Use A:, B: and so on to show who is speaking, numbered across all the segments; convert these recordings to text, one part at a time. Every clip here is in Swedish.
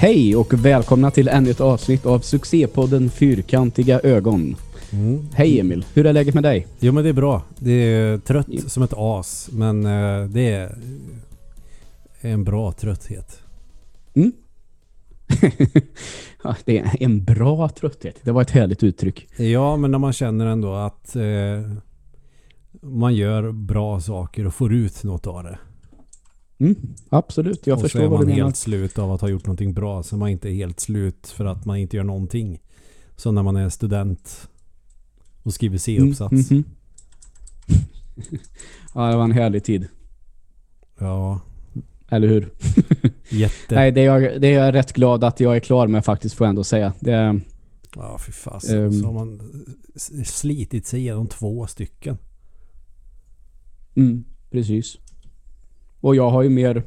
A: Hej och välkomna till ännu ett avsnitt av succépodden Fyrkantiga ögon.
B: Mm.
A: Hej Emil, hur är läget med dig?
B: Jo men det är bra. Det är trött som ett as. Men eh, det är en bra trötthet.
A: Mm? ja, det är en bra trötthet. Det var ett härligt uttryck.
B: Ja men när man känner ändå att eh, man gör bra saker och får ut något av det.
A: Mm, absolut, jag
B: och
A: förstår
B: så är
A: vad
B: man
A: du menar.
B: helt slut av att ha gjort någonting bra. Så man är inte helt slut för att man inte gör någonting. Så när man är student och skriver C-uppsats.
A: Mm, mhm. ja, det var en härlig tid.
B: Ja,
A: Eller hur?
B: jätte...
A: Nej, det är, jag, det är jag rätt glad att jag är klar med faktiskt, får jag ändå säga. Det, är-
B: Ja, fy fasen.
A: Ehm.
B: Så har man slitit sig igenom två stycken.
A: mm, precis. Och jag har ju mer...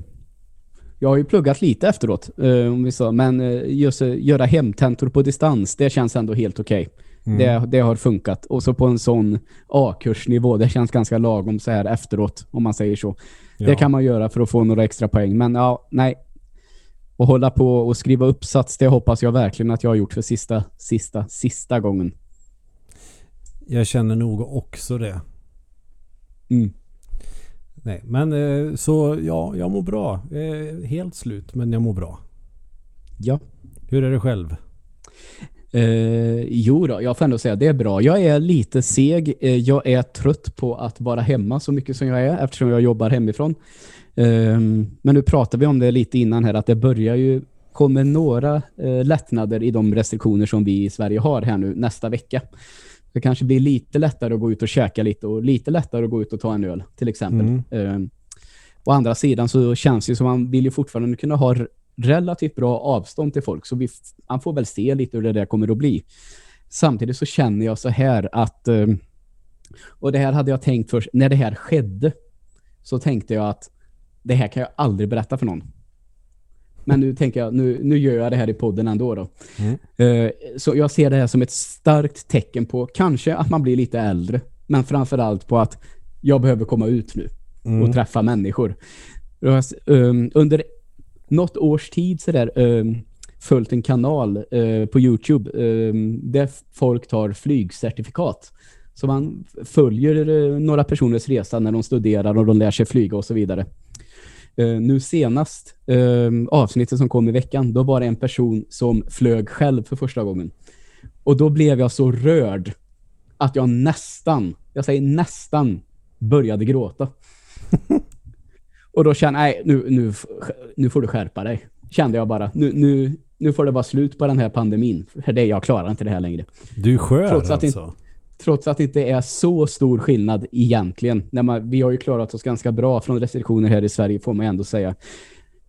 A: Jag har ju pluggat lite efteråt, eh, om vi sa. Men eh, just eh, göra hemtentor på distans, det känns ändå helt okej.
B: Mm.
A: Det, det har funkat. Och så på en sån A-kursnivå, det känns ganska lagom så här efteråt, om man säger så. Det
B: Ja.
A: kan man göra för att få några extra poäng. Men ja, nej. Och hålla på och skriva uppsats, det hoppas jag verkligen att jag har gjort för sista, sista, sista gången.
B: Jag känner nog också det.
A: Mm.
B: Nej, men eh, så ja, jag mår bra. Eh, helt slut, men jag mår bra.
A: Ja.
B: Hur är det själv?
A: Eh, jo då, jag får ändå säga det är bra. Jag är lite seg. Eh, jag är trött på att vara hemma så mycket som jag är eftersom jag jobbar hemifrån. Eh, men nu pratar vi om det lite innan här att det börjar ju kommer några eh, lättnader i de restriktioner som vi i Sverige har här nu nästa vecka. Det kanske blir lite lättare att gå ut och käka lite och lite lättare att gå ut och ta en öl till exempel. Eh, å andra sidan så känns det som man vill ju fortfarande kunna ha relativt bra avstånd till folk. Så vi, man får väl se lite hur det där kommer att bli. Samtidigt så känner jag så här att, eh, och det här hade jag tänkt först, när det här skedde så tänkte jag att det här kan jag aldrig berätta för någon. Men nu tänker jag, nu, nu gör jag det här i podden ändå då.
B: Mm.
A: Eh, Så jag ser det här som ett starkt tecken på kanske att man blir lite äldre, men framförallt på att jag behöver komma ut nu
B: Mm.
A: och träffa människor. Um, under något års tid så där, um, följt en kanal uh, på Youtube um, där folk tar flygcertifikat. Så man följer uh, några personers resa när de studerar och de lär sig flyga och så vidare. Uh, nu senast, um, avsnittet som kom i veckan, då var det en person som flög själv för första gången. Och då blev jag så rörd att jag nästan, jag säger nästan, började gråta. Och då kände jag, nej, nu, nu, nu får du skärpa dig. Kände jag bara. Nu, nu, nu får det vara slut på den här pandemin. För det, jag klarar inte det här längre.
B: Du är skör
A: Trots att
B: alltså?
A: Trots att det inte är så stor skillnad egentligen. När man, vi har ju klarat oss ganska bra från restriktioner här i Sverige får man ändå säga.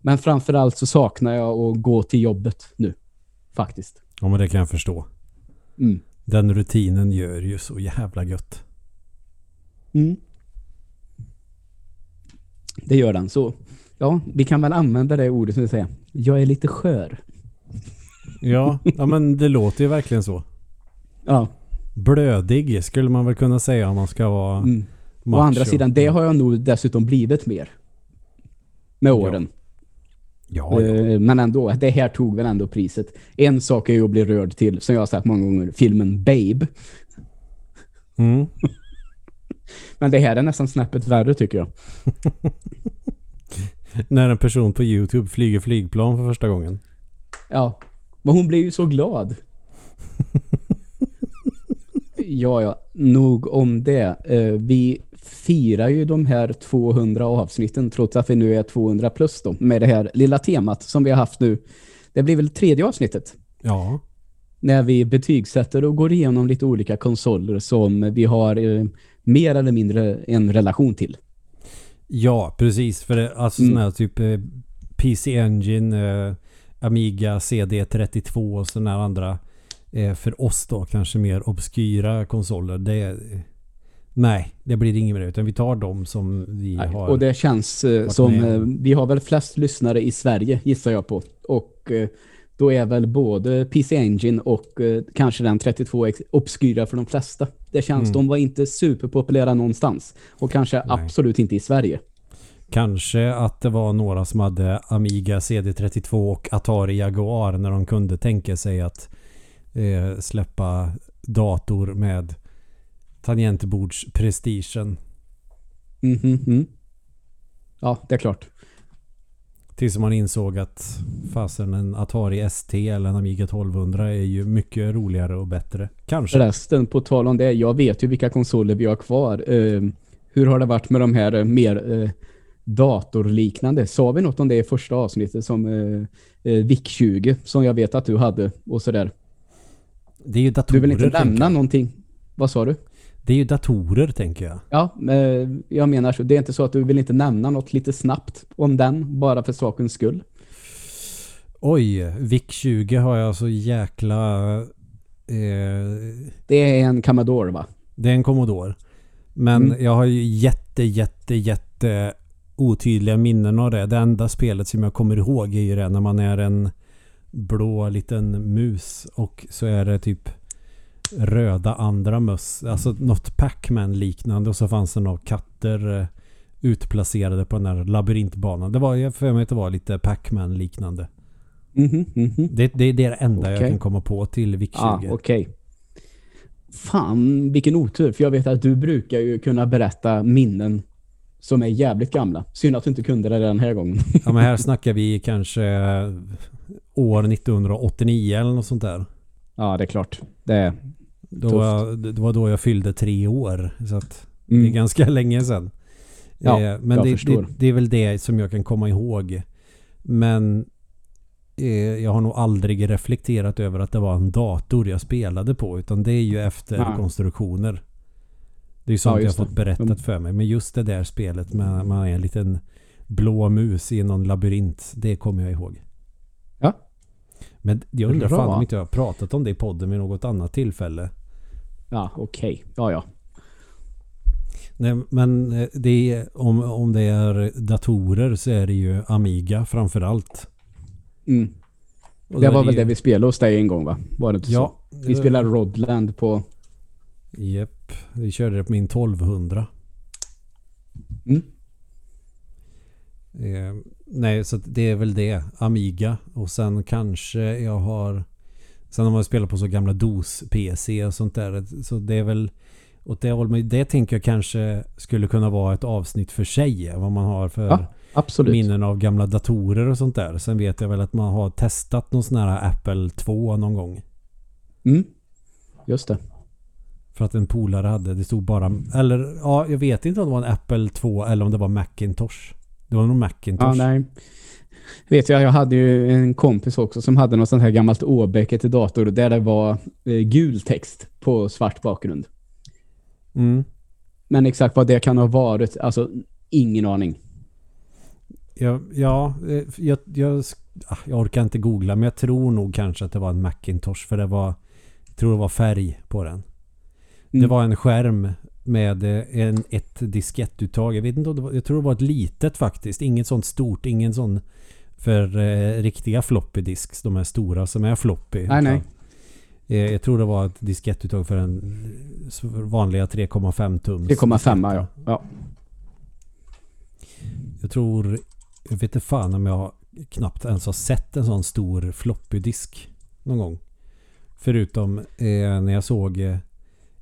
A: Men framförallt så saknar jag att gå till jobbet nu. Faktiskt.
B: Ja men det kan jag förstå.
A: Mm.
B: Den rutinen gör ju så jävla gött.
A: Mm. Det gör den. Så ja, vi kan väl använda det ordet som säger. Jag är lite skör.
B: Ja, ja men det låter ju verkligen så.
A: Ja.
B: Blödig skulle man väl kunna säga om man ska vara
A: Mm.
B: macho.
A: Å andra sidan, det har jag nog dessutom blivit mer. Med åren.
B: Ja, ja.
A: Eh, Men ändå, det här tog väl ändå priset. En sak är ju att bli rörd till, som jag har sagt många gånger, filmen Babe.
B: Mm.
A: Men det här är nästan snäppet värre tycker jag.
B: När en person på Youtube flyger flygplan för första gången.
A: Ja. Men hon blev ju så glad. Ja, ja. Nog om det. Eh, Vi firar ju de här 200 avsnitten trots att vi nu är 200 plus då. Med det här lilla temat som vi har haft nu. Det blir väl tredje avsnittet.
B: Ja.
A: när vi betygsätter och går igenom lite olika konsoler som vi har eh, mer eller mindre en relation till.
B: Ja, precis. För det, alltså
A: Mm.
B: sån här typ eh, PC Engine, Amiga CD32 och sådana här andra för oss då kanske mer obskyra konsoler. Det, nej, det blir inget mer utan vi tar dem som vi
A: Nej,
B: har.
A: Och det känns eh, som,
B: med
A: eh, vi har väl flest lyssnare i Sverige gissar jag på. Och eh, då är väl både PC Engine och eh, kanske den 32 ex- obskyra för de flesta. Det känns,
B: Mm.
A: de var inte superpopulära någonstans. Och kanske
B: Nej.
A: absolut inte i Sverige.
B: Kanske att det var några som hade Amiga CD32 och Atari Jaguar när de kunde tänka sig att eh, släppa dator med tangentbordsprestigen.
A: Mhm, mm. Ja, det är klart.
B: Tills man insåg att fasen en Atari ST eller en Amiga 1200 är ju mycket roligare och bättre. Kanske.
A: Förresten, på tal om det, jag vet ju vilka konsoler vi har kvar. Eh, hur har det varit med de här eh, mer eh, datorliknande? Sa vi något om det i första avsnittet som eh, eh, VIC-20 som jag vet att du hade och sådär?
B: Det är ju datorer.
A: Du vill inte nämna
B: jag.
A: någonting? Vad sa du?
B: Det är ju datorer tänker jag.
A: Ja, eh, jag menar så. Det är inte så att du vill inte nämna något lite snabbt om den, bara för sakens skull.
B: Oj, VIC-20 har jag så jäkla... Eh,
A: Det är en Commodore va?
B: det är en Commodore. Men
A: Mm.
B: jag har ju jätte, jätte, jätte otydliga minnen av det. Det enda spelet som jag kommer ihåg är ju det när man är en blå liten mus och så är det typ röda andra möss. Alltså något Pac-Man liknande och så fanns det några katter eh, utplacerade på den här labyrintbanan. Det var, jag för mig att det var lite Pac-Man liknande.
A: Mhm, mhm.
B: Det, det, det är det enda jag
A: Okej.
B: kan komma på till VIC-20.
A: Ja, okej. Fan, vilken otur. För jag vet att du brukar ju kunna berätta minnen som är jävligt gamla. Synd att du inte kunde det den här gången.
B: Ja men här snackar vi kanske år 1989 eller något sånt där.
A: ja, det är klart. Det är...
B: Då var, det var då jag fyllde tre år. Så att det är
A: Mm.
B: ganska länge sedan.
A: Ja,
B: Eh, men
A: jag
B: det,
A: förstår.
B: det, det är väl det som jag kan komma ihåg. Men eh, jag har nog aldrig reflekterat över att det var en dator jag spelade på. Utan det är ju efter
A: Ja.
B: konstruktioner. Det är ju sånt
A: Ja,
B: jag fått berättat
A: Mm.
B: för mig. Men just det där spelet med man är en liten blå mus i någon labyrint. Det kommer jag ihåg.
A: Ja.
B: Men jag undrar
A: Bra.
B: fan om inte jag har pratat om det i podden vid något annat tillfälle.
A: Ja, okej. Ja, ja.
B: Nej, men eh, det är, om, om det är datorer så är det ju Amiga framförallt.
A: Mm.
B: Och
A: Det var väl
B: ju-
A: det vi spelade hos dig en gång va? Var det inte
B: Ja.
A: så? Vi spelade Rodland på...
B: Japp. Vi körde det på min 1200.
A: Mm.
B: Eh, nej, så det är väl det. Amiga. Och sen kanske jag har... Sen har man spelat på så gamla DOS-PC och sånt där. Så det är väl... Åt det, hållet- det tänker jag kanske skulle kunna vara ett avsnitt för sig. Vad man har för
A: Ja, Absolut.
B: minnen av gamla datorer och sånt där. Sen vet jag väl att man har testat någon sån här Apple 2 någon gång.
A: Mm. Just det.
B: För att en polare hade, det stod bara... Eller ja, jag vet inte om det var en Apple 2 eller om det var Macintosh. Det var nog Macintosh.
A: Ja, nej. Vet jag, jag hade ju en kompis också som hade något sånt här gammalt Åbäke till dator där det var eh, gul text på svart bakgrund.
B: Mm.
A: Men exakt vad det kan ha varit, alltså ingen aning.
B: Ja, ja eh, jag, jag, ah, jag orkar inte googla men jag tror nog kanske att det var en Macintosh för det var jag tror det var färg på den. Det
A: Mm.
B: var en skärm med eh, en, ett diskettuttag. Jag vet inte var, jag tror det var ett litet faktiskt. Inget sånt stort, ingen sån för eh, riktiga floppy disks. De här stora som är floppy.
A: Nej, nej.
B: Eh, jag tror det var ett diskettuttag för en s- vanliga 3,5 tums.
A: 3,5 ja. ja.
B: Jag tror, jag vet inte fan om jag knappt ens har sett en sån stor floppy disk någon gång. Förutom eh, när jag såg eh,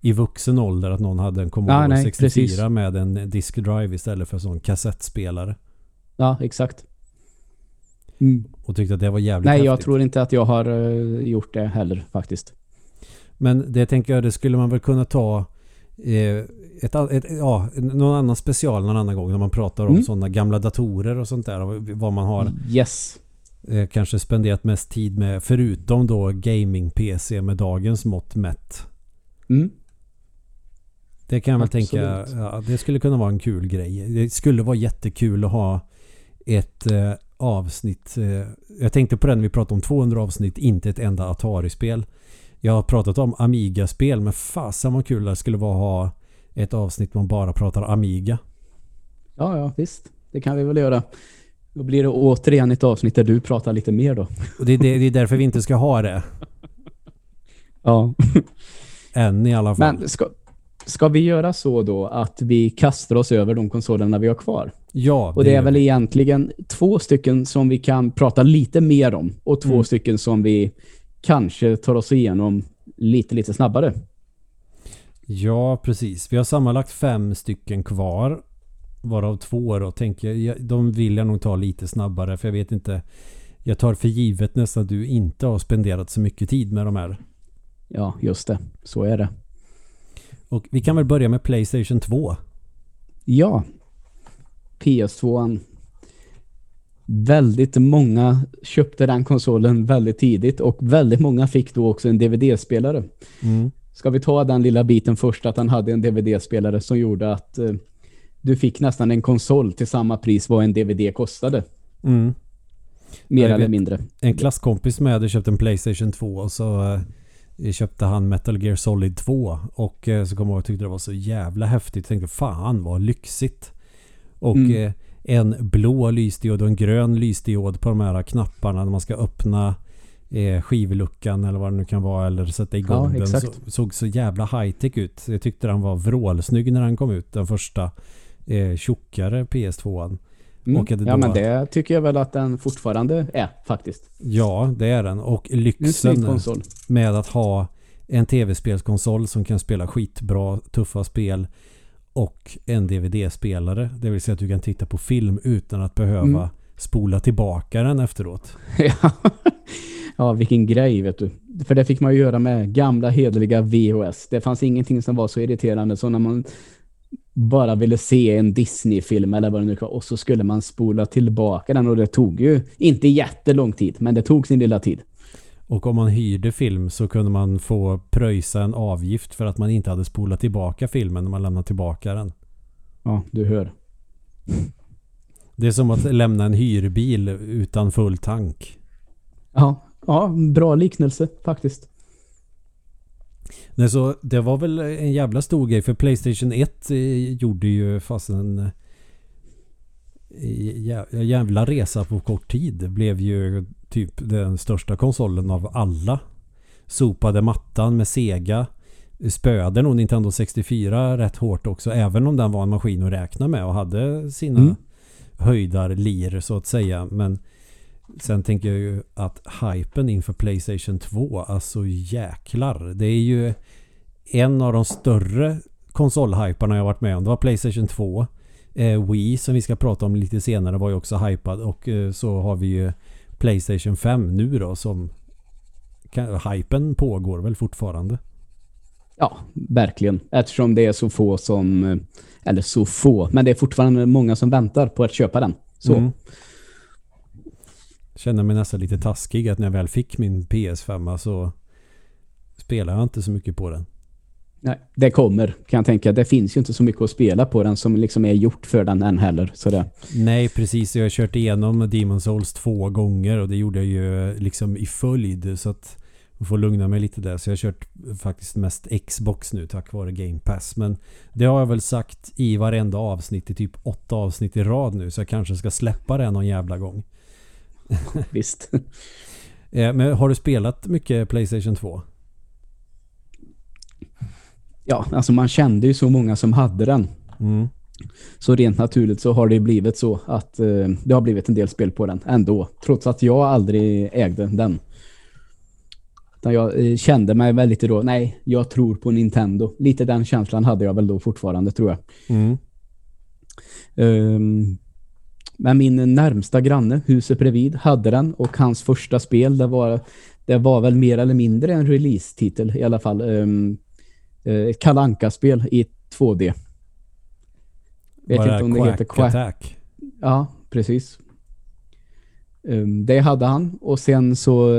B: i vuxen ålder att någon hade en Commodore
A: Ja, nej,
B: 64
A: precis.
B: med en disk drive istället för en sån kassettspelare.
A: Ja, exakt. Mm.
B: Och tyckte att det var jävligt
A: Nej, jag
B: häftigt.
A: tror inte att jag har eh, gjort det heller faktiskt.
B: Men det tänker jag, det skulle man väl kunna ta eh, ett, ett, ja, någon annan special någon annan gång när man pratar om
A: Mm.
B: sådana gamla datorer och sånt där. Och vad man har
A: Yes.
B: eh, kanske spenderat mest tid med förutom då gaming-PC med dagens mått mätt.
A: Mm.
B: Det kan jag väl
A: Absolut.
B: tänka, ja, det skulle kunna vara en kul grej. Det skulle vara jättekul att ha ett eh, avsnitt. Eh, jag tänkte på den när vi pratade om 200 avsnitt, inte ett enda Atari-spel. Jag har pratat om Amiga-spel, men fasen vad kul det skulle vara att ha ett avsnitt man bara pratar Amiga.
A: Ja, ja, visst. Det kan vi väl göra. Då blir det återigen ett avsnitt där du pratar lite mer då.
B: Och det, är det, det är därför vi inte ska ha det.
A: Ja.
B: Än i alla fall.
A: Men ska, ska vi göra så då att vi kastar oss över de konsolerna vi har kvar?
B: Ja,
A: Och det, är väl egentligen två stycken som vi kan prata lite mer om och två
B: Mm.
A: stycken som vi kanske tar oss igenom lite, lite snabbare.
B: Ja, precis. Vi har sammanlagt fem stycken kvar. Varav två då tänker jag. De vill jag nog ta lite snabbare för jag vet inte. Jag tar för givet nästan att du inte har spenderat så mycket tid med de här.
A: Ja, just det. Så är det.
B: Och vi kan väl börja med Playstation 2.
A: Ja. PS2. Väldigt många köpte den konsolen väldigt tidigt och väldigt många fick då också en DVD-spelare.
B: Mm.
A: Ska vi ta den lilla biten först att han hade en DVD-spelare som gjorde att eh, du fick nästan en konsol till samma pris vad en DVD kostade.
B: Mm.
A: Mer eller mindre.
B: En klasskompis med hade köpt en Playstation 2 och så eh, köpte han Metal Gear Solid 2 och eh, så kom jag och tyckte det var så jävla häftigt. tänkte fan vad lyxigt. Och
A: Mm.
B: eh, en blå lysdiod och en grön lysdiod på de här knapparna när man ska öppna eh, skivluckan eller vad det nu kan vara eller sätta igång
A: Ja,
B: den. Så, såg så jävla high-tech ut. Jag tyckte den var vrålsnygg när den kom ut. Den första eh, tjockare PS2an.
A: Mm. Ja, men det tycker jag väl att den fortfarande är faktiskt.
B: Ja, det är den. Och lyxen med att ha en tv-spelskonsol som kan spela skitbra, tuffa spel och en DVD-spelare. Det vill säga att du kan titta på film utan att behöva
A: Mm.
B: spola tillbaka den efteråt.
A: Ja. ja, vilken grej vet du. För det fick man ju göra med gamla hederliga VHS. Det fanns ingenting som var så irriterande som när man bara ville se en Disney-film eller vad det nu var och så skulle man spola tillbaka den och det tog ju inte jättelång tid men det tog sin lilla tid.
B: Och om man hyrde film så kunde man få pröjsa en avgift för att man inte hade spolat tillbaka filmen när man lämnade tillbaka den.
A: Ja, du hör.
B: Det är som att lämna en hyrbil utan full tank.
A: Ja, ja bra liknelse faktiskt.
B: Nej, så det var väl en jävla stor grej för Playstation 1 eh, gjorde ju fast en eh, jä- jävla resa på kort tid. Det blev ju typ den största konsolen av alla. Sopade mattan med Sega. Spöade nog Nintendo 64 rätt hårt också. Även om den var en maskin att räkna med och hade sina
A: Mm.
B: höjdarlir så att säga. Men sen tänker jag ju att hypen inför Playstation 2, alltså jäklar. Det är ju en av de större konsolhyparna jag varit med om. Det var Playstation 2. Eh, Wii som vi ska prata om lite senare var ju också hypad och eh, så har vi ju Playstation 5 nu då som kan, hypen pågår väl fortfarande.
A: Ja, verkligen. Eftersom det är så få som, eh, eller så få, men det är fortfarande många som väntar på att köpa den. Så.
B: Mm. Känner mig nästan lite taskig att när jag väl fick min PS5 så spelar jag inte så mycket på den.
A: Nej, det kommer kan jag tänka. Det finns ju inte så mycket att spela på den som liksom är gjort för den än heller. Så det,
B: Nej, precis. Jag har kört igenom Demon Souls två gånger och det gjorde jag ju liksom i följd så att jag får lugna mig lite där. Så jag har kört faktiskt mest Xbox nu tack vare Game Pass. Men det har jag väl sagt i varenda avsnitt i typ åtta avsnitt i rad nu så jag kanske ska släppa det någon jävla gång.
A: visst.
B: Eh, Men har du spelat mycket Playstation 2?
A: Ja, alltså man kände ju så många som hade den.
B: Mm.
A: Så rent naturligt så har det blivit så att eh, det har blivit en del spel på den ändå. Trots att jag aldrig ägde den. Utan jag eh, kände mig väldigt då, nej, jag tror på Nintendo. Lite den känslan hade jag väl då fortfarande tror jag.
B: Mm.
A: Um, men min närmsta granne, huset bredvid, hade den och hans första spel, det var, det var väl mer eller mindre en release-titel i alla fall. Um, ett kalanka spel i 2D. Vet
B: Var
A: inte om det
B: Quack
A: heter Quack.
B: Attack?
A: Ja, precis. Um, det hade han och sen så,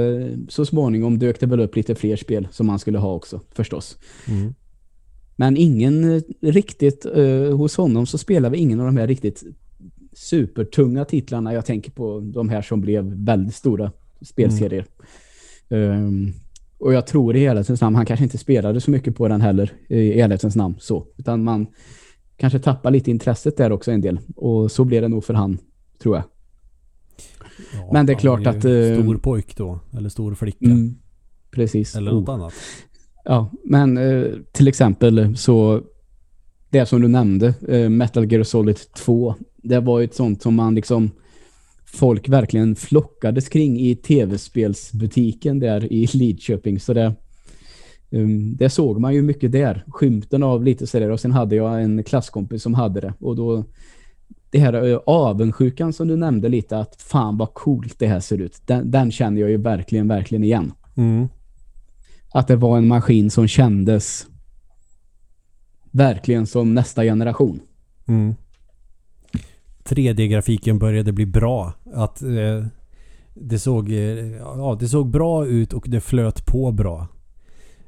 A: så småningom dök det väl upp lite fler spel som han skulle ha också, förstås.
B: Mm.
A: Men ingen eh, riktigt, eh, hos honom så spelar vi ingen av de här riktigt supertunga titlarna. Jag tänker på de här som blev väldigt stora spelserier. Ehm, och jag tror i ärlighetens namn, han kanske inte spelade så mycket på den heller i ärlighetens namn så. Utan man kanske tappar lite intresset där också en del. Och så blir det nog för han, tror jag.
B: Ja,
A: Men det är klart
B: ju
A: att, eh,
B: Stor pojk då. Eller stor flicka.
A: Mm, precis.
B: Eller
A: Oh.
B: något annat.
A: Ja, men eh, till exempel så det som du nämnde, eh, Metal Gear Solid 2, det var ju ett sånt som man liksom folk verkligen flockades kring i tv-spelsbutiken där i Lidköping. Så det, um, det såg man ju mycket där. Skymten av lite sådär. Och sen hade jag en klasskompis som hade det. Och då, det här uh, avundsjukan som du nämnde lite, att fan vad coolt det här ser ut. Den, den känner jag ju verkligen, verkligen igen.
B: Mm.
A: Att det var en maskin som kändes verkligen som nästa generation.
B: Mm. 3D-grafiken började bli bra. Att eh, det, såg, eh, ja, det såg bra ut och det flöt på bra.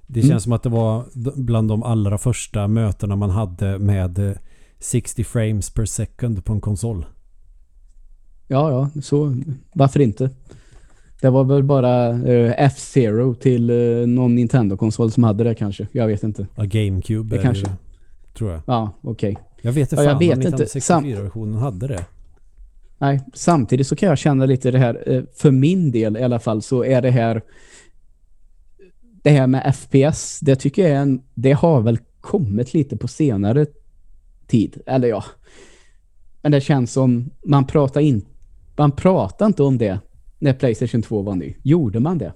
B: Det känns mm. som att det var bland de allra första mötena man hade med 60 eh, frames per second på en konsol.
A: Ja, ja, så varför inte? Det var väl bara uh, F-Zero till uh, någon Nintendo-konsol som hade det kanske. Jag vet inte.
B: Ja, GameCube.
A: Det kanske.
B: Tror jag.
A: Ja, okej. Okay.
B: Jag vet inte
A: ja,
B: jag vet om 64-versionen hade det.
A: Nej, samtidigt så kan jag känna lite det här, eh, för min del i alla fall, så är det här det här med FPS, det tycker jag är en, det har väl kommit lite på senare tid, eller ja. Men det känns som, man pratar, in, man pratar inte om det när Playstation 2 var ny. Gjorde man det?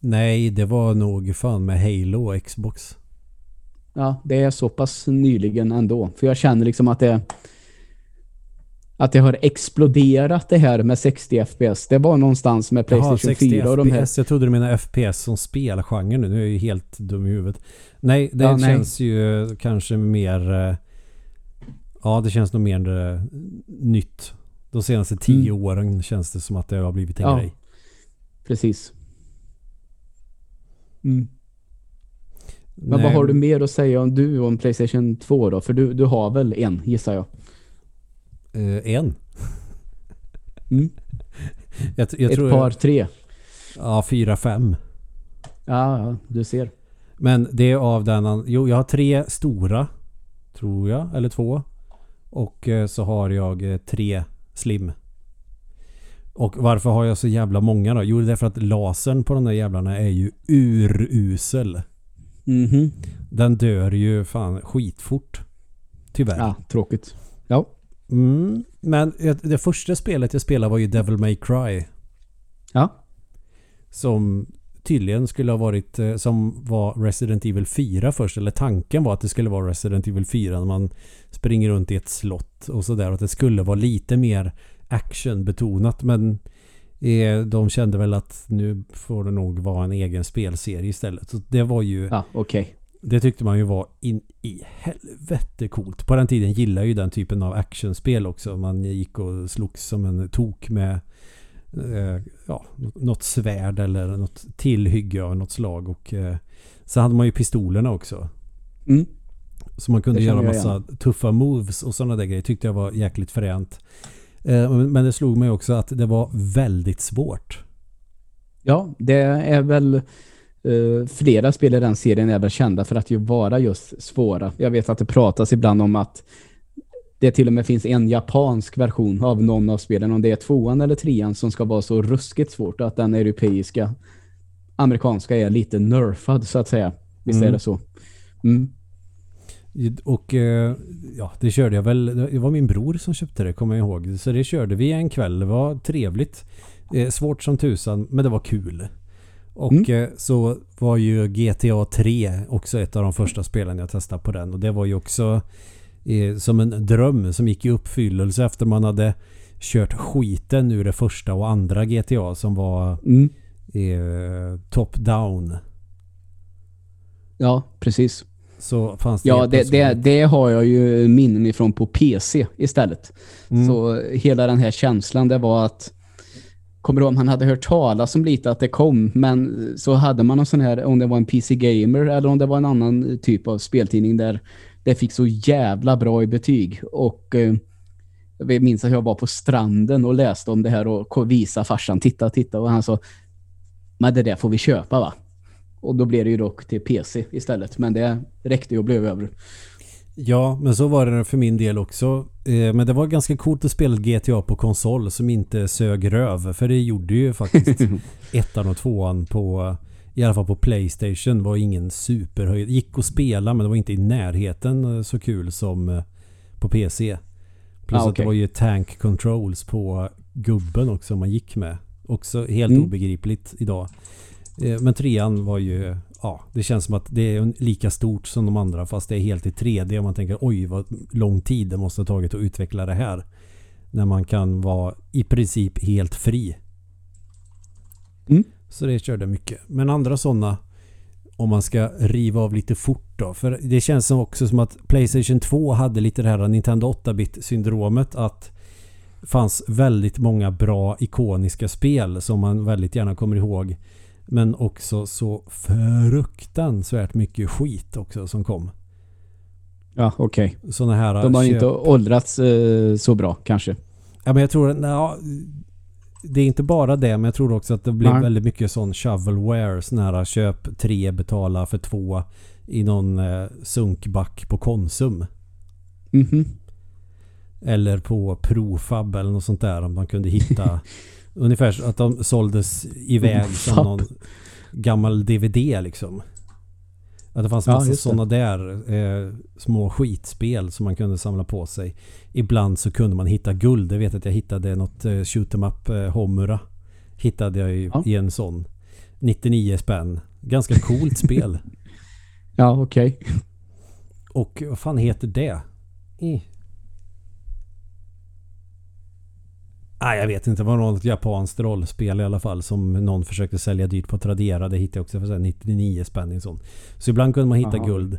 B: Nej, det var nog fan med Halo och Xbox.
A: Ja, det är så pass nyligen ändå. För jag känner liksom att det att det har exploderat det här med 60 FPS. Det var någonstans med Playstation Jaha, 60 4 och de här...
B: Jag trodde du menade FPS som spelgenre nu. Nu är jag ju helt dum i huvudet. Nej, det ja, känns nej. ju kanske mer... Eh, ja, det känns nog mer uh, nytt. De senaste tio mm. åren känns det som att det har blivit en ja, grej.
A: Precis. Mm. Men vad har du mer att säga om du om Playstation 2 då? För du, du har väl en, gissar jag.
B: Uh, en?
A: Mm. jag, jag Ett par, jag, tre.
B: Ja, fyra, fem.
A: Ja, ja, du ser.
B: Men det är av den... Jo, jag har tre stora. Tror jag. Eller två. Och eh, så har jag eh, tre slim. Och varför har jag så jävla många då? Jo, det är för att lasern på de där jävlarna är ju urusel.
A: Mm -hmm.
B: Den dör ju fan skitfort. Tyvärr.
A: Ja, tråkigt. Ja.
B: Mm, men det första spelet jag spelade var ju Devil May Cry.
A: Ja.
B: Som tydligen skulle ha varit eh, som var Resident Evil 4 först. Eller tanken var att det skulle vara Resident Evil 4 när man springer runt i ett slott och sådär. Att det skulle vara lite mer actionbetonat. Men eh, de kände väl att nu får det nog vara en egen spelserie istället. Så det var ju...
A: Ja, okej. Okay.
B: Det tyckte man ju var in i helvete coolt. På den tiden gillade ju den typen av actionspel också. Man gick och slogs som en tok med eh, ja, något svärd eller något tillhygge av något slag. Och eh, så hade man ju pistolerna också.
A: Mm.
B: Så man kunde göra massa igen. tuffa moves och sådana där grejer. Tyckte jag var jäkligt fränt. Eh, men det slog mig också att det var väldigt svårt.
A: Ja, det är väl Uh, flera spel i den serien är väl kända för att ju vara just svåra. Jag vet att det pratas ibland om att det till och med finns en japansk version av någon av spelen, om det är tvåan eller trean som ska vara så ruskigt svårt att den europeiska amerikanska är lite nerfad så att säga. Visst mm. är det så? Mm.
B: Och eh, ja, det körde jag väl. Det var min bror som köpte det, kommer jag ihåg. Så det körde vi en kväll. Det var trevligt. Eh, svårt som tusan, men det var kul. Och mm. Eh, så var ju GTA 3 också ett av de första spelen jag testade på den. Och det var ju också som en dröm som gick i uppfyllelse efter man hade kört skiten ur det första och andra GTA som var
A: mm.
B: top-down.
A: Ja, precis.
B: Så fanns det
A: ja, det, det, det, har jag ju minnen ifrån på PC istället. Mm. Så hela den här känslan det var att kommer ihåg om han hade hört talas om lite att det kom, men så hade man någon sån här, om det var en PC Gamer eller om det var en annan typ av speltidning där det fick så jävla bra i betyg. Och eh, jag minns att jag var på stranden och läste om det här och visade farsan, titta, titta. Och han sa, men det där får vi köpa va? Och då blev det ju dock till PC istället. Men det räckte ju och blev över.
B: Ja, men så var det för min del också. Eh, men det var ganska coolt att spela GTA på konsol som inte sög röv. För det gjorde ju faktiskt ettan och tvåan på i alla fall på Playstation var ingen superhöjd. Gick att spela men det var inte i närheten eh, så kul som eh, på PC. Plus
A: Ah,
B: att det var ju tank controls på gubben också man gick med. Också helt
A: Mm.
B: obegripligt idag. Eh, Men trean var ju, ja det känns som att det är lika stort som de andra fast det är helt i 3D och man tänker oj vad lång tid det måste ha tagit att utveckla det här. När man kan vara i princip helt fri.
A: Mm.
B: Så det körde mycket. Men andra sådana om man ska riva av lite fort då. För det känns som också som att Playstation 2 hade lite det här Nintendo 8-bit syndromet att det fanns väldigt många bra ikoniska spel som man väldigt gärna kommer ihåg. Men också så fruktansvärt mycket skit också som kom.
A: Ja, okej.
B: Sådana här
A: De har
B: köp-
A: inte åldrats eh, så bra kanske.
B: Ja men jag tror ja, Det är inte bara det men jag tror också att det blir
A: Nej.
B: väldigt mycket sån shovelware. Sån här köp tre betala för två i någon eh, sunkback på Konsum.
A: Mhm.
B: Eller på Profab eller något sånt där. Om man kunde hitta ungefär så att de såldes iväg som
A: Profab.
B: någon gammal DVD liksom. Att det fanns
A: Ja,
B: massa
A: det.
B: sådana där eh, små skitspel som man kunde samla på sig. Ibland så kunde man hitta guld. Jag vet att jag hittade något eh, shoot 'em up eh, Homura. Hittade jag i,
A: Ja.
B: i en sån. 99 spänn. Ganska coolt spel.
A: Ja, okej.
B: Och vad fan heter det? Ah, jag vet inte. Det var något japanskt rollspel i alla fall som någon försökte sälja dyrt på Tradera. Det hittade jag också för så här 99 spänn sån. Så ibland kunde man hitta
A: Aha.
B: guld.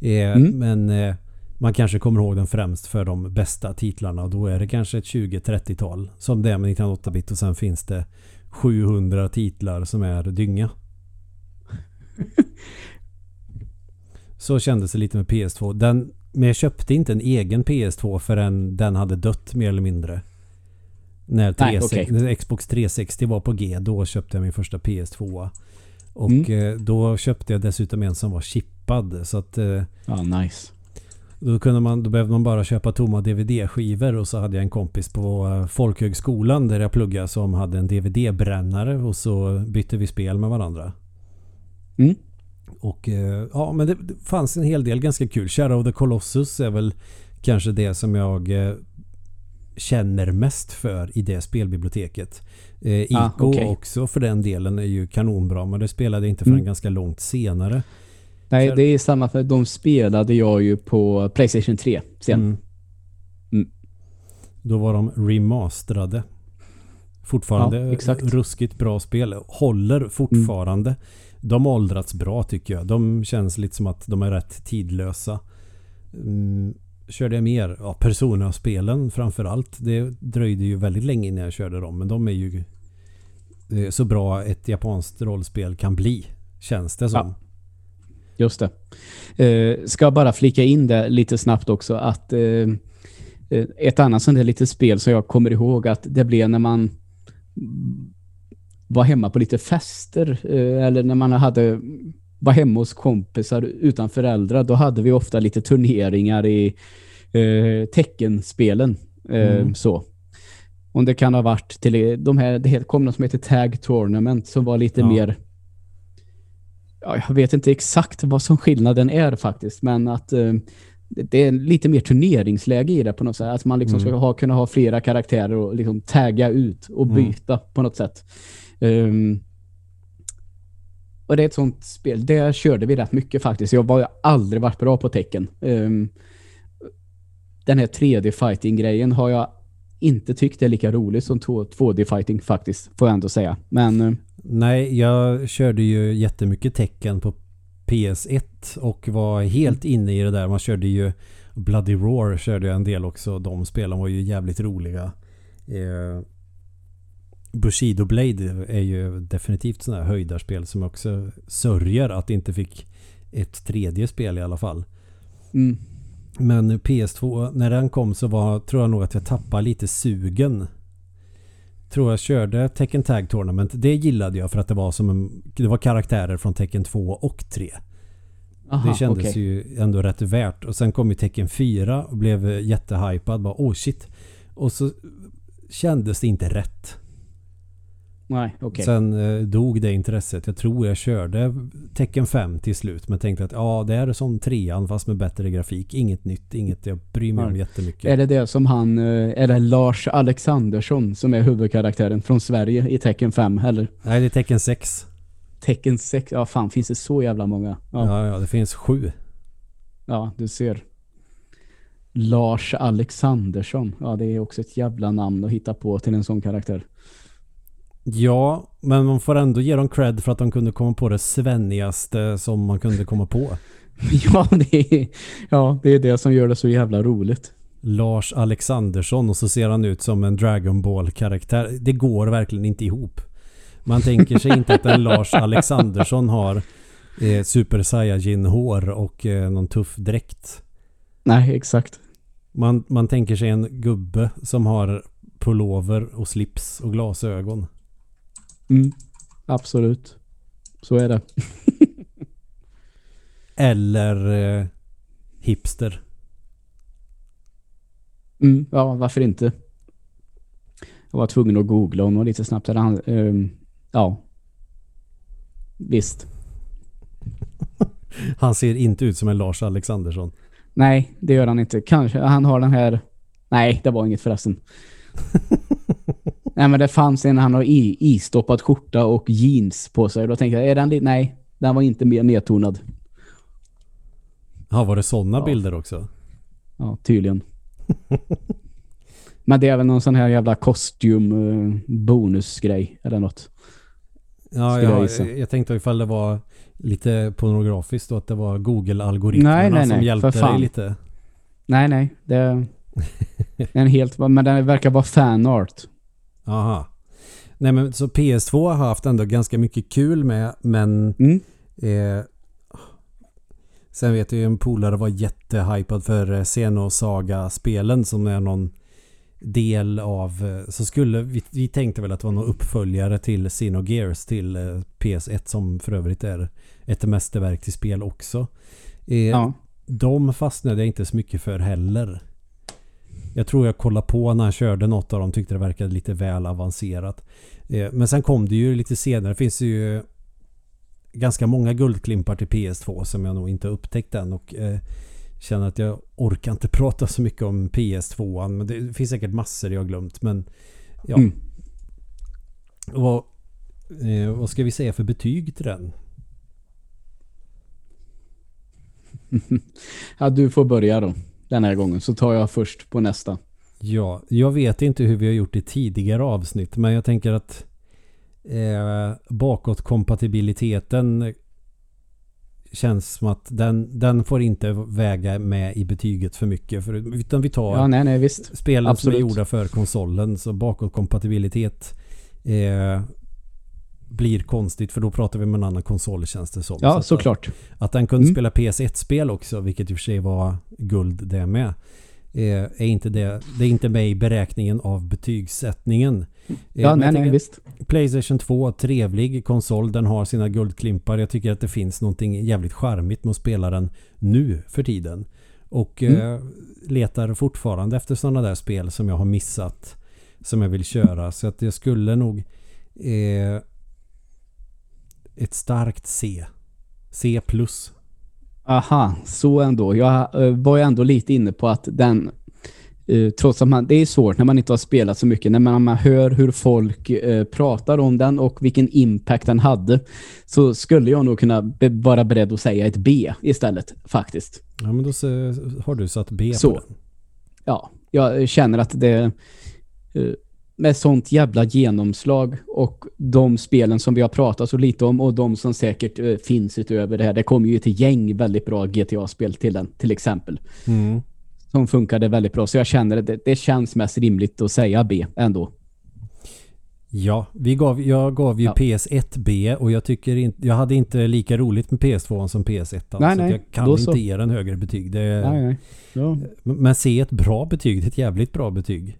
B: Eh,
A: Mm.
B: Men eh, man kanske kommer ihåg den främst för de bästa titlarna. Och då är det kanske ett 20-30-tal som det är med 1908-bit. Och sen finns det 700 titlar som är dynga. Så kändes det lite med PS2. Den, men jag köpte inte en egen PS2 förrän den hade dött mer eller mindre. När,
A: Nej,
B: 360
A: okej.
B: när Xbox 360 var på G, då köpte jag min första PS2. Och
A: Mm.
B: eh, då köpte jag dessutom en som var chippad. Så att eh,
A: Ja, nice.
B: då, kunde man, då behövde man bara köpa tomma DVD-skivor och så hade jag en kompis på eh, folkhögskolan där jag pluggade som hade en DVD-brännare och så bytte vi spel med varandra.
A: Mm.
B: Och ja, men det, fanns en hel del ganska kul. Shadow of the Colossus är väl kanske det som jag känner mest för i det spelbiblioteket. Eh, Ico
A: Ah, okej.
B: också för den delen är ju kanonbra men det spelade inte förrän
A: Mm.
B: ganska långt senare.
A: Nej,
B: Kör-
A: det är samma för de spelade jag ju på Playstation 3 sen.
B: Mm.
A: Mm.
B: Då var de remasterade. Fortfarande
A: Ja, exakt.
B: ruskigt bra spel. Håller fortfarande. De har åldrats bra tycker jag. De känns lite som att de är rätt tidlösa. Körde jag mer? Ja, Persona-spelen framförallt. Det dröjde ju väldigt länge innan jag körde dem. Men de är ju eh, så bra ett japanskt rollspel kan bli. Känns det som.
A: Ja. Just det. Eh, ska bara flika in det lite snabbt också att eh, eh, ett annat sånt där litet spel som jag kommer ihåg att det blev när man var hemma på lite fester eh, eller när man hade var hemma hos kompisar utan föräldrar. Då hade vi ofta lite turneringar i eh, teckenspelen. Eh,
B: Mm.
A: så. Om det kan ha varit till de här, det kom något som heter Tag Tournament som var lite
B: Ja.
A: mer ja, jag vet inte exakt vad som skillnaden är faktiskt, men att eh, det är lite mer turneringsläge i det på något sätt. Att man liksom
B: Mm.
A: ska ha, kunna ha flera karaktärer och liksom tagga ut och
B: Mm.
A: byta på något sätt. Ehm, och det är ett sånt spel. Där körde vi rätt mycket faktiskt. Jag har aldrig varit bra på tecken. Um, den här 3D-fighting-grejen har jag inte tyckt är lika rolig som 2D-fighting faktiskt, får jag ändå säga. Men eh,
B: Nej, jag körde ju jättemycket tecken på PS1 och var helt inne i det där. Man körde ju Bloody Roar körde jag en del också. De spelen var ju jävligt roliga. Eh, Bushido Blade är ju definitivt sådana här höjdarspel som också sörjer att det inte fick ett tredje spel i alla fall.
A: mm,
B: Men PS2, när den kom så var, tror jag nog att jag tappade lite sugen. Tror jag körde Tekken Tag Tournament. Det gillade jag för att det var som en, det var karaktärer från Tekken 2 och 3.
A: aha,
B: det kändes
A: okej.
B: ju ändå rätt värt. Och sen kom ju Tekken 4 och blev jättehypad. Bara oh shit. Och så kändes det inte rätt.
A: Nej, okej.
B: Sen eh, dog det intresset. Jag tror jag körde tecken 5 till slut. Men tänkte att ja, det är som trean fast med bättre grafik. Inget nytt, inget jag bryr mig om
A: Nej.
B: jättemycket.
A: Är det det som han, eh, är det Lars Alexandersson som är huvudkaraktären från Sverige i Tecken 5 eller
B: Nej, det är tecken 6.
A: Tecken 6? Ja fan, finns det så jävla många? Ja,
B: Ja, ja, det finns sju.
A: ja du ser. Lars Alexandersson. Ja, det är också ett jävla namn att hitta på till en sån karaktär.
B: Ja, men man får ändå ge dem cred för att de kunde komma på det svennigaste som man kunde komma på.
A: ja, det är, ja, det är det som gör det så jävla roligt.
B: Lars Alexandersson och så ser han ut som en Dragon Ball-karaktär. Det går verkligen inte ihop. Man tänker sig inte att en Lars Alexandersson har eh, Super Saiyajin-hår och eh, någon tuff dräkt.
A: Nej, exakt.
B: Man, man tänker sig en gubbe som har pullover och slips och glasögon.
A: Mm, absolut. Så är det.
B: Eller eh, hipster.
A: Mm, ja, varför inte? Jag var tvungen att googla honom lite snabbt. Han, ehm, ja. Visst.
B: Han ser inte ut som en Lars Alexandersson.
A: Nej, det gör han inte. Kanske han har den här... Nej, det var inget förresten. Nej, men det fanns en han har i, istoppad skjorta och jeans på sig. Då tänkte jag, är den lite... Nej, den var inte mer nedtonad.
B: Ja, var det sådana
A: Ja.
B: bilder också?
A: Ja, tydligen. men det är väl någon sån här jävla kostym eh, bonusgrej eller något.
B: Ja,
A: jag
B: jag, jag, tänkte ifall det var lite pornografiskt och att det var Google-algoritmerna som
A: nej,
B: hjälpte dig lite.
A: Nej, nej. Det är en helt... Men den verkar vara fanart.
B: Aha. Nej men så PS2 har haft ändå ganska mycket kul med men
A: Mm.
B: eh, Sen vet jag ju en polare var jättehypad för eh, Xenosaga-spelen som är någon del av eh, så skulle vi, vi tänkte väl att det var någon uppföljare till Xenogears till eh, PS1 som för övrigt är ett mästerverk till spel också. Eh,
A: Ja.
B: De fastnade jag inte så mycket för heller. Jag tror jag kollade på när han körde något av dem tyckte det verkade lite väl avancerat. Eh, Men sen kom det ju lite senare. Det finns ju ganska många guldklimpar till PS2 som jag nog inte upptäckt än och eh, känner att jag orkar inte prata så mycket om PS2. Men det finns säkert massor jag glömt. Men ja.
A: Mm.
B: Vad, eh, vad ska vi säga för betyg till den?
A: ja, du får börja då. Den här gången. Så tar jag först på nästa.
B: Ja, jag vet inte hur vi har gjort i tidigare avsnitt men jag tänker att eh, bakåtkompatibiliteten känns som att den, den får inte väga med i betyget för mycket. För, utan vi tar
A: Ja, nej, nej,
B: spelen som
A: absolut.
B: är gjorda för konsolen. Så bakåtkompatibilitet eh, blir konstigt för då pratar vi med en annan konsol känns det som. Så
A: Ja,
B: att-
A: såklart.
B: att den kunde
A: Mm.
B: spela PS1-spel också, vilket i och för sig var guld det med. eh, Är inte det, det är inte med i beräkningen av betygssättningen. Eh,
A: Ja, nej, nej, visst.
B: Playstation 2, trevlig konsol. Den har sina guldklimpar. Jag tycker att det finns någonting jävligt charmigt med att spela den nu för tiden. Och
A: Mm.
B: eh, letar fortfarande efter sådana där spel som jag har missat. Som jag vill köra. Så att jag skulle nog... Eh, ett starkt C. C.
A: Aha, så ändå. Jag eh, var ju ändå lite inne på att den, eh, trots att man, det är svårt när man inte har spelat så mycket, när man, man hör hur folk eh, pratar om den och vilken impact den hade, så skulle jag nog kunna be, vara beredd att säga ett B istället, faktiskt.
B: Ja men då så, har du satt B
A: Så.
B: på den.
A: Ja, jag känner att det med sånt jävla genomslag och de spelen som vi har pratat så lite om och de som säkert eh, finns utöver det här. Det kommer ju ett gäng väldigt bra GTA-spel till den, till exempel.
B: Mm.
A: Som funkade väldigt bra. Så jag känner att det, det känns mest rimligt att säga B ändå.
B: Ja, vi gav, jag gav ju
A: Ja.
B: PS1B och jag tycker inte, jag hade inte lika roligt med PS2 som PS1. Alltså,
A: Nej,
B: så
A: nej,
B: jag kan
A: då
B: inte
A: så.
B: ge den högre betyg. Det är,
A: Nej, nej. Ja.
B: Men se ett bra betyg, det är ett jävligt bra betyg.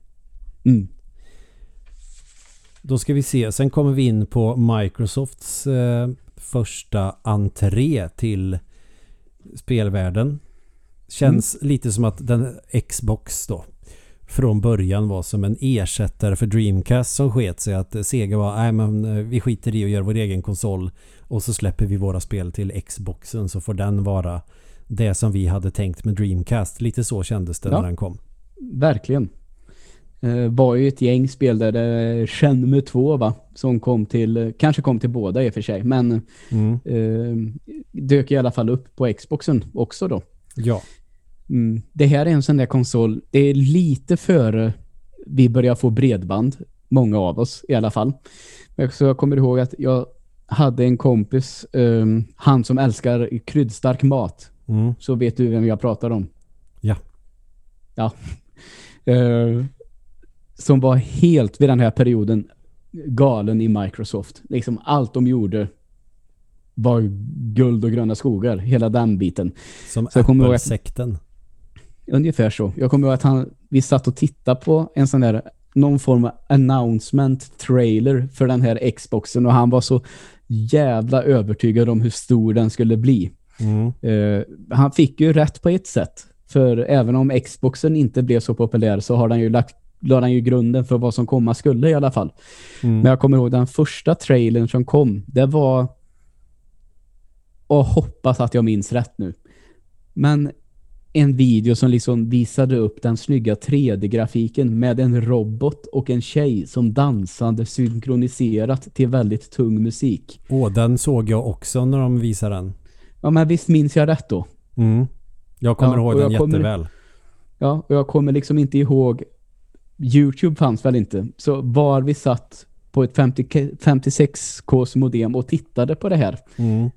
A: Mm.
B: Då ska vi se, sen kommer vi in på Microsofts eh, första entré till spelvärlden. Känns
A: Mm.
B: lite som att den Xbox då från början var som en ersättare för Dreamcast som sket sig. Att Sega var, nej men eh, vi skiter i att göra vår egen konsol och så släpper vi våra spel till Xboxen så får den vara det som vi hade tänkt med Dreamcast. Lite så kändes det ja, när den kom.
A: Verkligen. Eh, var ju ett gäng spel där det Shenmue 2 va? Som kom till, kanske kom till båda i och för sig. Men mm. eh, dök i alla fall upp på Xboxen också då.
B: Ja.
A: Mm. Det här är en sån där konsol, det är lite före vi börjar få bredband. Många av oss i alla fall. Så jag kommer ihåg att jag hade en kompis, um, han som älskar kryddstark mat. Mm. Så vet du vem jag pratar om.
B: Ja.
A: Ja. Uh, som var helt vid den här perioden galen i Microsoft. Liksom allt de gjorde var guld och gröna skogar. Hela den biten.
B: Som Apple-sekten.
A: Ungefär så. Jag kommer ihåg att han, vi satt och tittade på en sån där någon form av announcement trailer för den här Xboxen och han var så jävla övertygad om hur stor den skulle bli. Mm. Uh, han fick ju rätt på ett sätt. För även om Xboxen inte blev så populär så har den ju lagt la den ju grunden för vad som komma skulle i alla fall. Mm. Men jag kommer ihåg den första trailern som kom. Det var och hoppas att jag minns rätt nu. Men en video som liksom visade upp den snygga 3D-grafiken med en robot och en tjej som dansade synkroniserat till väldigt tung musik.
B: Åh, den såg jag också när de visade den.
A: Ja, men visst minns jag rätt då?
B: Mm. Jag kommer ja, ihåg den kommer, jätteväl.
A: Ja, och jag kommer liksom inte ihåg Youtube fanns väl inte. Så var vi satt på ett 50, 56Ks modem och tittade på det här. Mm.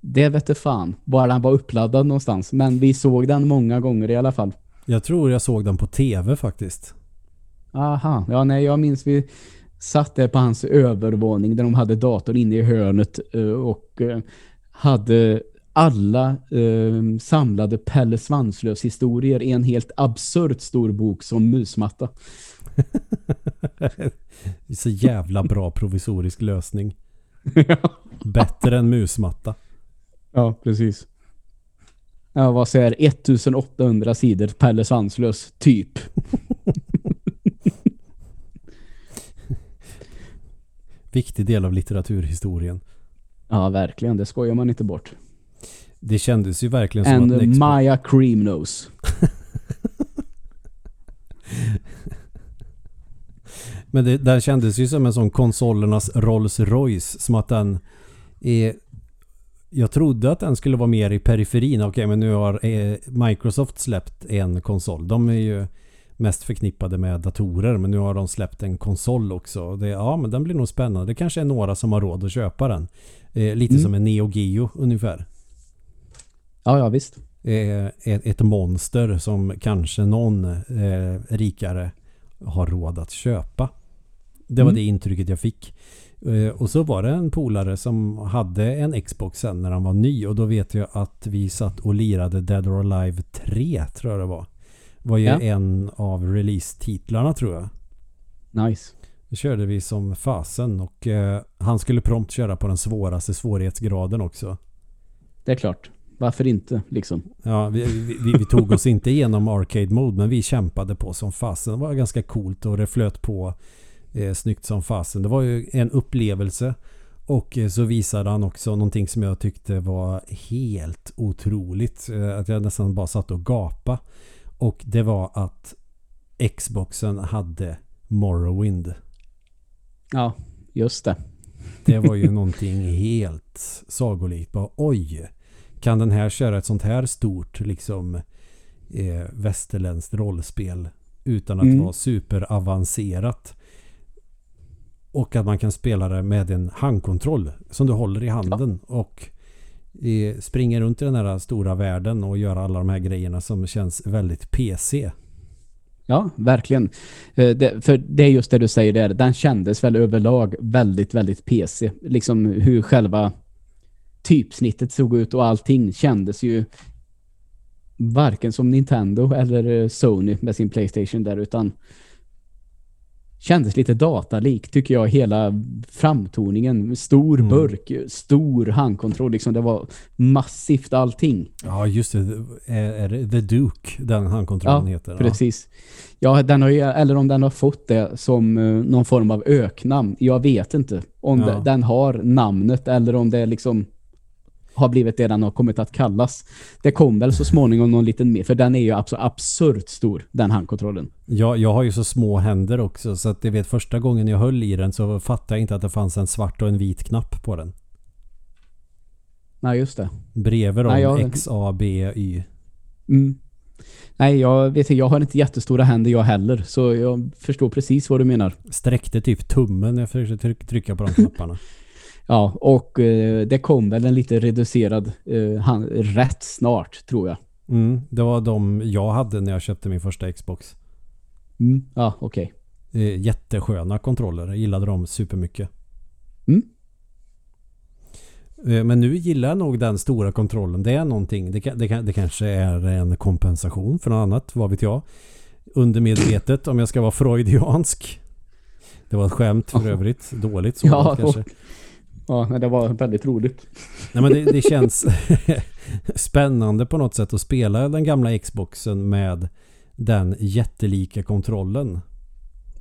A: Det vet fan, bara den var uppladdad någonstans. Men vi såg den många gånger i alla fall.
B: Jag tror jag såg den på tv faktiskt.
A: Aha, ja nej jag minns vi satt där på hans övervåning där de hade datorn inne i hörnet eh, och eh, hade alla eh, samlade Pelle Svanslös historier i en helt absurt stor bok som musmatta.
B: så jävla bra provisorisk lösning. Bättre än musmatta.
A: Ja, precis. Ja, vad säger 1800 sidor Pelle Svanslös, typ.
B: Viktig del av litteraturhistorien.
A: Ja, verkligen. Det skojar man inte bort.
B: Det kändes ju verkligen som
A: And att Xbox... Maya Creamnose.
B: Men det där kändes ju som en sån konsolernas Rolls Royce. Som att den är... Jag trodde att den skulle vara mer i periferin. Okej, okay, men nu har eh, Microsoft släppt en konsol. De är ju mest förknippade med datorer. Men nu har de släppt en konsol också. Det, ja, men den blir nog spännande. Det kanske är några som har råd att köpa den. Eh, lite mm. som en Neo Geo ungefär.
A: Ja, ja visst.
B: Ett, ett monster som kanske någon eh, rikare har råd att köpa. Det var mm. det intrycket jag fick. Eh, och så var det en polare som hade en Xbox sen när han var ny. Och då vet jag att vi satt och lirade Dead or Alive 3 tror jag det var. Var ju ja. en av release-titlarna tror jag.
A: Nice.
B: Det körde vi som fasen och eh, han skulle prompt köra på den svåraste svårighetsgraden också.
A: Det är klart varför inte liksom?
B: Ja, vi, vi, vi, tog oss inte igenom arcade mode men vi kämpade på som fasen. Det var ganska coolt och det flöt på eh, snyggt som fasen. Det var ju en upplevelse och eh, så visade han också någonting som jag tyckte var helt otroligt. Eh, att jag nästan bara satt och gapa. Och det var att Xboxen hade Morrowind.
A: Ja, just det.
B: Det var ju någonting helt sagolikt. Bara, oj, kan den här köra ett sånt här stort liksom eh, västerländskt rollspel utan att mm. vara superavancerat. Och att man kan spela det med en handkontroll som du håller i handen ja. och eh, springer runt i den här stora världen och gör alla de här grejerna som känns väldigt PC.
A: Ja, verkligen. Eh, det, för det är just det du säger där. Den kändes väl överlag väldigt, väldigt PC. Liksom hur själva typsnittet såg ut och allting kändes ju varken som Nintendo eller eh, Sony med sin Playstation där utan kändes lite datalik tycker jag. Hela framtoningen. Stor
B: Mm.
A: burk, stor handkontroll. Liksom, det var massivt allting.
B: Ja, just det. Är, är det The Duke den handkontrollen
A: Ja,
B: heter?
A: Precis. Ja, den har ju, eller om den har fått det som eh, någon form av öknamn. Jag vet inte om
B: Ja.
A: de- den har namnet eller om det liksom har blivit det den har kommit att kallas. Det kom väl så småningom någon liten mer, för den är ju abs absurt stor, den handkontrollen.
B: Jag, jag har ju så små händer också så att jag vet första gången jag höll i den så fattade jag inte att det fanns en svart och en vit knapp på den.
A: Nej, just det.
B: Bredvid dem
A: Nej, jag-
B: X, A, B, Y.
A: Mm. Nej, jag vet inte, jag har inte jättestora händer jag heller, så jag förstår precis vad du menar.
B: Sträckte typ tummen när jag försökte tryck, trycka på de knapparna.
A: Ja, och eh, det kom väl en lite reducerad eh, hand, rätt snart, tror jag.
B: Mm, det var de jag hade när jag köpte min första Xbox.
A: Mm. Ja, okej.
B: Eh, jättesköna kontroller. Jag gillade dem supermycket.
A: Mm.
B: Eh, Men nu gillar jag nog den stora kontrollen. Det är någonting. Det, det, det kanske är en kompensation för något annat. Vad vet jag. Undermedvetet om jag ska vara freudiansk. Det var ett skämt för övrigt. Dåligt så
A: Ja,
B: kanske.
A: Ja, det var väldigt roligt.
B: Nej men det, det känns spännande på något sätt att spela den gamla Xboxen med den jättelika kontrollen.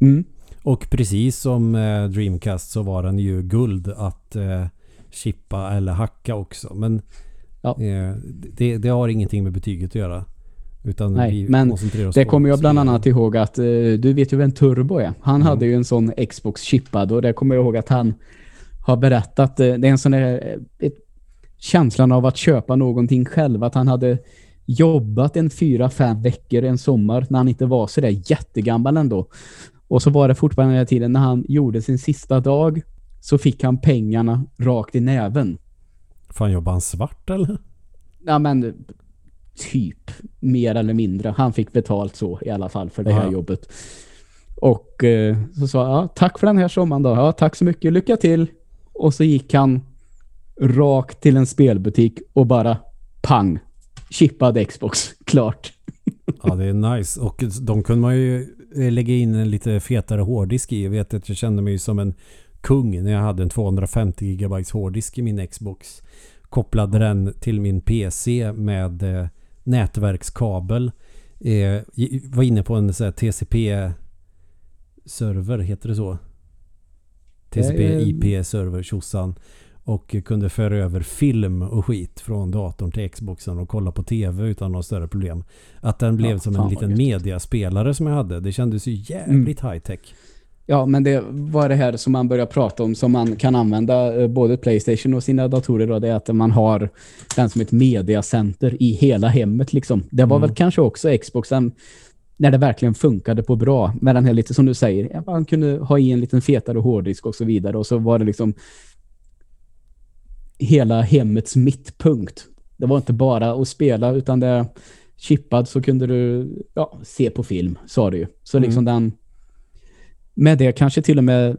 A: Mm.
B: Och precis som eh, Dreamcast så var den ju guld att eh, chippa eller hacka också. Men
A: Ja.
B: eh, det, det har ingenting med betyget att göra. Utan
A: Nej,
B: vi
A: men
B: koncentrerar oss
A: Det kommer jag bland annat ihåg att eh, du vet ju vem Turbo är. Han
B: Mm.
A: hade ju en sån Xbox chippad och det kommer jag ihåg att han har berättat. Eh, det är en sån där eh, ett, känslan av att köpa någonting själv. Att han hade jobbat en fyra, fem veckor en sommar när han inte var så där jättegammal ändå. Och så var det fortfarande den här tiden när han gjorde sin sista dag så fick han pengarna rakt i näven.
B: Fan jobbar han svart eller?
A: Ja men typ mer eller mindre. Han fick betalt så i alla fall för det här
B: Ja.
A: jobbet. Och eh, så sa jag, ja, tack för den här sommaren då. Ja, tack så mycket. Lycka till. Och så gick han rakt till en spelbutik och bara pang. Chippad Xbox. Klart.
B: Ja det är nice. Och de kunde man ju eh, lägga in en lite fetare hårddisk i. Jag vet att jag kände mig som en kung när jag hade en 250 GB hårddisk i min Xbox. Kopplade den till min PC med eh, nätverkskabel. Eh, var inne på en så här, TCP-server, heter det så? TCP
A: Eh,
B: IP-server, tjosan. Och kunde föra över film och skit från datorn till Xboxen och kolla på TV utan några större problem. Att den blev
A: Ja,
B: som en liten mediaspelare som jag hade. Det kändes ju jävligt
A: Mm.
B: high tech.
A: Ja, men det var det här som man börjar prata om som man kan använda eh, både Playstation och sina datorer. Då, det är att man har den som ett mediacenter i hela hemmet. Liksom. Det var
B: Mm.
A: väl kanske också Xboxen när det verkligen funkade på bra. Med den här lite som du säger, man kunde ha i en liten fetare hårddisk och så vidare. Och så var det liksom hela hemmets mittpunkt. Det var inte bara att spela utan det chippad så kunde du ja, se på film, sa du ju. Så
B: Mm.
A: liksom den med det kanske till och med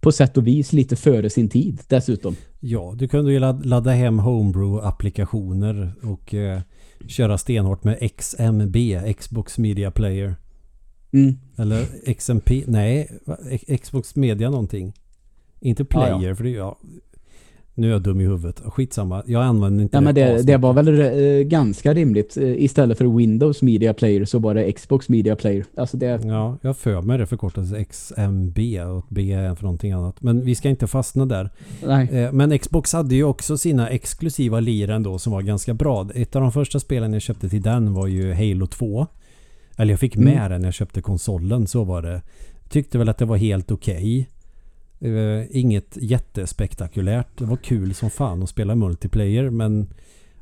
A: på sätt och vis lite före sin tid dessutom.
B: Ja, du kunde ju ladd- ladda hem Homebrew-applikationer och eh, köra stenhårt med XMB, Xbox Media Player.
A: Mm.
B: Eller XMP, nej, Xbox Media någonting. Inte Player,
A: ja.
B: för det är ja, Nu är jag dum i huvudet. Skitsamma. Jag använder inte
A: Ja, men det, det var väl eh, ganska rimligt. Eh, Istället för Windows Media Player så var det Xbox Media Player. Alltså det,
B: Ja, jag för mig det förkortas XMB och B är för någonting annat. Men vi ska inte fastna där.
A: nej.
B: Eh, Men Xbox hade ju också sina exklusiva lir ändå som var ganska bra. Ett av de första spelen jag köpte till den var ju Halo 2. Eller jag fick med
A: Mm.
B: den när jag köpte konsolen, så var det. Tyckte väl att det var helt okej. Eh, inget jättespektakulärt. Det var kul som fan att spela multiplayer men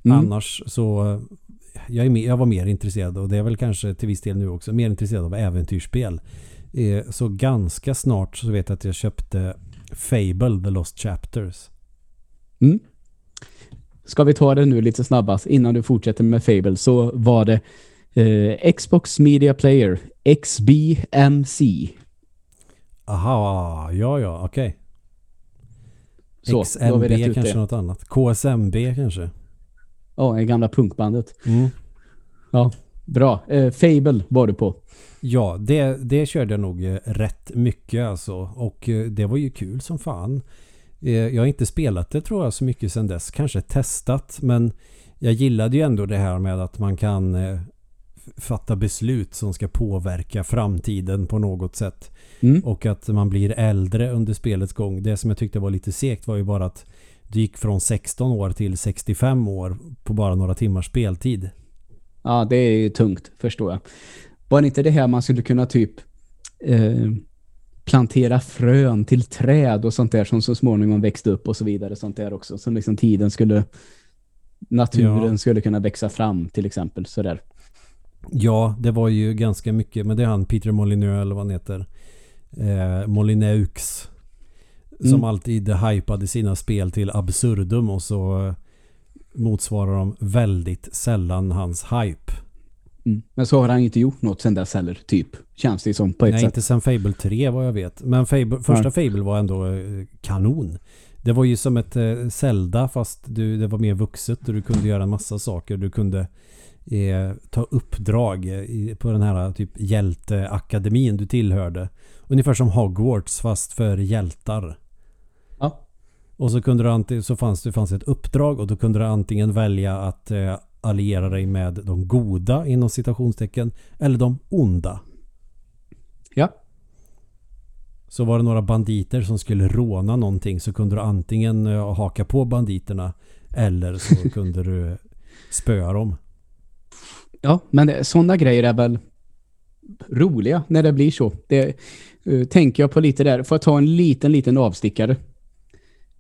A: Mm.
B: annars så jag, är mer, jag var mer intresserad och det är väl kanske till viss del nu också mer intresserad av äventyrsspel. Eh, så ganska snart så vet jag att jag köpte Fable The Lost Chapters.
A: Mm. Ska vi ta det nu lite snabbast innan du fortsätter med Fable så var det eh, Xbox Media Player XBMC.
B: Aha, ja ja, okej.
A: Så, vi rätt
B: XMB kanske något annat. KSMB kanske.
A: Ja, det gamla punkbandet.
B: Mm.
A: Ja. Bra. Eh, Fable var du på.
B: Ja, det, det körde jag nog eh, rätt mycket alltså. Och eh, det var ju kul som fan. Eh, jag har inte spelat det tror jag så mycket sedan dess. Kanske testat men jag gillade ju ändå det här med att man kan fatta beslut som ska påverka framtiden på något sätt. Mm. Och att man blir äldre under spelets gång. Det som jag tyckte var lite segt var ju bara att du gick från 16 år till 65 år på bara några timmars speltid.
A: Ja, det är ju tungt, förstår jag. Var det inte det här man skulle kunna typ eh, plantera frön till träd och sånt där som så småningom växte upp och så vidare sånt där också. Som liksom tiden skulle naturen ja. skulle kunna växa fram till exempel sådär.
B: Ja, det var ju ganska mycket men det är han Peter Molyneux eller vad han heter. Eh, Molyneux som mm. alltid hypade sina spel till absurdum och så eh, motsvarar de väldigt sällan hans hype.
A: Mm. Men så har han inte gjort något sen dess heller, typ. Känns det som på ett
B: Nej,
A: sätt.
B: inte sen Fable 3 vad jag vet. Men Fable, första ja. Fable var ändå eh, kanon. Det var ju som ett eh, Zelda fast du, det var mer vuxet och du kunde göra en massa saker. Du kunde eh, ta uppdrag i, på den här typ hjälteakademin du tillhörde. Ungefär som Hogwarts fast för hjältar.
A: Ja.
B: Och så kunde du antingen, så fanns det fanns ett uppdrag och då kunde du antingen välja att eh, alliera dig med de goda inom citationstecken eller de onda.
A: Ja.
B: Så var det några banditer som skulle råna någonting så kunde du antingen eh, haka på banditerna eller så kunde du spöa dem.
A: Ja, men sådana grejer är väl roliga när det blir så. Det uh, tänker jag på lite där. Får jag ta en liten, liten avstickare?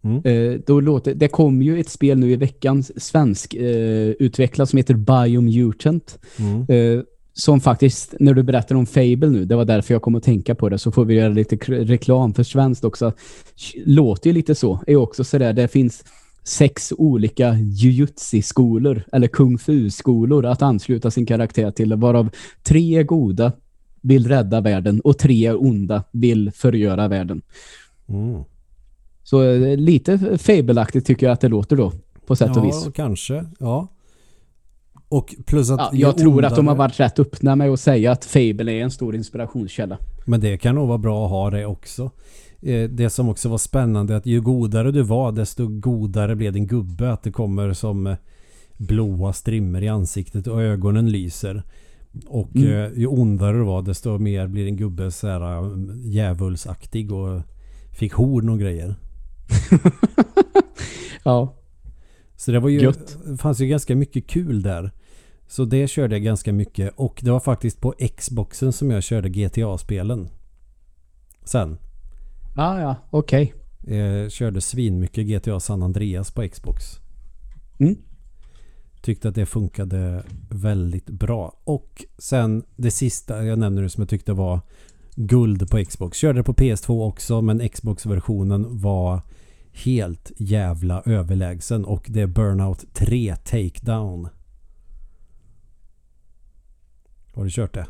A: Mm. Uh, då låter, det kom ju ett spel nu i veckan, svensk uh, utvecklat som heter Biomutant. Mm. Som faktiskt, när du berättar om Fable nu, det var därför jag kom att tänka på det, så får vi göra lite reklam för svenskt också. Låter ju lite så. Är också sådär, det finns sex olika jujutsu-skolor eller kung fu-skolor att ansluta sin karaktär till, varav tre är goda, vill rädda världen och tre är onda, vill förgöra världen. Mm. Så eh, lite fabelaktigt tycker jag att det låter då, på sätt
B: ja,
A: och vis.
B: Ja, kanske. Ja. Och plus att...
A: Ja, jag tror ondare... att de har varit rätt öppna med att säga att Fable är en stor inspirationskälla.
B: Men det kan nog vara bra att ha det också. Eh, det som också var spännande att ju godare du var desto godare blev din gubbe. Att det kommer som eh, blåa strimmer i ansiktet och ögonen lyser. Och mm. Eh, ju ondare du var desto mer blir din gubbe så här djävulsaktig och fick horn och grejer.
A: ja.
B: Så det var ju, Gött. fanns ju ganska mycket kul där. Så det körde jag ganska mycket. Och det var faktiskt på Xboxen som jag körde GTA-spelen. Sen.
A: Ah, ja, okej.
B: Okay. Eh, körde svin mycket GTA San Andreas på Xbox.
A: Mm.
B: Tyckte att det funkade väldigt bra. Och sen det sista jag nämner som jag tyckte var guld på Xbox. Körde på PS2 också men Xbox-versionen var helt jävla överlägsen och det är Burnout 3 Takedown. Har du kört det?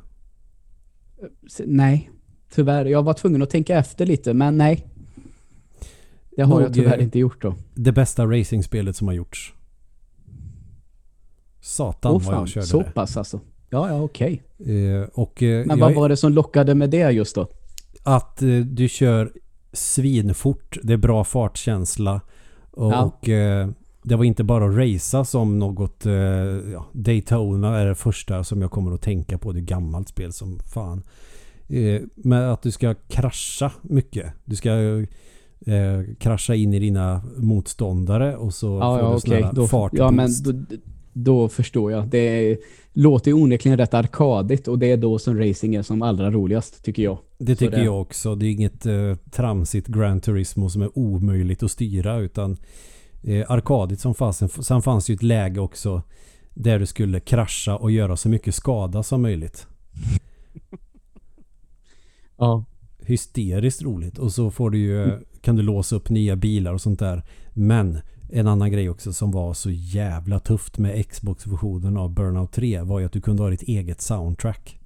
A: Nej, tyvärr. Jag var tvungen att tänka efter lite, men nej. Det har Nog jag tyvärr inte gjort då.
B: Det bästa racingspelet som har gjorts. Satan oh, vad jag körde
A: så det. Pass alltså. Ja, ja, okej.
B: Okay. Eh, eh,
A: men vad var det som lockade med det just då?
B: Att eh, du kör svinfort. Det är bra fartkänsla. Och, ja. och eh, det var inte bara att racea som något eh, ja, Daytona är det första som jag kommer att tänka på. Det är gammalt spel som fan. Eh, men att du ska krascha mycket. Du ska eh, krascha in i dina motståndare och så
A: ja, får ja, du okay. då, fart Ja, men då, då, förstår jag. Det låter onekligen rätt arkadigt och det är då som racing är som allra roligast, tycker jag.
B: Det tycker det... jag också. Det är inget eh, tramsigt Grand Turismo som är omöjligt att styra utan eh, arkadigt som fasen. Sen fanns ju ett läge också där du skulle krascha och göra så mycket skada som möjligt.
A: ja.
B: Hysteriskt roligt. Och så får du ju, kan du låsa upp nya bilar och sånt där. Men en annan grej också som var så jävla tufft med Xbox-versionen av Burnout 3 var ju att du kunde ha ditt eget soundtrack.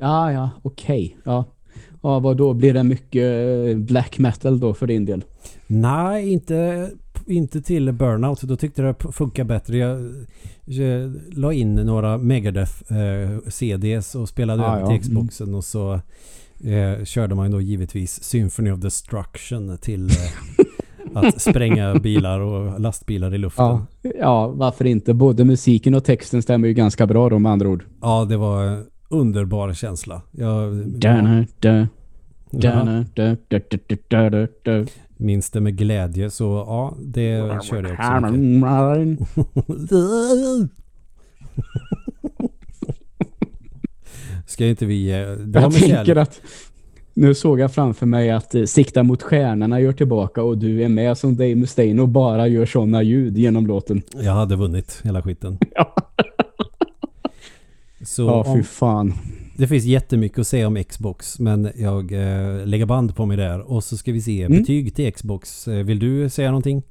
A: Ja, ja, okej. Okay. Ja. Ja, vad då blir det mycket eh, black metal då för din del?
B: Nej, inte inte till Burnout. Då tyckte jag det funkar bättre. Jag, jag la in några Megadeth eh, och spelade
A: Ah,
B: över
A: ja.
B: till Xboxen och så eh, körde man då givetvis Symphony of Destruction till eh, att spränga bilar och lastbilar i luften.
A: Ja, ja, varför inte? Både musiken och texten stämmer ju ganska bra då med andra ord.
B: Ja, det var en underbar känsla. Jag
A: Dana, dana, da, da, da, da, da, da.
B: minns det med glädje. Så ja, det körde jag också mycket. Ska inte vi... eh, Det
A: Jag tänker att nu såg jag framför mig att eh, Sikta mot stjärnorna gör tillbaka och du är med som Dave Mustaine och bara gör sådana ljud genom låten.
B: Jag hade vunnit hela skiten.
A: Ja.
B: Så
A: Ja, fy fan.
B: det finns jättemycket att säga om Xbox men jag eh, lägger band på mig där. Och så ska vi se
A: Mm.
B: betyg till Xbox. Eh, Vill du säga någonting?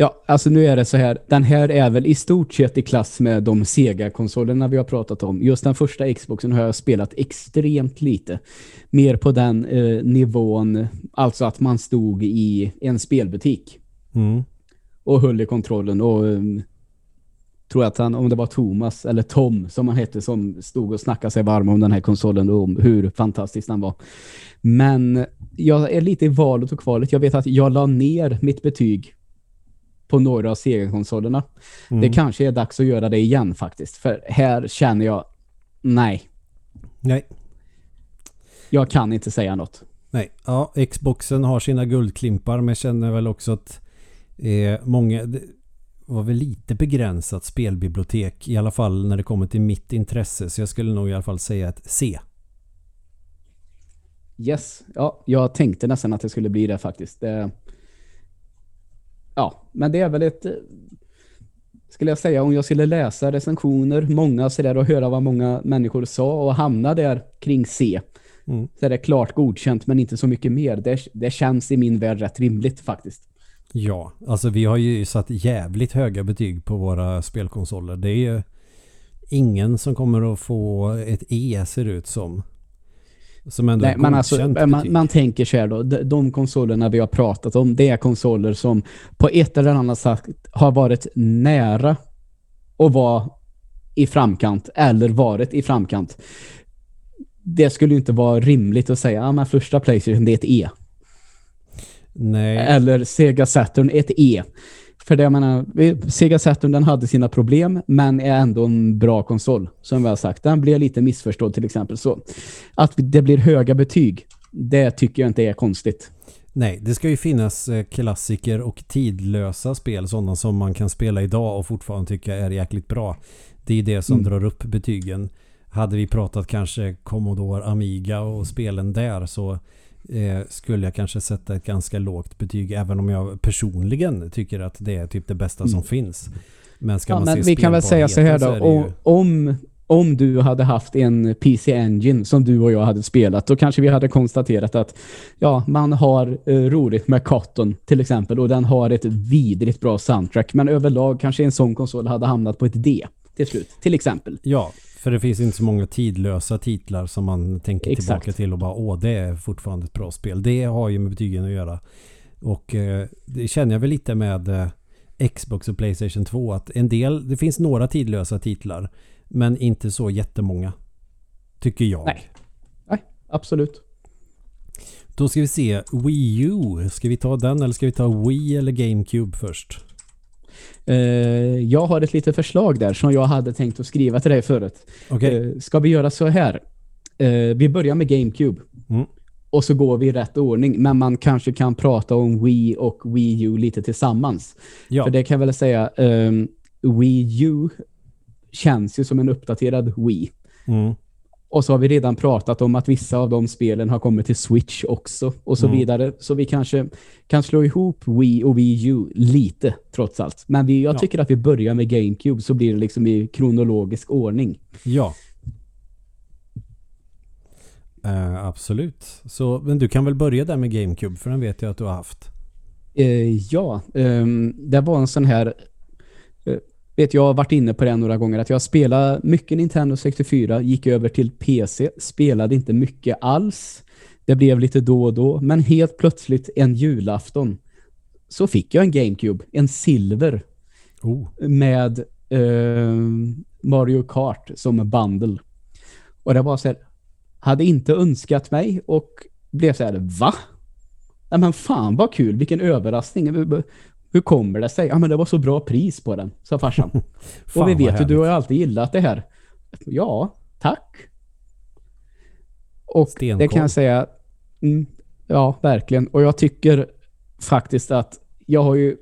A: Ja, alltså nu är det så här. Den här är väl i stort sett i klass med de Sega-konsolerna vi har pratat om. Just den första Xboxen har jag spelat extremt lite. Mer på den eh, nivån, alltså att man stod i en spelbutik
B: Mm.
A: och höll i kontrollen och um, tror att han, om det var Thomas eller Tom som han hette som stod och snackade sig varm om den här konsolen och om hur fantastisk den var. Men jag är lite i valet och kvalet. Jag vet att jag la ner mitt betyg på några av Sega-konsolerna.
B: Mm.
A: Det kanske är dags att göra det igen faktiskt. För här känner jag, nej,
B: Nej.
A: jag kan inte säga något.
B: Nej, ja, Xboxen har sina guldklimpar men känner väl också att eh, många det var väl lite begränsat spelbibliotek i alla fall när det kommer till mitt intresse så jag skulle nog i alla fall säga ett C.
A: Yes, ja, jag tänkte nästan att det skulle bli det faktiskt. Det, ja, men det är väl ett... eh, Skulle jag säga, om jag skulle läsa recensioner, många sådär och höra vad många människor sa och hamna där kring C.
B: Mm.
A: Så är det klart godkänt, men inte så mycket mer. Det, det känns i min värld rätt rimligt faktiskt.
B: Ja, alltså vi har ju satt jävligt höga betyg på våra spelkonsoler. Det är ju ingen som kommer att få ett E ser ut som. Som ändå
A: Nej,
B: är
A: men alltså, man, man tänker så här då, de, de konsolerna vi har pratat om, det är konsoler som på ett eller annat sätt har varit nära att vara i framkant eller varit i framkant. Det skulle ju inte vara rimligt att säga, ja men första Playstation det är ett E.
B: Nej,
A: Eller Sega Saturn ett E. För det jag menar, Sega Saturn den hade sina problem, men är ändå en bra konsol. Som vi har sagt. Den blev lite missförstådd till exempel. Så att det blir höga betyg, det tycker jag inte är konstigt.
B: Nej, det ska ju finnas eh, klassiker och tidlösa spel. Sådana som man kan spela idag och fortfarande tycka är jäkligt bra. Det är det som
A: Mm.
B: drar upp betygen. Hade vi pratat kanske Commodore Amiga och spelen där så eh, skulle jag kanske sätta ett ganska lågt betyg. Även om jag personligen tycker att det är typ det bästa som
A: Mm.
B: finns. Men ska
A: Ja,
B: man
A: men
B: se
A: vi kan väl säga så här då.
B: så det ju-
A: Om, om du hade haft en PC Engine som du och jag hade spelat, då kanske vi hade konstaterat att ja, man har eh, roligt med Cotton till exempel och den har ett vidrigt bra soundtrack. Men överlag kanske en sån konsol hade hamnat på ett D till slut, till exempel.
B: Ja, för det finns inte så många tidlösa titlar som man tänker
A: Exakt.
B: tillbaka till och bara åh det är fortfarande ett bra spel. Det har ju med betygen att göra. Och eh, det känner jag väl lite med eh, Xbox och Playstation 2 att en del, det finns några tidlösa titlar men inte så jättemånga. Tycker jag.
A: Nej. Nej, absolut.
B: Då ska vi se Wii U. Ska vi ta den eller ska vi ta Wii eller GameCube först?
A: Eh, jag har ett litet förslag där som jag hade tänkt att skriva till dig förut.
B: Okej.
A: Eh, ska vi göra så här? Eh, vi börjar med GameCube.
B: Mm.
A: Och så går vi i rätt ordning. Men man kanske kan prata om Wii och Wii U lite tillsammans.
B: Ja.
A: För det kan jag väl säga, ehm, Wii U känns ju som en uppdaterad Wii.
B: Mm.
A: Och så har vi redan pratat om att vissa av de spelen har kommit till Switch också och så
B: Mm.
A: vidare. Så vi kanske kan slå ihop Wii och Wii U lite trots allt. Men vi, jag
B: Ja.
A: tycker att vi börjar med GameCube så blir det liksom i kronologisk ordning.
B: Ja. Eh, absolut. Så, men du kan väl börja där med GameCube för den vet jag att du har haft.
A: Eh, ja, ehm, det var en sån här... vet jag har varit inne på det några gånger att jag spelade mycket Nintendo 64, gick över till PC, spelade inte mycket alls. Det blev lite då och då, men helt plötsligt en julafton så fick jag en GameCube, en silver
B: Oh.
A: med eh, Mario Kart som bundle. Och det var så här, hade inte önskat mig och blev så här, va? Nej men fan vad kul, vilken överraskning. Hur, kommer det sig? Ja men det var så bra pris på den, sa farsan.
B: Fan
A: och vi vet ju, du har ju alltid gillat det här. Ja, tack. Och
B: Stenkoll.
A: det kan jag säga, mm, ja verkligen. Och jag tycker faktiskt att jag har ju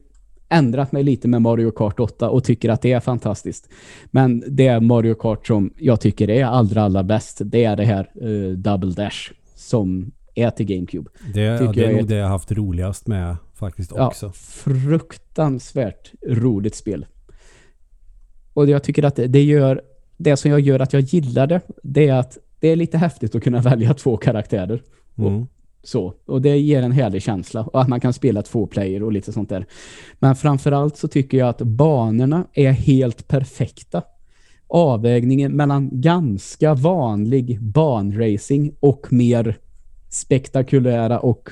A: ändrat mig lite med Mario Kart 8 och tycker att det är fantastiskt. Men det är Mario Kart som jag tycker är allra, allra bäst. Det är det här eh, Double Dash som är till GameCube.
B: Det, ja, det är nog det jag haft roligast med faktiskt
A: Ja,
B: också.
A: fruktansvärt roligt spel. Och jag tycker att det, gör det som jag gör att jag gillar det, det är att det är lite häftigt att kunna välja två karaktärer.
B: Mm.
A: Så. Och det ger en härlig känsla. Och att man kan spela två player och lite sånt där. Men framförallt så tycker jag att banorna är helt perfekta. Avvägningen mellan ganska vanlig banracing och mer spektakulära och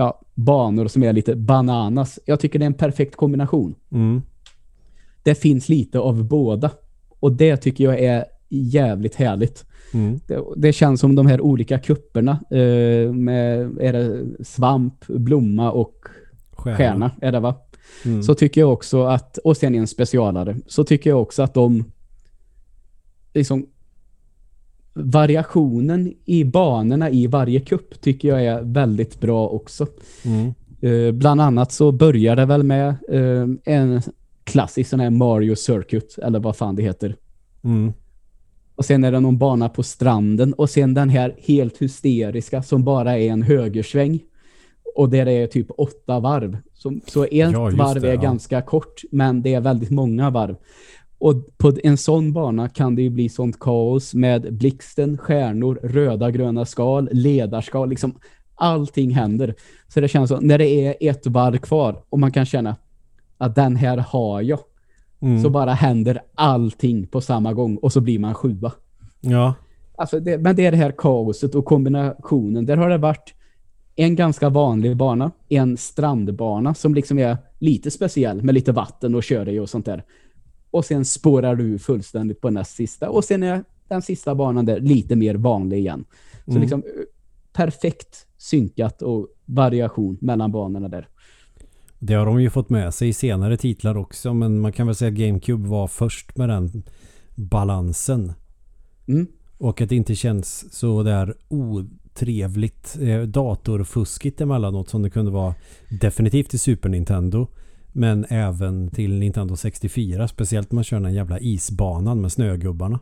A: ja, banor som är lite bananas. Jag tycker det är en perfekt kombination.
B: Mm.
A: Det finns lite av båda. Och det tycker jag är jävligt härligt.
B: Mm.
A: Det, det känns som de här olika kupperna eh, med är det svamp, blomma och
B: Stjärna.
A: stjärna är det va?
B: Mm.
A: Så tycker jag också att, och sen en specialare, så tycker jag också att de liksom variationen i banorna i varje kupp tycker jag är väldigt bra också.
B: Mm.
A: Eh, bland annat så börjar det väl med eh, en klassisk sån här Mario Circuit, eller vad fan det heter.
B: Mm.
A: Och sen är det någon bana på stranden och sen den här helt hysteriska som bara är en högersväng. Och där det är typ åtta varv. Så, så ett
B: Ja,
A: varv
B: det,
A: är
B: ja.
A: ganska kort, men det är väldigt många varv. Och på en sån bana kan det ju bli sånt kaos med blixten, stjärnor, röda, gröna skal, ledarskal, liksom allting händer. Så det känns som, när det är ett varv kvar och man kan känna att den här har jag,
B: Mm.
A: så bara händer allting på samma gång och så blir man sjua.
B: Ja.
A: Alltså det, men det är det här kaoset och kombinationen. Där har det varit en ganska vanlig bana, en strandbana som liksom är lite speciell med lite vatten och köra och sånt där. Och sen spårar du fullständigt på näst sista. Och sen är den sista banan där lite mer vanlig igen. Så
B: Mm.
A: liksom eh, perfekt synkat och variation mellan banorna där.
B: Det har de ju fått med sig i senare titlar också men man kan väl säga att GameCube var först med den balansen.
A: Mm.
B: Och att det inte känns så där otrevligt eh, datorfuskigt emellanåt som det kunde vara definitivt till Super Nintendo. Men även till Nintendo 64. Speciellt när man kör den jävla isbanan med snögubbarna.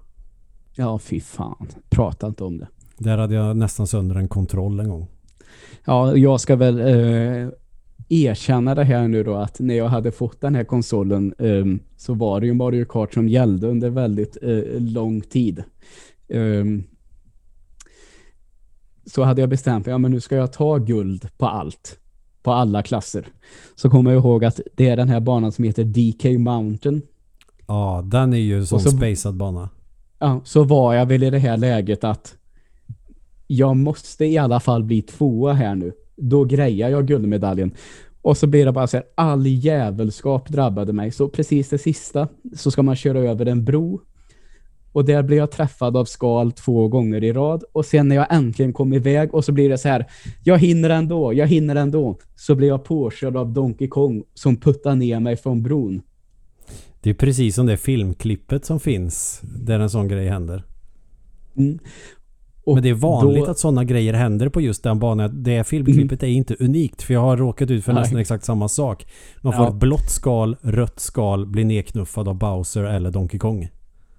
A: Ja, fy fan. Prata inte om det.
B: Där hade jag nästan sönder en kontroll en gång.
A: Ja, jag ska väl eh, erkänna det här nu då att när jag hade fått den här konsolen eh, så var det ju Mario Kart som gällde under väldigt eh, lång tid. Eh, så hade jag bestämt mig, ja men nu ska jag ta guld på allt. På alla klasser. Så kommer jag ihåg att det är den här banan som heter DK Mountain.
B: Ja, den är ju en sån
A: så-
B: spacad bana.
A: Ja, så var jag väl i det här läget att jag måste i alla fall bli tvåa här nu. Då grejar jag guldmedaljen. Och så blir det bara så här, all jävelskap drabbade mig. Så precis det sista så ska man köra över en bro. Och där blir jag träffad av skal två gånger i rad. Och sen när jag äntligen kom iväg och så blir det så här, jag hinner ändå, jag hinner ändå. Så blir jag påkörd av Donkey Kong som puttar ner mig från bron.
B: Det är precis som det filmklippet som finns där en sån grej händer.
A: Mm.
B: Men det är vanligt
A: då-
B: att sådana grejer händer på just den banan. Det filmklippet är inte unikt för jag har råkat ut för
A: Nej.
B: nästan exakt samma sak. Man får
A: Ja.
B: ett blått skal, rött skal, blir nedknuffad av Bowser eller Donkey Kong.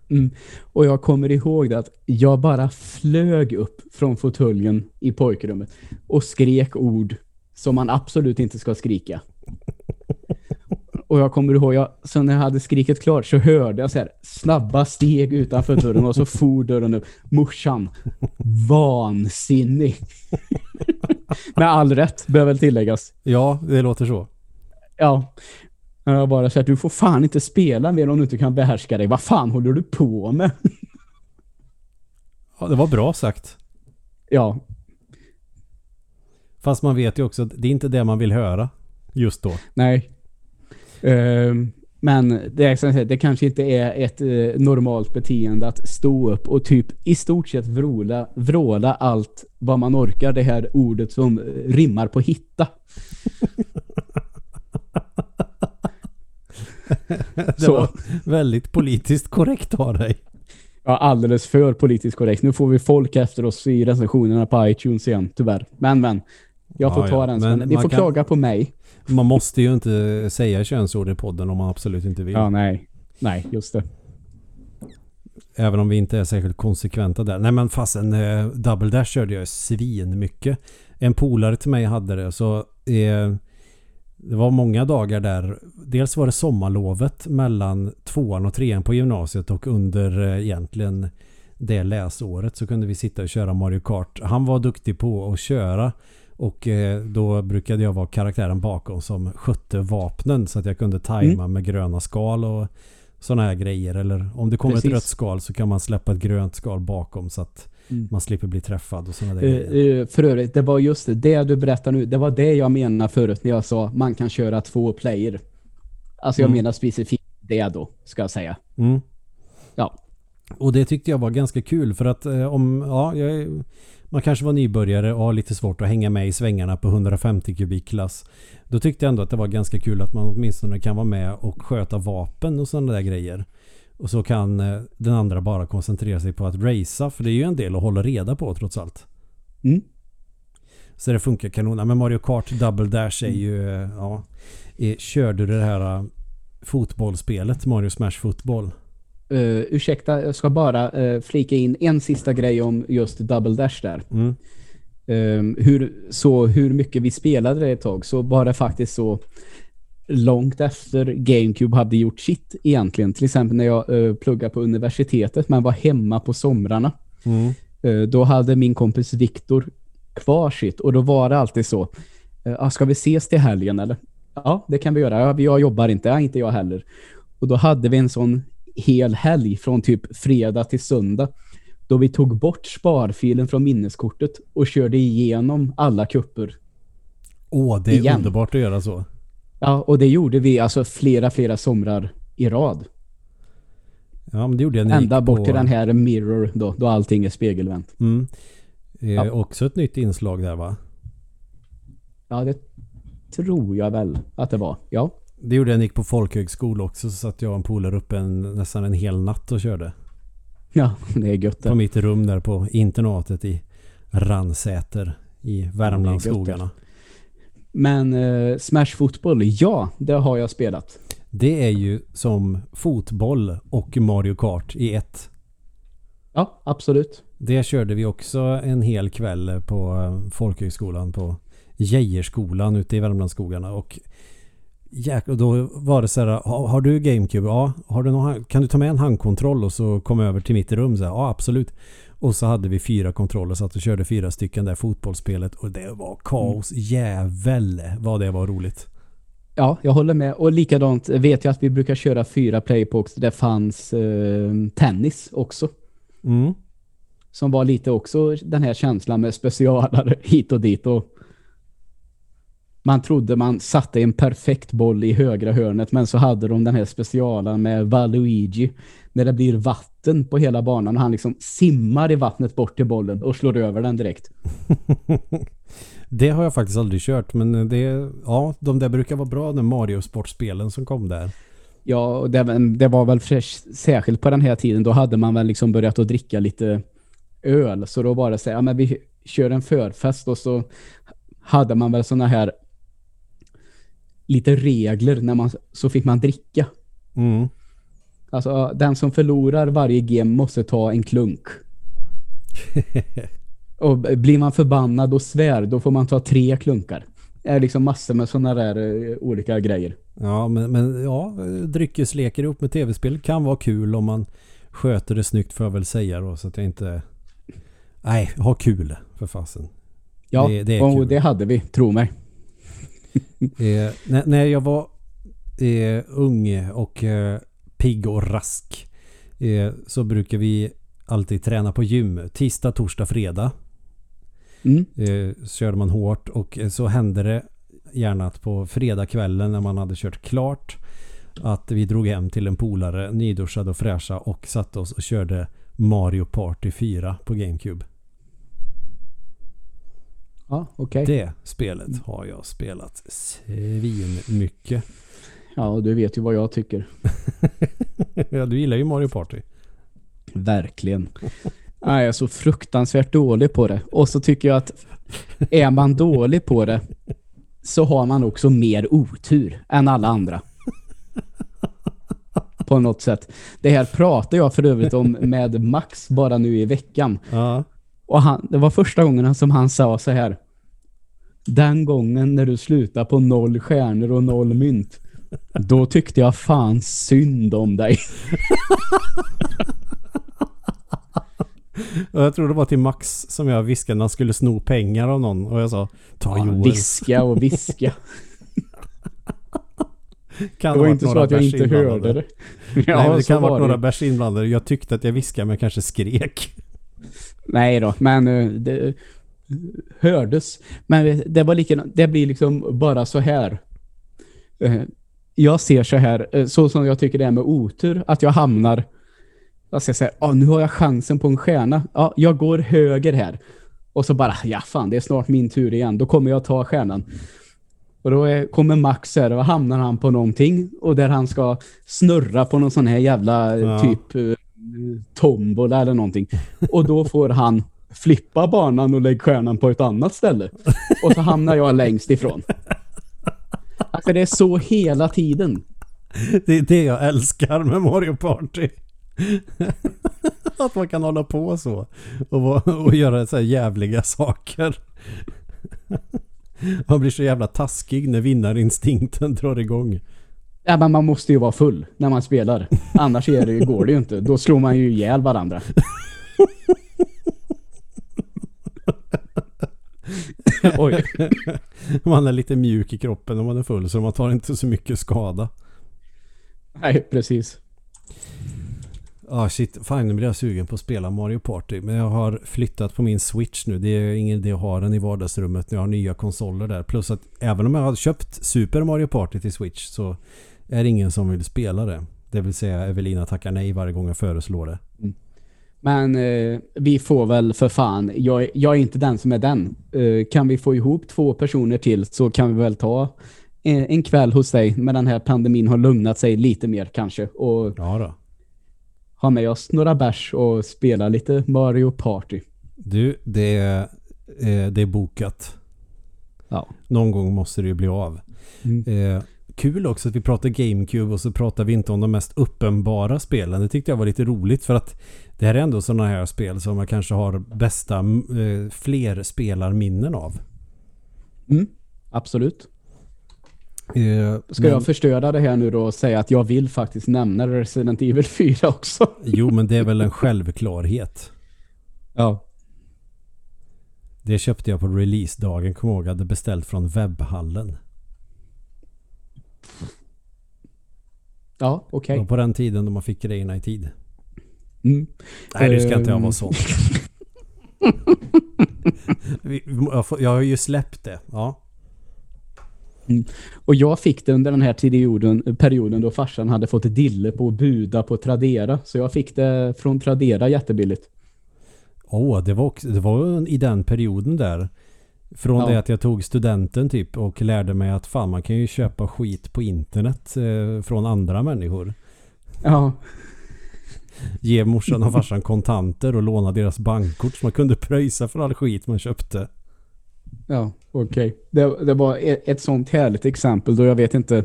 A: Mm. Och jag kommer ihåg det att jag bara flög upp från fåtöljen i pojkrummet och skrek ord som man absolut inte ska skrika. Och jag kommer ihåg, jag, så när jag hade skriket klart så hörde jag så här snabba steg utanför dörren och så for dörren upp. Morsan, vansinnig. Med all rätt, behöver väl tilläggas.
B: Ja, det låter så.
A: Ja. Jag bara så här, du får fan inte spela mer om du inte kan behärska dig. Vad fan håller du på med?
B: Ja, det var bra sagt.
A: Ja,
B: Fast man vet ju också att det är inte det man vill höra. just då.
A: Nej. Ehm, men det, är, det kanske inte är ett eh, normalt beteende att stå upp och typ i stort sett vråla, vråla allt vad man orkar. Det här ordet som eh, rimmar på hitta.
B: Det
A: Så.
B: var väldigt politiskt korrekt av dig.
A: Ja, alldeles för politiskt korrekt. Nu får vi folk efter oss i recensionerna på iTunes igen, tyvärr. Men, men. Jag får
B: Ja,
A: ta
B: ja.
A: den.
B: Men
A: Ni får
B: kan-
A: klaga på mig.
B: Man måste ju inte säga könsord i podden om man absolut inte vill.
A: Ja, nej. Nej, just det.
B: Även om vi inte är särskilt konsekventa där. Nej men fasen, eh, Double Dash körde jag svin mycket. En polare till mig hade det så eh, det var många dagar där. Dels var det sommarlovet mellan tvåan och trean på gymnasiet och under eh, egentligen det läsåret så kunde vi sitta och köra Mario Kart. Han var duktig på att köra och eh, då brukade jag vara karaktären bakom som skötte vapnen så att jag kunde tajma med gröna skal och sådana här grejer. Eller om det kommer
A: Precis.
B: ett rött skal så kan man släppa ett grönt skal bakom så att
A: Mm.
B: man slipper bli träffad och sådana där
A: eh, för övrigt, det var just det, det du berättar nu. Det var det jag menade förut när jag sa man kan köra två player. Alltså jag
B: Mm.
A: menar specifikt det då, ska jag säga.
B: Mm.
A: Ja.
B: Och det tyckte jag var ganska kul för att eh, om, ja, jag, man kanske var nybörjare och har lite svårt att hänga med i svängarna på 150 kubikklass. Då tyckte jag ändå att det var ganska kul att man åtminstone kan vara med och sköta vapen och sådana där grejer. Och så kan eh, den andra bara koncentrera sig på att racea för det är ju en del att hålla reda på trots allt.
A: Mm.
B: Så det funkar kanon. Men Mario Kart Double Dash är ju, eh, ja. Eh, Körde du det här fotbollsspelet Mario Smash Fotboll?
A: Uh, ursäkta, jag ska bara eh, flika in en sista grej om just Double Dash där.
B: Mm.
A: Ehm, hur, så hur mycket vi spelade det ett tag så var det faktiskt så långt efter GameCube hade gjort sitt egentligen. Till exempel när jag uh, pluggade på universitetet men var hemma på somrarna.
B: Mm.
A: Eh, då hade min kompis Viktor kvar sitt och då var det alltid så. ah, ska vi ses till helgen eller? Ja, det kan vi göra. Ja, jag jobbar inte, ja, inte jag heller. Och då hade vi en sån hel helg från typ fredag till söndag då vi tog bort sparfilen från minneskortet och körde igenom alla kupper.
B: Åh, det är
A: Igen.
B: underbart att göra så.
A: Ja, och det gjorde vi alltså flera, flera somrar i rad.
B: Ja, men det gjorde jag när
A: Ända bort
B: på,
A: till den här mirror då, då allting är spegelvänt.
B: Mm. Eh,
A: Ja.
B: Också ett nytt inslag där va?
A: Ja, det tror jag väl att det var. Ja.
B: Det gjorde jag när jag gick på folkhögskola också. Så satt jag och en polare uppe en, nästan en hel natt och körde.
A: Ja, det är gött det.
B: På mitt rum där på internatet i Ransäter i Värmlandsskogarna.
A: Men eh, Smash Football, ja, det har jag spelat.
B: Det är ju som fotboll och Mario Kart i ett.
A: Ja, absolut.
B: Det körde vi också en hel kväll på eh, folkhögskolan på Geijerskolan ute i Värmlandsskogarna. Och jäk, och då var det så här, har, du GameCube? Ja. Har du någon, kan du ta med en handkontroll och så komma över till mitt rum? Så här, ja, absolut. Och så hade vi fyra kontroller så att vi körde fyra stycken där fotbollsspelet och det var kaos. Jävel vad det var roligt.
A: Ja, jag håller med. Och likadant vet jag att vi brukar köra fyra playbox. Det fanns eh, tennis också.
B: Mm.
A: Som var lite också den här känslan med specialare hit och dit. Och man trodde man satte en perfekt boll i högra hörnet men så hade de den här specialen med Valuigi när det blir vatten på hela banan och han liksom simmar i vattnet bort till bollen och slår över den direkt.
B: Det har jag faktiskt aldrig kört men det, ja, de där brukar vara bra de Mario-sportspelen som kom där.
A: Ja, och det, det var väl för, särskilt på den här tiden då hade man väl liksom börjat att dricka lite öl så då så här, ja, men vi kör en förfest och så hade man väl såna här lite regler när man så fick man dricka.
B: Mm.
A: Alltså den som förlorar varje game måste ta en klunk. Och blir man förbannad och svär då får man ta tre klunkar. Det är liksom massor med sådana där eh, olika grejer.
B: Ja, men, men ja, dryckesleker ihop med tv-spel kan vara kul om man sköter det snyggt får jag väl säga då så att jag inte... Nej, ha kul för fasen.
A: Ja,
B: Det- det
A: och det hade vi, tro mig.
B: Eh, när, när jag var eh, ung och eh, pigg och rask eh, så brukar vi alltid träna på gym. Tisdag, torsdag, fredag.
A: Mm.
B: Eh, körde man hårt och eh, så hände det gärna att på fredagskvällen när man hade kört klart att vi drog hem till en polare, nyduschade och fräscha och satte oss och körde Mario Party 4 på GameCube.
A: Ja, okej.
B: Det spelet har jag spelat svin mycket.
A: Ja, du vet ju vad jag tycker.
B: ja, du gillar ju Mario Party.
A: Verkligen. Jag är så fruktansvärt dålig på det. Och så tycker jag att är man dålig på det så har man också mer otur än alla andra. På något sätt. Det här pratar jag för övrigt om med Max bara nu i veckan.
B: Ja.
A: Och han, det var första gången som han sa så här. Den gången när du slutar på noll stjärnor och noll mynt. Då tyckte jag fan synd om dig.
B: Jag tror det var till Max som jag viskade när han skulle sno pengar av någon. Och jag sa, ta
A: Ja,
B: Joel.
A: viska och viska.
B: Kan
A: Det var inte så att jag inte hörde det.
B: Nej, men det kan ha
A: var
B: varit några bärs inblandade. Jag tyckte att jag viskade men jag kanske skrek.
A: Nej då, men eh, det hördes. Men det var lika, det blir liksom bara så här. Jag ser så här, eh, så som jag tycker det är med otur, att jag hamnar, jag ska säga, ah, nu har jag chansen på en stjärna. Ja, jag går höger här. Och så bara, ja fan, det är snart min tur igen. Då kommer jag ta stjärnan. Och då är, kommer Max här och hamnar han på någonting och där han ska snurra på någon sån här jävla eh,
B: Ja.
A: typ eh, tombola eller någonting. Och då får han flippa banan och lägga stjärnan på ett annat ställe. Och så hamnar jag längst ifrån. Alltså det är så hela tiden.
B: Det är det jag älskar med Mario Party. att man kan hålla på så. Och, och göra så här jävliga saker. Man blir så jävla taskig när vinnarinstinkten drar igång.
A: Ja, men man måste ju vara full när man spelar. Annars är det, går det ju inte. Då slår man ju ihjäl varandra. Oj.
B: Man är lite mjuk i kroppen om man är full så man tar inte så mycket skada.
A: Nej, precis.
B: Ah shit, fan nu blir jag sugen på att spela Mario Party. Men jag har flyttat på min Switch nu. Det är ingen idé att ha den i vardagsrummet när jag har nya konsoler där. Plus att även om jag har köpt Super Mario Party till Switch så är det ingen som vill spela det. Det vill säga Evelina tackar nej varje gång jag föreslår det.
A: Men eh, vi får väl för fan, jag, jag är inte den som är den. Eh, kan vi få ihop två personer till så kan vi väl ta en, en kväll hos dig när den här pandemin har lugnat sig lite mer kanske. Och
B: Ja då.
A: ha med oss några bärs och spela lite Mario Party.
B: Du, det är, eh, det är bokat.
A: Ja.
B: Någon gång måste det ju bli av.
A: Mm.
B: Kul också att vi pratar GameCube och så pratar vi inte om de mest uppenbara spelen. Det tyckte jag var lite roligt för att det här är ändå sådana här spel som jag kanske har bästa eh, fler spelarminnen av.
A: Mm. Absolut.
B: Eh,
A: Ska
B: men,
A: jag förstöra det här nu då och säga att jag vill faktiskt nämna Resident Evil 4 också?
B: Jo, men det är väl en självklarhet.
A: Ja.
B: Det köpte jag på releasedagen, kommer jag ihåg. Jag hade beställt från webbhallen.
A: Ja, okej.
B: Och på den tiden då man fick grejerna i tid.
A: Mm.
B: Nej, nu ska inte jag
A: Ehm.
B: vara sån. Jag har ju släppt det. Ja.
A: Och jag fick det under den här perioden, perioden då farsan hade fått dille på att buda på Tradera. Så jag fick det från Tradera jättebilligt.
B: Åh, det var, också, det var i den perioden där. Från
A: Ja.
B: det att jag tog studenten typ och lärde mig att fan man kan ju köpa skit på internet eh, från andra människor.
A: Ja,
B: Ge morsan och farsan kontanter och låna deras bankkort så man kunde pröjsa för all skit man köpte.
A: ja okej. Det, det var ett, ett sånt härligt exempel då jag vet inte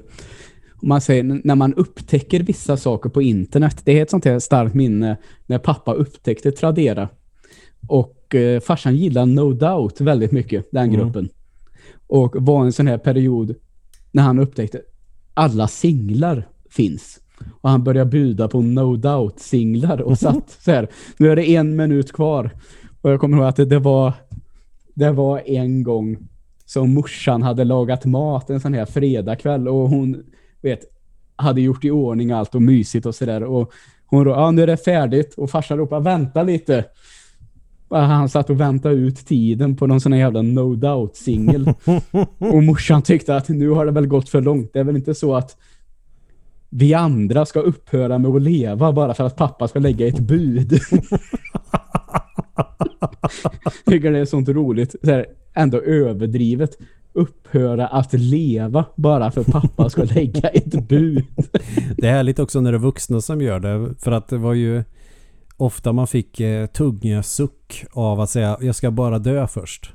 A: om man säger när man upptäcker vissa saker på internet. Det är ett sånt här starkt minne när pappa upptäckte Tradera. Och eh, farsan gillar No Doubt väldigt mycket, den
B: Mm.
A: gruppen. Och var en sån här period när han upptäckte alla singlar finns. Och han började buda på No Doubt-singlar och satt så här. Nu är det en minut kvar. Och jag kommer ihåg att det, det var det var en gång som morsan hade lagat mat en sån här fredagkväll och hon vet hade gjort i ordning allt och mysigt och sådär och hon ropade, ja nu är det färdigt och farsan ropade vänta lite Han satt och väntade ut tiden på någon sån här jävla No Doubt-singel. och morsan tyckte att nu har det väl gått för långt. Det är väl inte så att vi andra ska upphöra med att leva bara för att pappa ska lägga ett bud. tycker det är sånt roligt. Så här, ändå överdrivet. Upphöra att leva bara för pappa ska lägga ett bud.
B: det är härligt också när det är vuxna som gör det. För att det var ju ofta man fick eh, tunga suck av att säga jag ska bara dö först.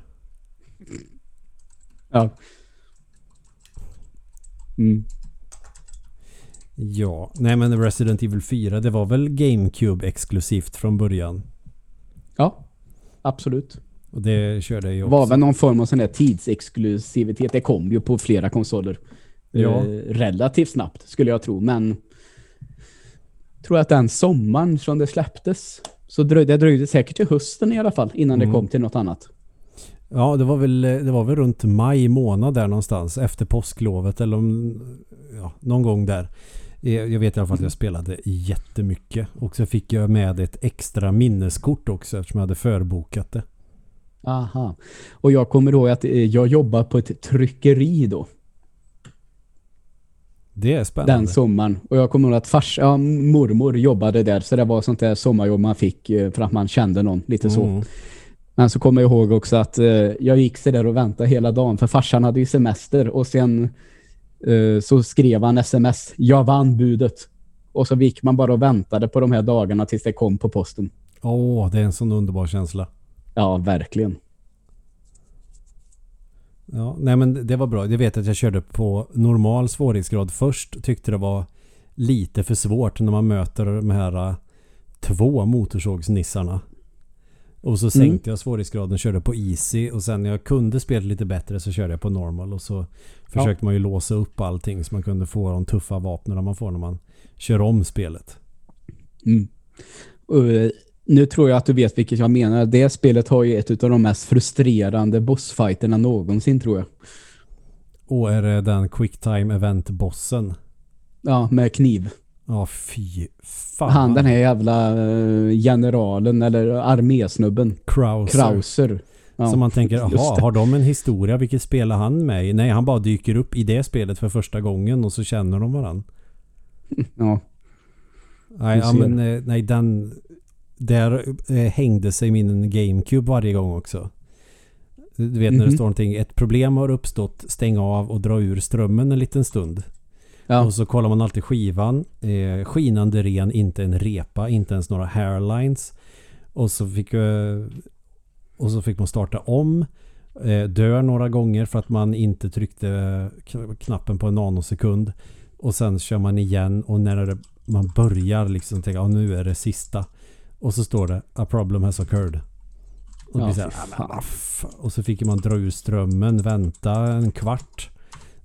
A: Ja. Mm.
B: Ja, nej men Resident Evil 4 det var väl GameCube exklusivt från början?
A: Ja, absolut.
B: Och det körde jag ju också.
A: var väl någon form av sån där tidsexklusivitet. Det kom ju på flera konsoler.
B: Ja.
A: Eh, relativt snabbt skulle jag tro. Men tror att den sommaren som det släpptes så dröjde det dröjde säkert till hösten i alla fall innan
B: Mm.
A: det kom till något annat.
B: Ja, det var, väl, det var väl runt maj månad där någonstans efter påsklovet eller om, ja, någon gång där. Eh, Jag vet i alla fall att jag spelade jättemycket. Och så fick jag med ett extra minneskort också eftersom jag hade förbokat det.
A: Aha. Och jag kommer ihåg att eh, jag jobbar på ett tryckeri då.
B: Det är spännande.
A: Den sommaren. Och jag kommer ihåg att fars, ja, mormor jobbade där. Så det var sånt där sommarjobb man fick eh, för att man kände någon. Lite så.
B: Mm.
A: Men så kommer jag ihåg också att eh, jag gick så där och väntade hela dagen. För farsan hade ju semester. Och sen eh, så skrev han sms. Jag vann budet. Och så gick man bara och väntade på de här dagarna tills det kom på posten.
B: Åh, det är en sån underbar känsla.
A: Ja, verkligen.
B: Ja, nej men det var bra. Jag vet att jag körde på normal svårighetsgrad först. Tyckte det var lite för svårt när man möter de här äh, två motorsågsnissarna. Och så sänkte jag svårighetsgraden och körde på easy. Och sen när jag kunde spela lite bättre så körde jag på normal. Och så försökte man ju låsa upp allting så man kunde få de tuffa vapnen man får när man kör om spelet.
A: Mm. Och, eh, nu tror jag att du vet vilket jag menar. Det spelet har ju ett av de mest frustrerande bossfighterna någonsin tror jag.
B: Och är det den quicktime event bossen?
A: Ja, med kniv.
B: Ja, fy fan.
A: Han den här jävla eh, generalen eller armésnubben.
B: Krauser.
A: Krauser. Ja,
B: Så man tänker, jaha, har de en historia? Vilket spelar han med i? Nej, han bara dyker upp i det spelet för första gången och så känner de varandra.
A: Ja.
B: Nej, ja, men, eh, nej den... Där eh, hängde sig min GameCube varje gång också. Du vet när det
A: Mhm.
B: står någonting, ett problem har uppstått, stäng av och dra ur strömmen en liten stund.
A: Ja.
B: Och så kollar man alltid skivan. Eh, skinande ren, inte en repa, inte ens några hairlines. Och så fick, eh, och så fick man starta om. Eh, dö några gånger för att man inte tryckte kn- knappen på en nanosekund. Och sen kör man igen och när det, man börjar liksom tänka, ja nu är det sista. Och så står det, a problem has occurred. Och,
A: Ja,
B: så här, "Ah, och så fick man dra ur strömmen, vänta en kvart.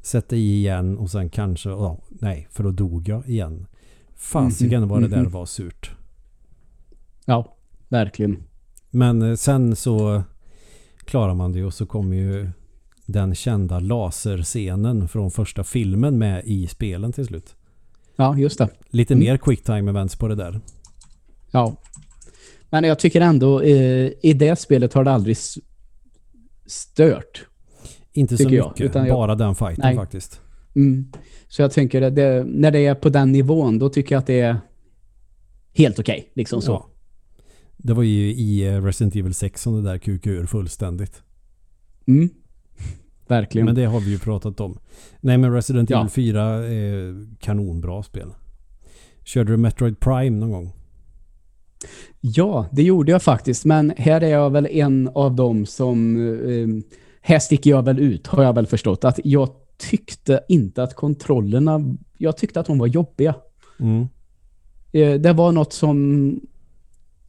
B: Sätta i igen och sen kanske, ja, nej, för då dog jag igen. Fasiken vad det där
A: mhm.
B: var surt.
A: ja, verkligen.
B: Men eh, sen så klarar man det och så kommer ju den kända laserscenen från första filmen med i spelen till slut.
A: Ja, just det.
B: Lite
A: Mm.
B: mer quicktime events på det där.
A: Ja. Men jag tycker ändå eh, i det spelet har det aldrig stört.
B: Inte så
A: jag,
B: mycket,
A: jag-
B: bara den fighten
A: Nej.
B: faktiskt.
A: Mm. Så jag tänker att det, när det är på den nivån, då tycker jag att det är helt okej. liksom så.
B: Ja. Det var ju i eh, Resident Evil 6 som det där kukade ur fullständigt.
A: Mm. Verkligen.
B: Men det har vi ju pratat om. Nej men Resident
A: Ja.
B: Evil 4 är kanonbra spel. Körde du Metroid Prime någon gång?
A: Ja, det gjorde jag faktiskt. Men här är jag väl en av dem som... Eh, här sticker jag väl ut, har jag väl förstått. Att jag tyckte inte att kontrollerna... Jag tyckte att de var jobbiga.
B: Mm.
A: Eh, det var något som...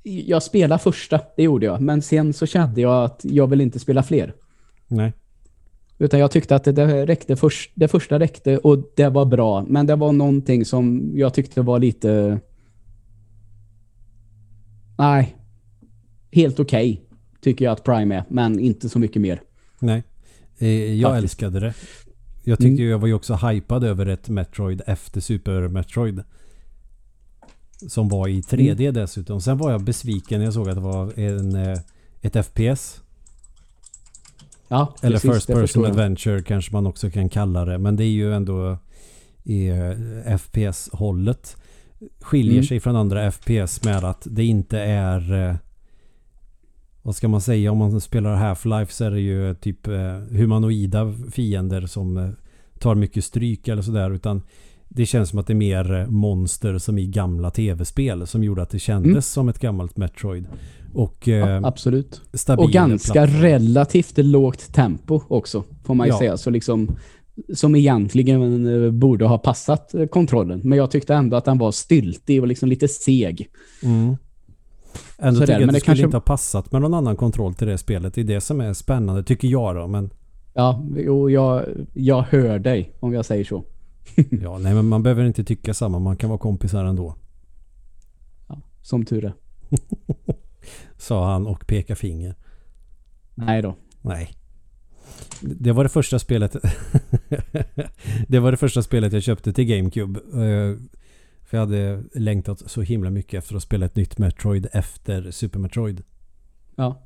A: Jag spelade första, det gjorde jag. Men sen så kände jag att jag vill inte spela fler.
B: Nej.
A: Utan jag tyckte att det, det, räckte först, det första räckte och det var bra. Men det var någonting som jag tyckte var lite... Nej. Helt okej tycker jag att Prime är. Men inte så mycket mer.
B: Nej. Eh, jag
A: Faktiskt.
B: älskade det. Jag tyckte
A: Mm.
B: jag var ju också hypad över ett Metroid efter Super Metroid. Som var i 3D
A: Mm.
B: dessutom. Sen var jag besviken när jag såg att det var en, eh, ett FPS.
A: Ja,
B: Eller
A: precis,
B: First Person. Adventure kanske man också kan kalla det. Men det är ju ändå i eh, FPS-hållet. Skiljer
A: Mm.
B: sig från andra FPS med att det inte är... eh, Vad ska man säga? Om man spelar Half-Life så är det ju typ eh, humanoida fiender som eh, tar mycket stryk eller sådär. Utan det känns som att det är mer monster som i gamla tv-spel som gjorde att det kändes
A: Mm.
B: som ett gammalt Metroid. Och
A: Ja, absolut. Och ganska
B: plattform.
A: relativt lågt tempo också, får man ju
B: Ja.
A: säga. Så liksom, som egentligen borde ha passat kontrollen. Men jag tyckte ändå att den var styltig och liksom lite seg.
B: Mm. Ändå
A: Sådär,
B: tycker jag
A: men
B: att det
A: det
B: skulle
A: kanske-
B: inte ha passat med någon annan kontroll till det spelet. Det är det som är spännande, tycker jag då. Men
A: Ja, och jag, jag hör dig, om jag säger så.
B: ja, nej, men man behöver inte tycka samma. Man kan vara kompisar ändå.
A: Ja, som tur är.
B: Sa han och pekade finger.
A: Nej då.
B: Nej. Det var det första spelet Det var det första spelet jag köpte till GameCube. Eh, För jag hade längtat så himla mycket efter att spela ett nytt Metroid efter Super Metroid.
A: Ja.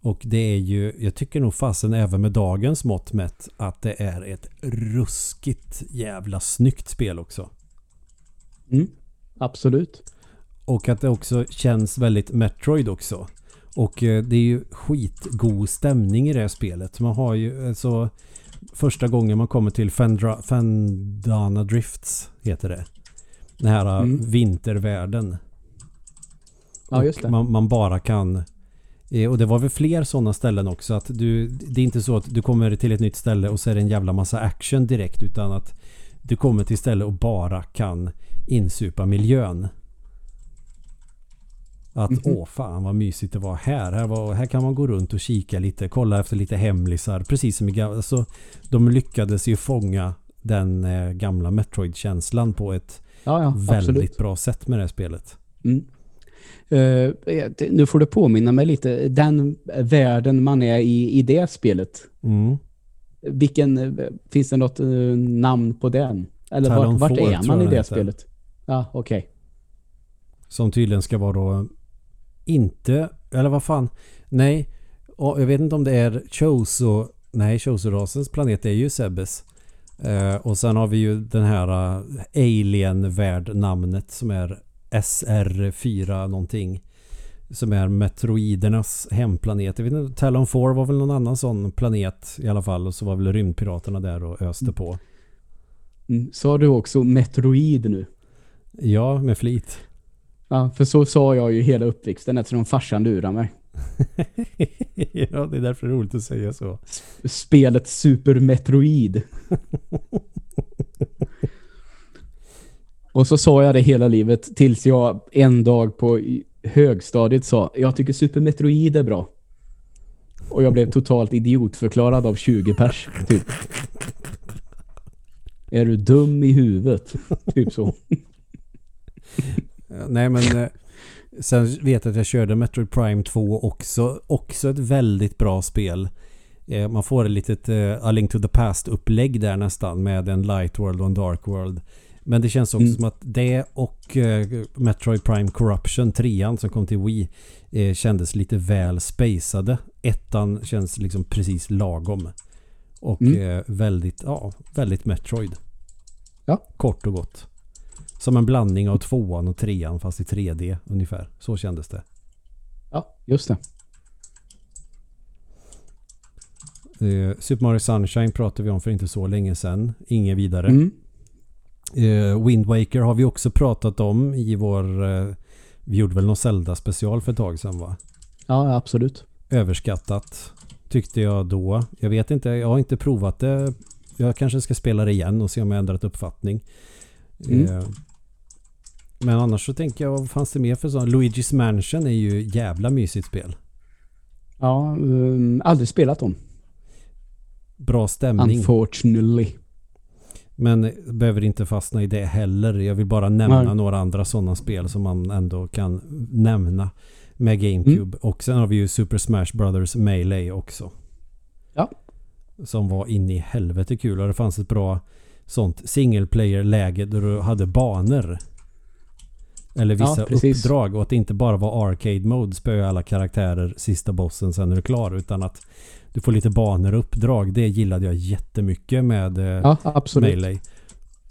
B: Och det är ju, jag tycker nog fasen även med dagens mått mätt att det är ett ruskigt jävla snyggt spel också.
A: Mm, absolut.
B: Och att det också känns väldigt Metroid också. Och eh, det är ju skitgod stämning i det här spelet. Man har ju alltså första gången man kommer till Fendra, Fendana Drifts heter det. Den här eh,
A: Mm.
B: vintervärlden.
A: Ja, just det.
B: Man, man bara kan och det var väl fler sådana ställen också. Att du, det är inte så att du kommer till ett nytt ställe och så är det en jävla massa action direkt. Utan att du kommer till ställe och bara kan insupa miljön. Att
A: Mhm.
B: åh fan vad mysigt det var här. Här, var, här kan man gå runt och kika lite. Kolla efter lite hemlisar. Precis som i gamla. Alltså, de lyckades ju fånga den eh, gamla Metroid-känslan på ett
A: Ja, ja,
B: väldigt
A: absolut.
B: bra sätt med det här spelet.
A: Mm. Det- nu får du påminna mig lite. Den världen man är i, i det spelet.
B: Mm.
A: Vilken, eh, finns det något eh, namn på den? Eller
B: Talon
A: vart, vart är man i det spelet? Ja, okej.
B: Som tydligen ska vara då inte, eller vad fan. Nej, och jag vet inte om det är Choso. Nej, Choso-rasens planet är ju Sebes. Eh, och sen har vi ju den här uh, Alien-värld-namnet som är SR4 någonting. Som är Metroidernas hemplanet. Jag vet inte, Talon 4 var väl någon annan sån planet i alla fall. Och så var väl rymdpiraterna där och öste på.
A: Mm. Sa du också Metroid nu?
B: Ja, med flit.
A: Ja, för så sa jag ju hela uppväxten eftersom farsan lurade mig.
B: ja, det är därför det är roligt att säga så.
A: Spelet Super Metroid. Och så sa jag det hela livet tills jag en dag på högstadiet sa jag tycker Super Metroid är bra. Och jag blev totalt idiotförklarad av 20 pers, typ. Är du dum i huvudet? Typ så.
B: Ja, Nej men eh, Sen vet jag att jag körde Metroid Prime 2 också. Också ett väldigt bra spel. Eh, Man får ett litet eh, A Link to the Past upplägg där nästan med en Light World och en Dark World. Men det känns också
A: Mm.
B: som att det och eh, Metroid Prime Corruption 3 som kom till Wii eh, kändes lite väl spacade. Ettan känns liksom precis lagom. Och
A: Mm.
B: eh, väldigt, ja, väldigt Metroid.
A: Ja.
B: Kort och gott. Som en blandning av tvåan och trean fast i 3D ungefär. Så kändes det.
A: Ja, just det.
B: Eh, Super Mario Sunshine pratade vi om för inte så länge sedan. Inget vidare.
A: Mm.
B: Eh, Wind Waker har vi också pratat om i vår... Eh, vi gjorde väl någon Zelda special för ett tag sedan va?
A: Ja, absolut.
B: Överskattat tyckte jag då. Jag vet inte, jag har inte provat det. Jag kanske ska spela det igen och se om jag ändrat uppfattning.
A: Mm.
B: Eh, men annars så tänker jag, vad fanns det mer för sånt? Luigi's Mansion är ju jävla mysigt spel.
A: Ja, um, aldrig spelat dem.
B: Bra stämning.
A: Unfortunately.
B: Men behöver inte fastna i det heller. Jag vill bara nämna
A: Nej.
B: några andra sådana spel som man ändå kan nämna med GameCube.
A: Mm.
B: Och sen har vi ju Super Smash Brothers Melee också.
A: Ja.
B: Som var in i helvete kul. Och det fanns ett bra sånt single player-läge där du hade banor. Eller vissa
A: Ja,
B: uppdrag och att det inte bara var arcade mode, spöa alla karaktärer, sista bossen, sen är du klar. Utan att du får lite banor och uppdrag. Det gillade jag jättemycket med eh,
A: Ja, absolut.
B: Melee.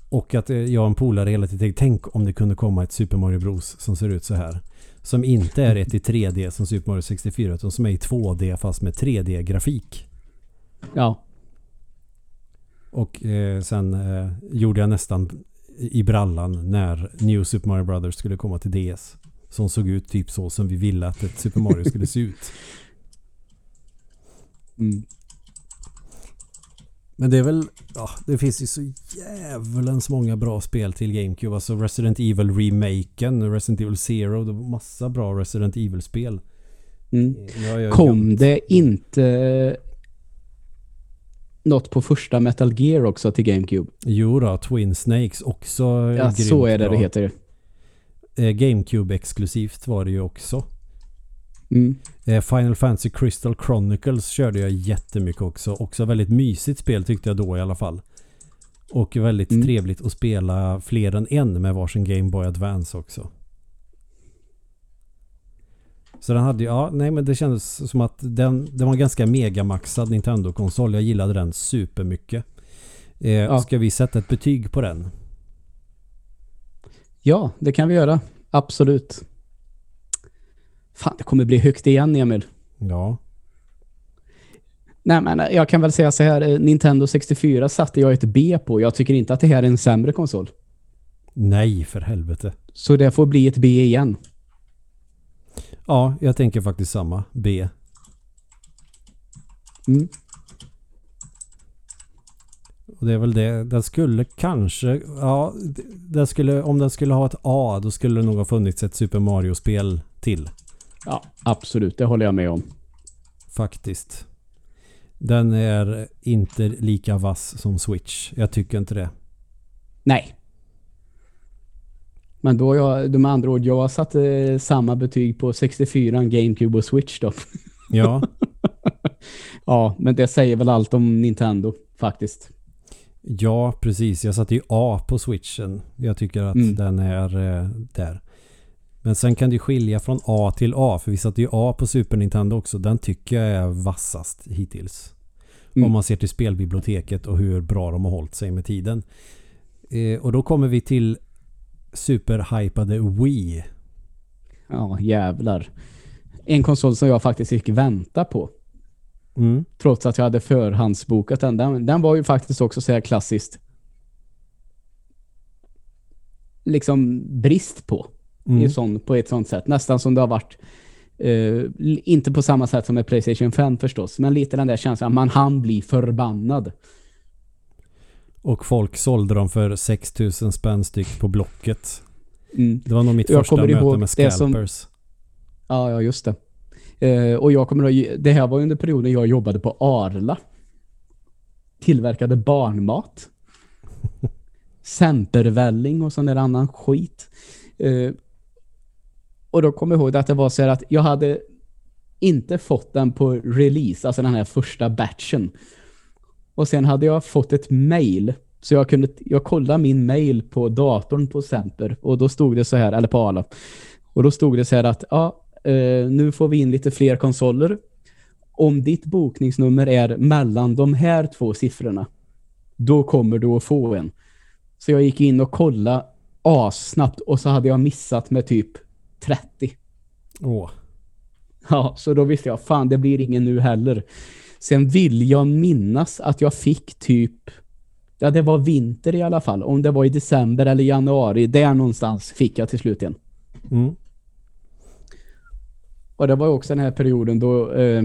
B: Och att eh, jag och en polare hela tiden tänkte, tänk om det kunde komma ett Super Mario Bros som ser ut så här. Som inte är ett i 3D som Super Mario 64 utan som är i 2D fast med 3D-grafik.
A: Ja.
B: Och eh, sen eh, gjorde jag nästan i brallan när New Super Mario Brothers skulle komma till DS. Som såg ut typ så som vi ville att ett Super Mario skulle se ut.
A: Mm.
B: Men det är väl, ja, det finns ju så jävlens många bra spel till GameCube. Alltså Resident Evil remaken, Resident Evil Zero, det var massa bra Resident Evil-spel.
A: Mm.
B: Jag
A: Kom det inte något på första Metal Gear också till GameCube?
B: Jo då, Twin Snakes också
A: Ja,
B: grymt
A: så är det
B: bra.
A: det heter.
B: Eh, GameCube-exklusivt var det ju också.
A: Mm.
B: Eh, Final Fantasy Crystal Chronicles körde jag jättemycket också. Också väldigt mysigt spel tyckte jag då i alla fall. Och väldigt
A: Mm.
B: trevligt att spela fler än en med varsin Game Boy Advance också. Så den hade ja, nej men det kändes som att den, den var ganska megamaxad Nintendo-konsol. Jag gillade den supermycket. Eh,
A: Ja.
B: Ska vi sätta ett betyg på den?
A: Ja, det kan vi göra. Absolut. Fan, det kommer bli högt igen, Emil.
B: Ja.
A: Nej, men jag kan väl säga så här. eh, Nintendo 64 satte jag ett B på. Jag tycker inte att det här är en sämre konsol.
B: Nej, för helvete.
A: Så det får bli ett B igen.
B: Ja, jag tänker faktiskt samma. B.
A: Mm.
B: Och det är väl det. Den skulle kanske... Ja, den skulle, om den skulle ha ett A då skulle det nog ha funnits ett Super Mario-spel till.
A: Ja, absolut. Det håller jag med om.
B: Faktiskt. Den är inte lika vass som Switch. Jag tycker inte det.
A: Nej. Men då jag, de andra ord, jag satte eh, samma betyg på 64, GameCube och Switch då.
B: Ja,
A: Ja, men det säger väl allt om Nintendo faktiskt.
B: ja precis. Jag satte ju A på Switchen. Jag tycker att
A: Mm.
B: den är eh, där. Men sen kan det skilja från A till A. För vi satte ju A på Super Nintendo också. Den tycker jag är vassast hittills.
A: Mm.
B: Om man ser till spelbiblioteket och hur bra de har hållit sig med tiden. Eh, och då kommer vi till superhypade Wii.
A: Ja, jävlar. En konsol som jag faktiskt fick vänta på.
B: Mm.
A: Trots att jag hade förhandsbokat den. Den, den var ju faktiskt också så här klassiskt. Liksom brist på.
B: Mm.
A: I sån, på ett sånt sätt. Nästan som det har varit. l- inte på samma sätt som med Playstation 5 förstås. Men lite den där känslan. Man han bli förbannad.
B: Och folk sålde dem för 6000 spänn styck på Blocket.
A: Mm.
B: Det var nog mitt
A: Jag
B: första möte
A: ihåg
B: med
A: det som-
B: scalpers.
A: Ja, ja, just det. Eh, och jag kommer ihåg, det här var under perioden jag jobbade på Arla. Tillverkade barnmat. Sempervälling och sån där annan skit. Eh, och då kommer jag ihåg att det var så här att jag hade inte fått den på release, alltså den här första batchen. Och sen hade jag fått ett mail. Så jag kunde, jag kollade min mail på datorn på Semper och då stod det så här, eller på Arla. Och då stod det så här att ja, eh, nu får vi in lite fler konsoler. Om ditt bokningsnummer är mellan de här två siffrorna, då kommer du att få en. Så jag gick in och kollade assnabbt och så hade jag missat med typ 30.
B: Åh.
A: Ja, så då visste jag, fan det blir ingen nu heller. Sen vill jag minnas att jag fick typ, ja det var vinter i alla fall. Om det var i december eller januari, där någonstans fick jag till slut en.
B: Mm.
A: Och det var också den här perioden då eh,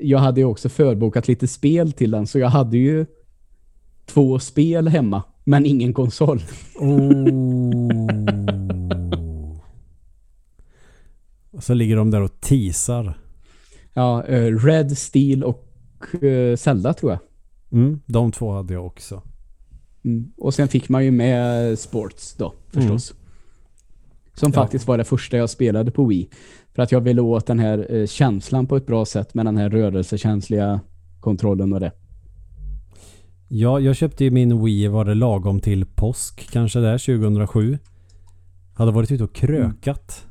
A: jag hade ju också förbokat lite spel till den. Så jag hade ju två spel hemma, men ingen konsol.
B: Oh. Och så ligger de där och teasar.
A: Ja, eh, Red, Steel och eh, Zelda tror jag.
B: Mm, de två hade jag också.
A: Mm. Och sen fick man ju med Sports då, förstås. Som
B: Ja.
A: faktiskt var det första jag spelade på Wii. För att jag ville åt den här eh, känslan på ett bra sätt med den här rörelsekänsliga kontrollen och det.
B: Ja, jag köpte ju min Wii var det lagom till påsk kanske där 2007. Hade varit ute och krökat.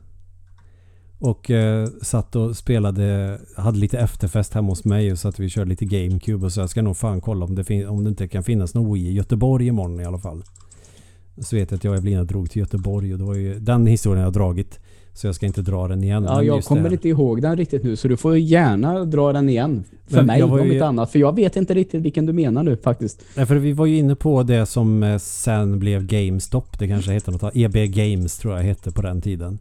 B: Och eh, satt och spelade, hade lite efterfest hemma hos mig och så att vi körde lite GameCube och så jag ska nog fan kolla om det, fin- om det inte kan finnas någon Wii i Göteborg imorgon i alla fall. Så vet jag att jag och Evelina drog till Göteborg och det var ju den historien jag har dragit. Så jag ska inte dra den igen.
A: Ja, jag kommer inte ihåg den riktigt nu så du får gärna dra den igen. För
B: Men
A: mig om
B: ju-
A: inte annat. För jag vet inte riktigt vilken du menar nu faktiskt.
B: Nej, för vi var ju inne på det som eh, sen blev GameStop. Det kanske hette något. EB Games tror jag hette på den tiden.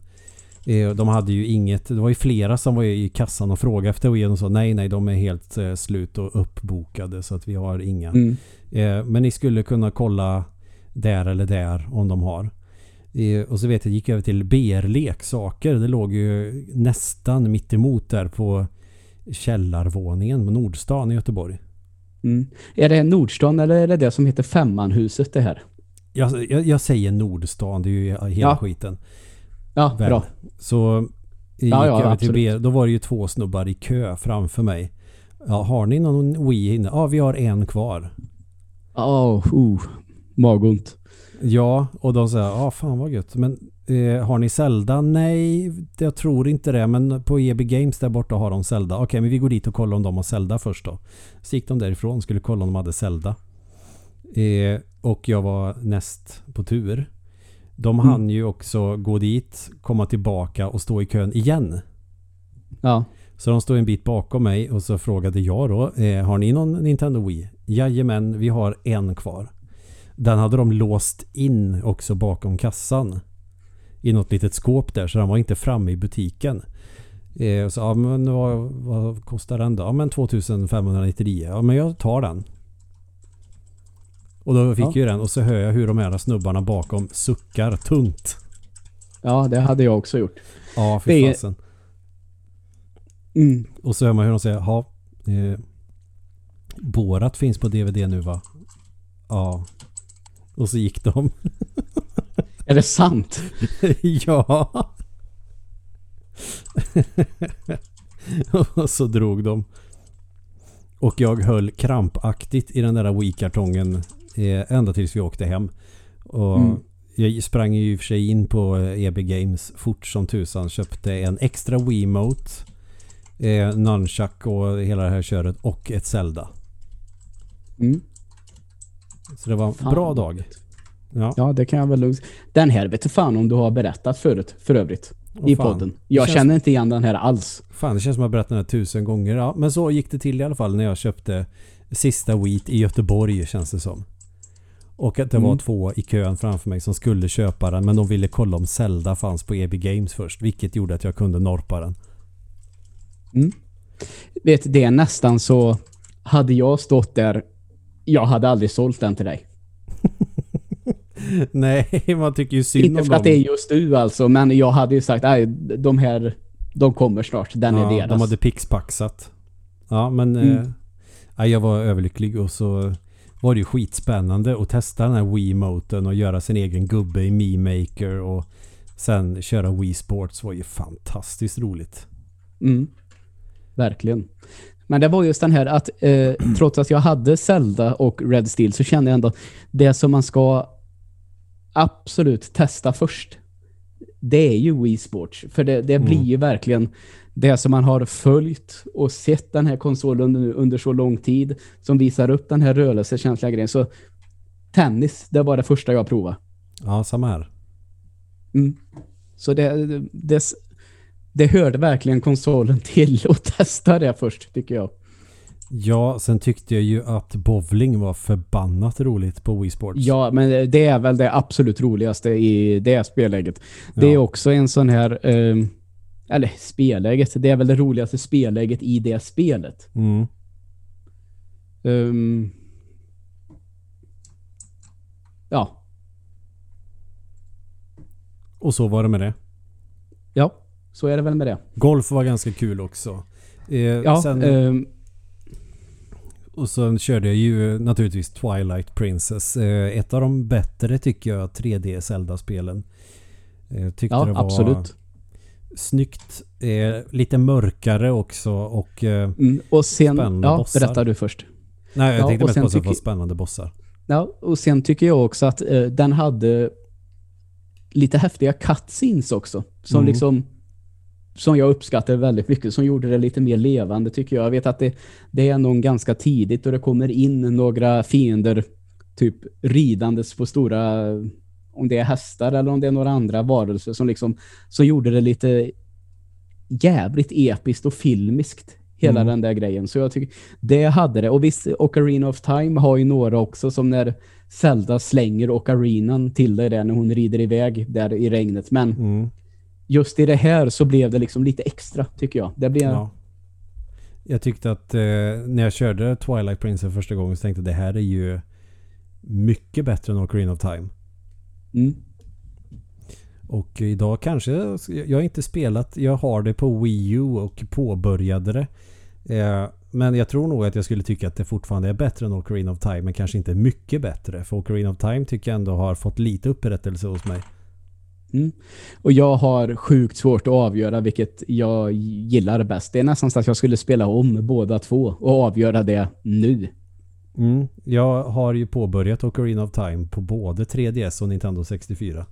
B: Eh, De hade ju inget. Det var ju flera som var i kassan och frågade efter och de sa nej, nej, de är helt eh, slut och uppbokade så att vi har inga.
A: Mm.
B: Eh, Men ni skulle kunna kolla där eller där om de har. Och så vet jag, gick jag över till BR Leksaker. Det låg ju nästan mitt emot där på källarvåningen på Nordstan i Göteborg.
A: Mm. Är det Nordstan eller är det det som heter Femmanhuset det här?
B: Jag, jag, jag säger Nordstan, det är ju hela
A: Ja.
B: skiten.
A: Ja,
B: Väl.
A: bra.
B: Så gick
A: Ja, ja,
B: över till. BR. Då var det ju två snubbar i kö framför mig. Ja, har ni någon Wii inne? Ja, vi har en kvar.
A: Oh, oh, magont.
B: Ja, och de säger ja fan vad gött. Men eh, har ni Zelda? Nej, jag tror inte det. Men på EB Games där borta har de Zelda. Okej, men vi går dit och kollar om de har Zelda först då. Så gick de därifrån skulle kolla om de hade Zelda. Eh, och jag var näst på tur. De
A: Mm.
B: hann ju också gå dit, komma tillbaka och stå i kön igen.
A: Ja.
B: Så de stod en bit bakom mig och så frågade jag då, eh, har ni någon Nintendo Wii? Jajamän, vi har en kvar. Den hade de låst in också bakom kassan. I något litet skåp där, så den var inte framme i butiken. Eh, så ja, men vad, vad kostar den då? Ja, men 2599. Ja, men jag tar den. Och då fick
A: Ja.
B: ju den och så hör jag hur de här snubbarna bakom suckar tungt.
A: ja, det hade jag också gjort.
B: Ja, fy
A: Det
B: fasen.
A: Mm.
B: Och så hör man hur de säger, ja. Eh, Borat finns på DVD nu va? Ja. Och så gick de.
A: Är det sant?
B: ja. och så drog de. Och jag höll krampaktigt i den där Wii-kartongen eh, ända tills vi åkte hem. Och
A: Mm.
B: jag sprang ju i och för sig in på eh, EB Games fort som tusan. Köpte en extra Wiimote. Eh, Nunchuck och hela det här köret och ett Zelda.
A: Mm.
B: Så det var en
A: Fan,
B: bra dag. Ja,
A: Ja, det kan jag väl lugnt. Den här vet du fan om du har berättat förut, för övrigt.
B: Åh,
A: I
B: fan.
A: podden. Jag
B: känns-
A: känner inte igen den här alls.
B: Fan, det känns som att jag berättat den här tusen gånger. Ja, men så gick det till i alla fall när jag köpte sista Wheat i Göteborg känns det som. Och att det var
A: Mm.
B: två i kön framför mig som skulle köpa den men de ville kolla om Zelda fanns på EB Games först. Vilket gjorde att jag kunde norpa den.
A: Vet det är nästan så... Hade jag stått där... Jag hade aldrig sålt den till dig.
B: Nej, man tycker ju synd
A: Inte
B: om
A: för att
B: dem.
A: det är just du alltså, men jag hade ju sagt nej, de här... De kommer snart. Den är
B: ja,
A: deras.
B: de hade pixpaxat. Ja, men
A: Mm.
B: eh, ja, jag var överlycklig och så var det ju skitspännande att testa den här Wii-moten och göra sin egen gubbe i Mi Maker och sen köra Wii Sports var ju fantastiskt roligt.
A: Mm. Verkligen. Men det var just den här att eh, trots att jag hade Zelda och Red Steel så kände jag ändå det som man ska absolut testa först. Det är ju Wii Sports. För det, det blir
B: Mm.
A: ju verkligen det som man har följt och sett den här konsolen under, under så lång tid som visar upp den här rörelsekänsliga grejen. Så tennis, det var det första jag provade.
B: Ja, samma här.
A: Mm. Så det, det, det hörde verkligen konsolen till att testa det först, tycker jag.
B: Ja, sen tyckte jag ju att bowling var förbannat roligt på Wii Sports.
A: Ja, men det är väl det absolut roligaste i det spelläget. Det är
B: Ja.
A: också en sån här... Eh, eller spelläget. Det är väl det roligaste spelläget i det spelet.
B: Mm.
A: Ehm, ja,
B: Och så var det med det.
A: ja, så är det väl med det.
B: Golf var ganska kul också. Eh,
A: Ja,
B: sen,
A: ehm,
B: Och sen körde jag ju naturligtvis Twilight Princess. Eh, ett av de bättre tycker jag 3D Zelda-spelen. Eh, tyckte
A: ja
B: det var
A: absolut.
B: snyggt. Eh, lite mörkare också och...
A: Mm, och sen...
B: Spännande
A: Ja,
B: bossar.
A: berättar du först.
B: nej, jag
A: Ja,
B: tänkte mest på att det var spännande bossar.
A: Ja, och sen tycker jag också att eh, den hade lite häftiga cutscenes också. Som
B: Mm.
A: liksom som jag uppskattar väldigt mycket. Som gjorde det lite mer levande tycker jag. Jag vet att det, det är nog ganska tidigt och det kommer in några fiender typ ridandes på stora om det är hästar eller om det är några andra varelser som liksom som gjorde det lite jävligt episkt och filmiskt hela
B: Mm.
A: den där grejen. Så jag tycker det hade det. Och visst, Ocarina of Time har ju några också som när Zelda slänger Ocarinan till dig där när hon rider iväg där i regnet. Men
B: Mm.
A: Just i det här så blev det liksom lite extra tycker jag. Det blev...
B: Ja. Jag tyckte att eh, när jag körde Twilight Princess första gången så tänkte jag det här är ju mycket bättre än Ocarina of Time.
A: Mm.
B: Och idag kanske, jag har inte spelat, jag har det på Wii U och påbörjade det. Eh, men jag tror nog att jag skulle tycka att det fortfarande är bättre än Ocarina of Time men kanske inte mycket bättre. För Ocarina of Time tycker jag ändå har fått lite upprättelse hos mig.
A: Mm. Och jag har sjukt svårt att avgöra vilket jag gillar bäst. Det är nästan så att jag skulle spela om båda två och avgöra det nu.
B: Mm. Jag har ju påbörjat Ocarina of Time på både 3DS och Nintendo 64.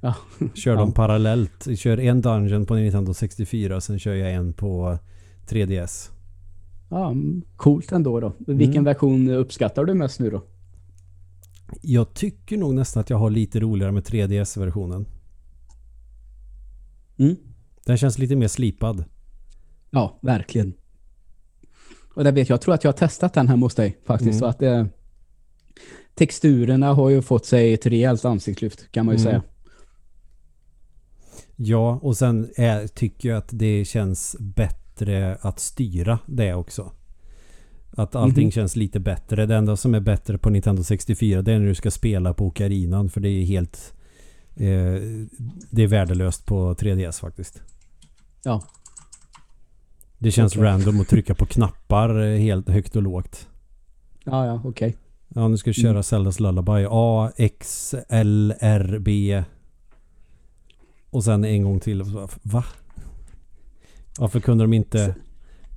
A: Ja.
B: Kör
A: Ja.
B: dem parallellt. Jag kör en dungeon på Nintendo 64 och sen kör jag en på 3DS.
A: Ja, mm, coolt ändå då. Vilken
B: Mm.
A: version uppskattar du mest nu då?
B: Jag tycker nog nästan att jag har lite roligare med 3DS-versionen.
A: Mm.
B: Den känns lite mer slipad.
A: Ja, verkligen. Och det vet jag, jag tror att jag har testat den här hos dig faktiskt.
B: Mm.
A: Så att eh, texturerna har ju fått sig ett rejält ansiktslyft kan man ju
B: Mm.
A: säga.
B: Ja, och sen är, tycker jag att det känns bättre att styra det också. Att allting
A: Mhm.
B: känns lite bättre. Det enda som är bättre på Nintendo 64 det är när du ska spela på Ocarinan för det är helt... Eh, det är värdelöst på 3DS faktiskt.
A: Ja.
B: Det känns
A: Okej.
B: random att trycka på knappar eh, helt högt och lågt.
A: Ja, ja, okej.
B: Ja, nu ska du köra
A: Mm.
B: Zeldas Lullaby. A, X, L, R, B. Och sen en gång till. Va? Varför kunde de inte...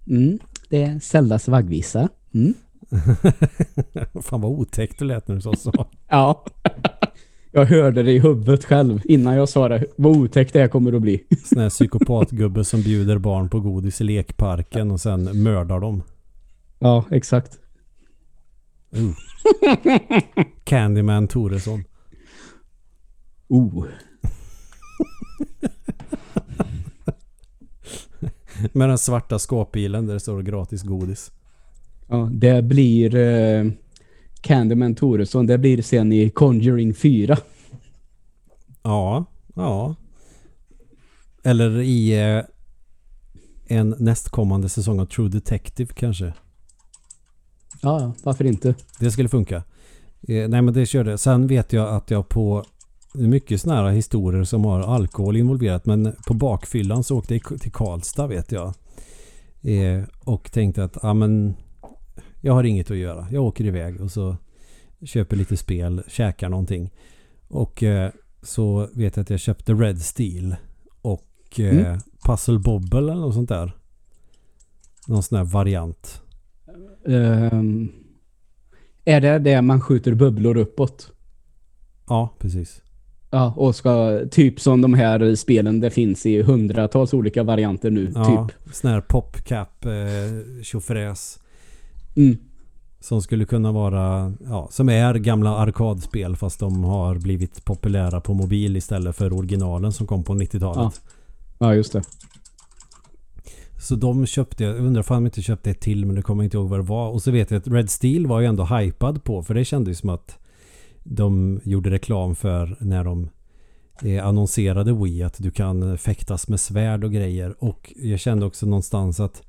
A: Mm. Det är Zeldas vaggvisa. Mm.
B: Fan vad otäckt det lät när du sa så.
A: Ja. jag hörde det i huvudet själv innan jag sa det. Vad otäckt det här kommer att bli.
B: Sån här psykopatgubbe som bjuder barn på godis i lekparken och sen mördar dem.
A: Ja, exakt.
B: Uh. Candyman Toresson.
A: Oh.
B: Med den svarta skåpbilen där det står gratis godis.
A: Ja, det blir eh, Candyman Toresson. Det blir sen i Conjuring 4.
B: Ja, ja. Eller i eh, en nästkommande säsong av True Detective kanske.
A: Ja, ja, varför inte?
B: Det skulle funka. Eh, nej men det körde. Sen vet jag att jag på mycket sådana här historier som har alkohol involverat men på bakfyllan så åkte jag till Karlstad vet jag. Eh, och tänkte att ja men jag har inget att göra. Jag åker iväg och så köper lite spel, käkar någonting. Och eh, så vet jag att jag köpte Red Steel och eh,
A: Mm.
B: Puzzle Bobble eller något sånt där. Någon sån här variant.
A: Ehm, är det det man skjuter bubblor uppåt?
B: Ja, precis.
A: Ja, och ska typ som de här spelen det finns i hundratals olika varianter nu.
B: Ja,
A: Typ.
B: sån här popcap eh, tjofräs.
A: Mm.
B: Som skulle kunna vara, ja, som är gamla arkadspel fast de har blivit populära på mobil istället för originalen som kom på 90-talet.
A: Ja, just det.
B: Så de köpte jag, jag undrar om de inte köpte ett till men det kommer jag inte ihåg vad det var. Och så vet jag att Red Steel var ju ändå hypad på för det kändes som att de gjorde reklam för när de eh, annonserade Wii att du kan fäktas med svärd och grejer. Och jag kände också någonstans att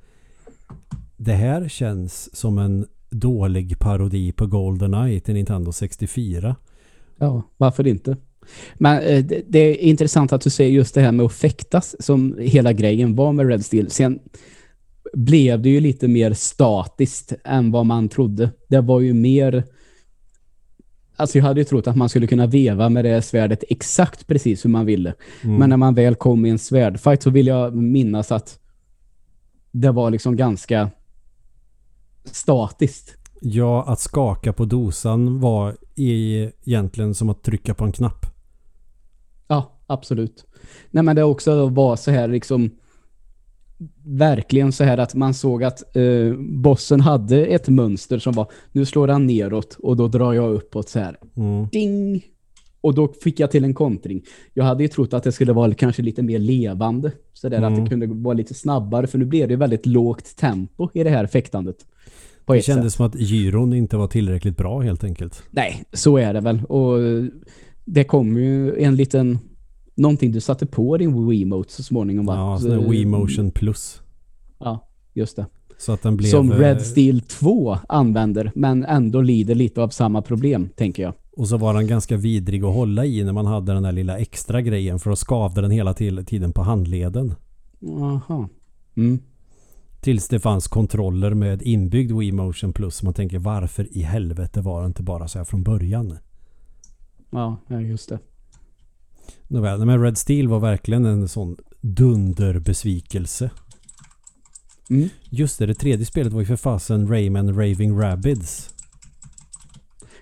B: det här känns som en dålig parodi på GoldenEye till Nintendo 64.
A: Ja, varför inte? Men eh, det, det är intressant att du säger just det här med att fäktas som hela grejen var med Red Steel. Sen blev det ju lite mer statiskt än vad man trodde. Det var ju mer... Alltså jag hade ju trott att man skulle kunna veva med det svärdet exakt precis hur man ville.
B: Mm.
A: Men när man väl kom i en svärdfight så vill jag minnas att det var liksom ganska statiskt.
B: Ja, att skaka på dosan var egentligen som att trycka på en knapp.
A: Ja, absolut. Nej men det också var så här liksom verkligen så här att man såg att eh, bossen hade ett mönster som var nu slår han neråt och då drar jag uppåt så här.
B: Mm.
A: Ding! Och då fick jag till en kontring. Jag hade ju trott att det skulle vara kanske lite mer levande. Så där
B: Mm.
A: att det kunde vara lite snabbare. För nu blev det väldigt lågt tempo i det här fäktandet.
B: Det kändes
A: sätt.
B: som att gyron inte var tillräckligt bra helt enkelt.
A: Nej, så är det väl. Och det kom ju en liten... Någonting du satte på din Wiimote så småningom va?
B: Ja,
A: Så-
B: sån Wii Motion Plus.
A: Ja, just det.
B: Så att den blev...
A: Som
B: eh,
A: Red Steel 2 använder, men ändå lider lite av samma problem, tänker jag.
B: Och så var den ganska vidrig att hålla i när man hade den där lilla extra grejen för då skavde den hela tiden på handleden.
A: Jaha. Mm.
B: Tills det fanns kontroller med inbyggd Wii Motion Plus. Man tänker varför i helvete var det inte bara så här från början?
A: Ja, ja, just det.
B: Nåväl, men Red Steel var verkligen en sån dunderbesvikelse.
A: Mm.
B: Just det, det tredje spelet var ju för fasen Rayman Raving Rabbids.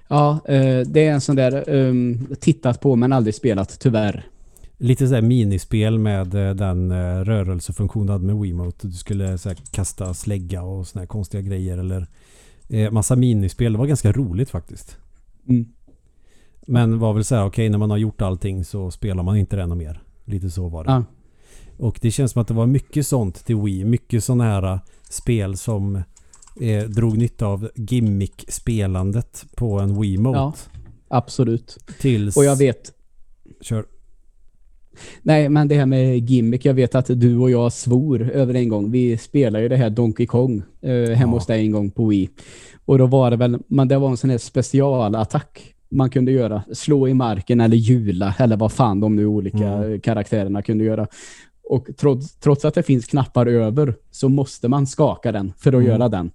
A: Ja, eh, det är en sån där um, tittat på men aldrig spelat, tyvärr.
B: Lite sådär minispel med eh, den eh, rörelsefunktion du hade med Wiimote. Du skulle så kasta slägga och såna här konstiga grejer eller massa minispel. Det var ganska roligt faktiskt.
A: Mm.
B: Men var väl så här, okej när man har gjort allting så spelar man inte det ännu mer. Lite så var det.
A: Ja.
B: Och det känns som att det var mycket sånt till Wii. Mycket sådana här eh, spel som eh, drog nytta av gimmick-spelandet på en Wiimote.
A: Ja. Absolut.
B: Tills...
A: Och jag vet,
B: Kör.
A: nej men det här med gimmick, jag vet att du och jag svor över en gång. Vi spelade ju det här Donkey Kong eh, hemma
B: Ja.
A: hos dig en gång på Wii. Och då var det väl, men det var en sån här specialattack man kunde göra. Slå i marken eller hjula eller vad fan de nu olika
B: Mm.
A: karaktärerna kunde göra. Och trots, trots att det finns knappar över så måste man skaka den för att
B: Mm.
A: göra den.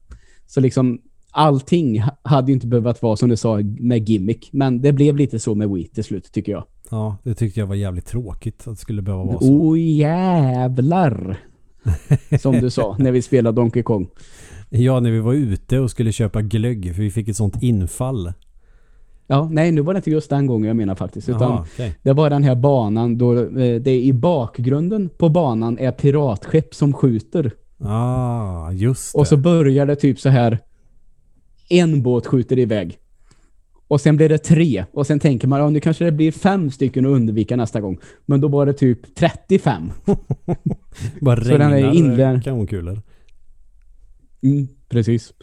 A: Så liksom allting ha- hade inte behövt vara som du sa med gimmick. Men det blev lite så med Wii till slut tycker jag.
B: Ja, det tyckte jag var jävligt tråkigt att det skulle behöva vara så.
A: Oh jävlar! Som du sa när vi spelade Donkey Kong.
B: Ja, när vi var ute och skulle köpa glögg för vi fick ett sånt infall.
A: Ja, nej nu var det inte just den gången jag menar faktiskt. Utan
B: Jaha, okej.
A: det var den här banan då eh, det i bakgrunden på banan är piratskepp som skjuter.
B: Ah, just det.
A: Och så börjar det typ så här. En båt skjuter iväg. Och sen blir det tre. Och sen tänker man, ja nu kanske det blir fem stycken att undvika nästa gång. Men då var det typ 35.
B: Bara regnar kanonkulor.
A: Mm, precis.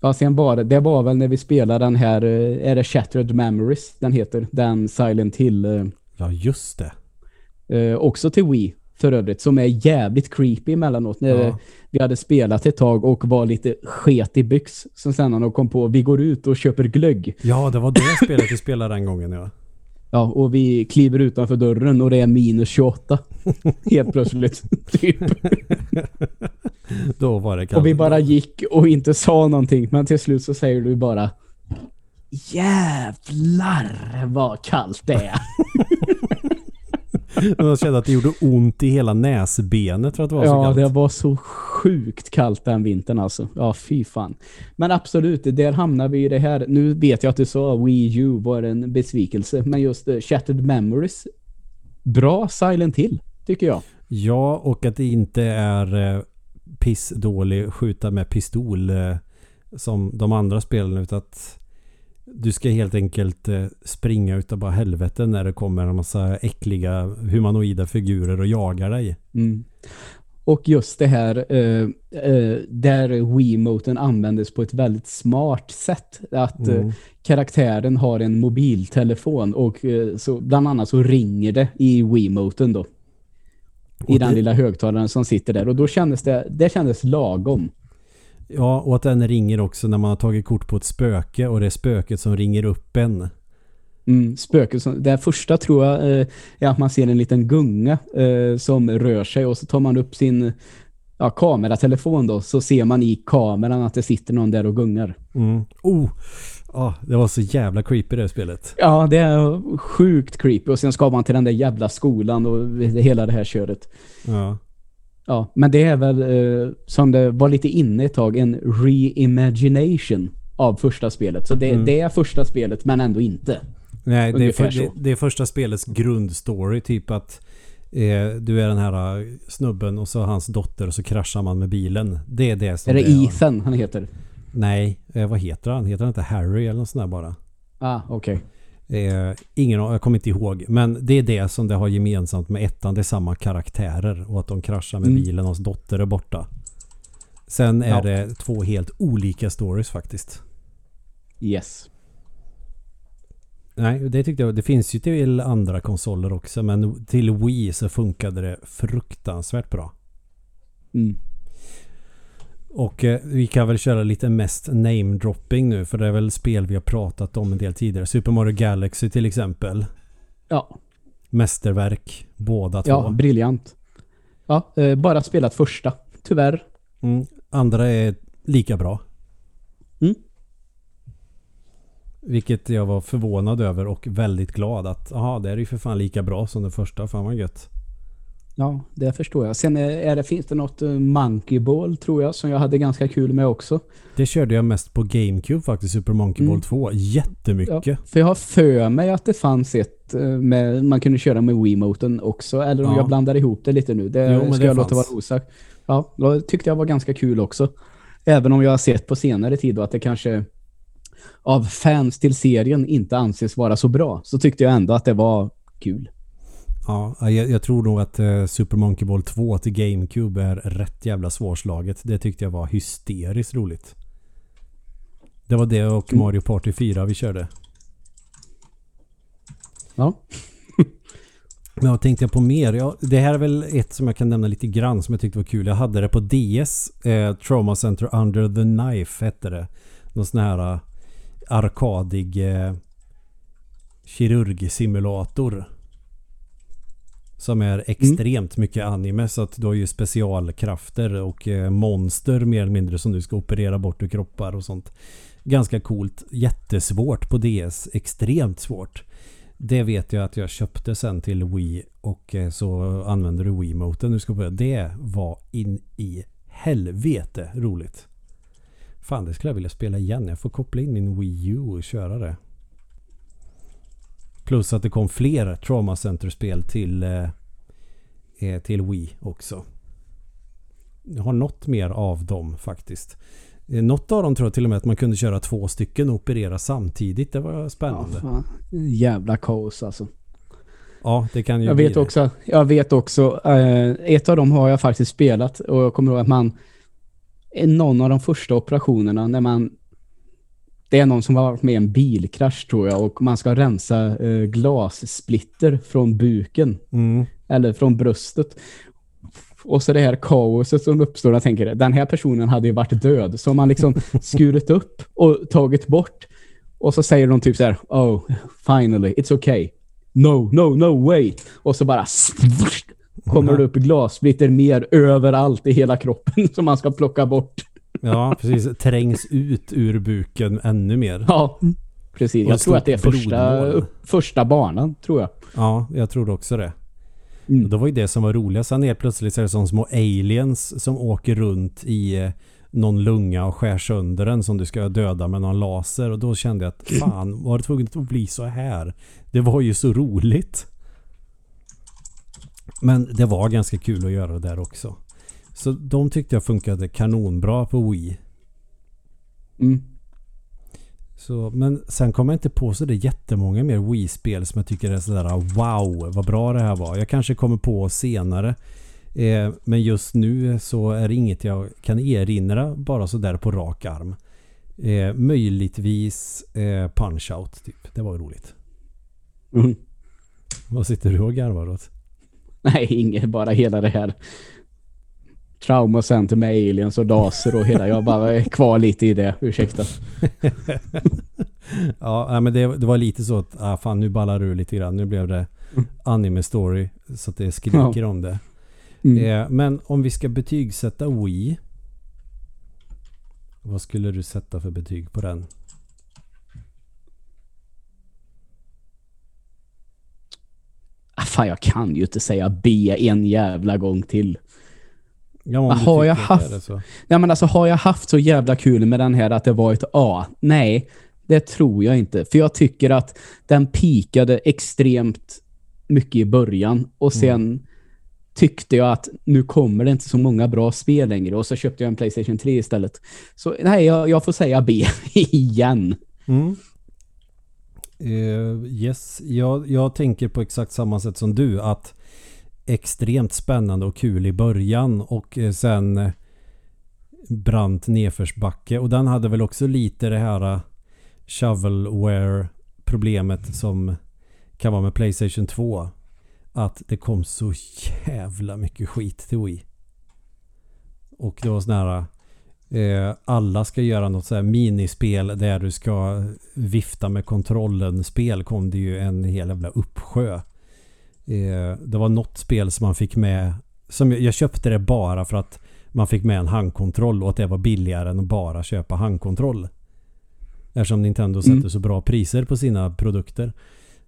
A: Ja, sen var det, det var väl när vi spelade den här, eh, är det Shattered Memories den heter? Den Silent Hill, eh,
B: Ja, just det.
A: eh, också till Wii för övrigt, som är jävligt creepy emellanåt. När
B: Ja.
A: vi hade spelat ett tag och var lite sket i byx. Som sen de kom på, vi går ut och köper glögg.
B: Ja, det var det spelet vi spelade den gången ja.
A: Ja, och vi kliver utanför dörren och det är minus 28. Helt plötsligt. typ.
B: Då var det kallt.
A: Och vi bara gick och inte sa någonting. Men till slut så säger du bara Jävlar vad kallt det är.
B: Jag kände att det gjorde ont i hela näsbenet för att det var så
A: ja,
B: kallt.
A: det var så sjukt kallt den vintern alltså. Ja, fy fan. Men absolut, där hamnar vi i det här. Nu vet jag att du sa Wii U var en besvikelse. Men just uh, Shattered Memories. Bra Silent Hill, tycker jag.
B: Ja, och att det inte är eh, pissdålig skjuta med pistol eh, som de andra spelen utan att du ska helt enkelt eh, springa utav bara helvete när det kommer en massa äckliga humanoida figurer och jagar dig.
A: Mm. Och just det här eh, eh, där Wiimoten användes på ett väldigt smart sätt. Att eh,
B: Mm.
A: karaktären har en mobiltelefon och eh, så bland annat så ringer det i Wiimoten då. I
B: Och
A: den
B: det-
A: lilla högtalaren som sitter där. Och då kändes det, det kändes lagom.
B: Ja, och att den ringer också när man har tagit kort på ett spöke och det är spöket som ringer upp en.
A: Mm, spöket som, det första tror jag eh, är att man ser en liten gunga eh, som rör sig och så tar man upp sin ja, kameratelefon då så ser man i kameran att det sitter någon där och gungar.
B: Mm. Oh! Ah, det var så jävla creepy det spelet.
A: Ja, det är sjukt creepy och sen ska man till den där jävla skolan och hela det här köret.
B: Ja.
A: Ja, men det är väl eh, som det var lite inne ett tag en reimagination av första spelet. Så det,
B: Mm.
A: det är första spelet men ändå inte.
B: Nej, det är, för, det, det är första spelets grundstory. Typ att eh, du är den här eh, snubben och så hans dotter och så kraschar man med bilen. Det är det som
A: Är det
B: är.
A: Ethan han heter?
B: Nej, eh, vad heter han? Heter han inte Harry eller något sånt där bara?
A: Ah, okej.
B: Eh, ingen jag kommer inte ihåg. Men det är det som det har gemensamt med ettan. Det är samma karaktärer och att de kraschar med
A: Mm.
B: bilen och hans dotter är borta. Sen är
A: Ja.
B: det två helt olika stories faktiskt.
A: Yes.
B: Nej, det tyckte jag. Det finns ju till andra konsoler också. Men till Wii så funkade det fruktansvärt bra.
A: Mm.
B: Och eh, vi kan väl köra lite mest namedropping nu. För det är väl spel vi har pratat om en del tidigare. Super Mario Galaxy till exempel.
A: Ja,
B: Mästerverk. Båda två.
A: ja briljant. Ja, eh, bara spelat första. Tyvärr.
B: Mm. Andra är lika bra.
A: Mm.
B: Vilket jag var förvånad över och väldigt glad att aha, det är ju för fan lika bra som den första. Fan vad gött.
A: Ja, det förstår jag. Sen är är det, finns det något uh, Monkey Ball tror jag som jag hade ganska kul med också.
B: Det körde jag mest på GameCube faktiskt. Super Monkey Ball
A: Mm.
B: 2. Jättemycket.
A: Ja, för jag har för mig att det fanns ett eh, med, man kunde köra med Wiimoten också. Eller om
B: Ja.
A: jag blandar ihop det lite nu. Det
B: Jo,
A: ska
B: det
A: jag låta
B: fanns.
A: vara osagt. Ja, det tyckte jag var ganska kul också. Även om jag har sett på senare tid då att det kanske av fans till serien inte anses vara så bra. Så tyckte jag ändå att det var kul.
B: Ja, jag, jag tror nog att eh, Super Monkey Ball 2 till GameCube är rätt jävla svårslaget. Det tyckte jag var hysteriskt roligt. Det var det och
A: Mm.
B: Mario Party 4 vi körde.
A: Ja.
B: Men vad tänkte jag på mer? Ja, det här är väl ett som jag kan nämna lite grann som jag tyckte var kul. Jag hade det på DS. Eh, Trauma Center Under the Knife hette det. Någon sån här eh, arkadig eh, kirurgsimulator. Som är extremt mycket anime så att du har ju specialkrafter och eh, monster mer eller mindre som du ska operera bort ur kroppar och sånt. Ganska coolt. Jättesvårt på DS. Extremt svårt. Det vet jag att jag köpte sen till Wii och eh, så använder du Wiimoten. Nu ska börja. Det var in i helvete roligt. Fan, det skulle jag vilja spela igen. Jag får koppla in min Wii U och köra det. Plus att det kom fler Trauma Center-spel till, eh, eh, till Wii också. Jag har något mer av dem faktiskt. Eh, Något av dem tror jag till och med att man kunde köra två stycken och operera samtidigt. Det var
A: Ja,
B: spännande.
A: fan. Jävla kaos alltså.
B: Ja, det kan ju
A: Jag vet
B: det.
A: också, jag vet också eh, ett av dem har jag faktiskt spelat och jag kommer ihåg att man någon av de första operationerna när man det är någon som har varit med i en bilkrasch tror jag och man ska rensa eh, glassplitter från buken
B: Mm.
A: eller från bröstet. Och så det här kaoset som uppstår, jag tänker den här personen hade ju varit död. Så man liksom skurit upp och tagit bort. Och så säger de typ så här, oh, finally, it's okay. No, no, no, wait. Och så bara kommer det upp glassplitter mer överallt i hela kroppen som man ska plocka bort.
B: Ja, precis. Trängs ut ur buken ännu mer.
A: Ja, precis. Jag tror att det är första,
B: blodmål.
A: första banan, tror jag.
B: Ja, jag tror också det.
A: Mm.
B: Och det var ju det som var roligt. Sen helt plötsligt så är det som små aliens som åker runt i eh, någon lunga och skär sönder den som du ska döda med någon laser. Och då kände jag att fan, var det tvunget att bli så här? Det var ju så roligt. Men det var ganska kul att göra det där också. Så de tyckte jag funkade kanonbra på Wii.
A: Mm.
B: Så, men sen kommer jag inte på så det är jättemånga mer Wii-spel som jag tycker är sådär wow, vad bra det här var. Jag kanske kommer på senare. Eh, men just nu så är det inget jag kan erinra bara sådär på rak arm. Eh, möjligtvis eh, Punch-Out typ. Det var roligt.
A: Mm.
B: Vad sitter du och garvar åt?
A: Nej, inget. Bara hela det här Trauma Center med aliens och laser och hela. Jag bara är kvar lite i det. Ursäkta.
B: ja, men det, det var lite så att ah, fan nu ballar du lite grann. Nu blev det anime story så att det skriker om det.
A: Mm.
B: Eh, men om vi ska betygsätta Wii. Vad skulle du sätta för betyg på den?
A: Ah, fan, jag kan ju inte säga B en jävla gång till.
B: Ja, du
A: har jag haft? Nej, men alltså har jag haft så jävla kul med den här att det var ett A? Nej, Det tror jag inte. För jag tycker att den pikade extremt mycket i början. Och sen mm. tyckte jag att nu kommer det inte så många bra spel längre. Och så köpte jag en Playstation 3 istället. Så nej, jag, jag får säga B igen.
B: Mm. Uh, yes, jag, jag tänker på exakt samma sätt som du. Att extremt spännande och kul i början och eh, sen eh, brant nedförsbacke. Och den hade väl också lite det här eh, shovelware problemet som kan vara med Playstation 2. Att det kom så jävla mycket skit till Wii. Och det var sån här eh, alla ska göra något så här minispel där du ska vifta med kontrollen spel kom det ju en hel jävla uppsjö. Eh, det var något spel som man fick med som jag, jag köpte det bara för att man fick med en handkontroll och att det var billigare än att bara köpa handkontroll. Eftersom Nintendo sätter mm. så bra priser på sina produkter.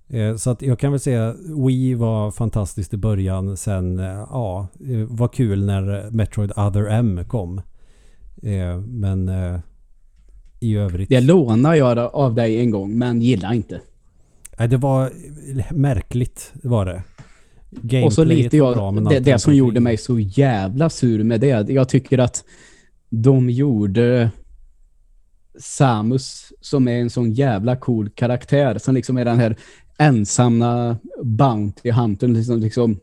B: Eh, så att jag kan väl säga Wii var fantastiskt i början. Sen eh, ja, var kul när Metroid Other M kom. Men i övrigt.
A: Det lånar jag av dig en gång men gillar inte.
B: Nej det var märkligt var det.
A: Gameplayet och så lite jag, bra, det, det som gjorde mig så jävla sur med det. Jag tycker att de gjorde Samus som är en sån jävla cool karaktär som liksom är den här ensamma Bounty Huntern liksom, liksom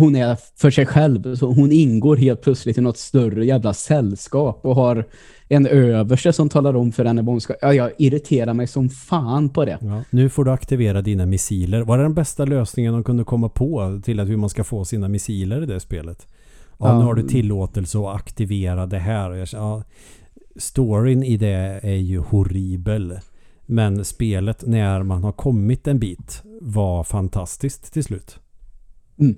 A: hon är för sig själv. Så hon ingår helt plötsligt i något större jävla sällskap och har en överste som talar om för henne vad hon ska... Ja, jag irriterar mig som fan på det. Ja,
B: nu får du aktivera dina missiler. Var det den bästa lösningen de kunde komma på till att hur man ska få sina missiler i det spelet? Ja, ja. nu har du tillåtelse att aktivera det här. Ja, storyn i det är ju horribel. Men spelet när man har kommit en bit var fantastiskt till slut.
A: Mm.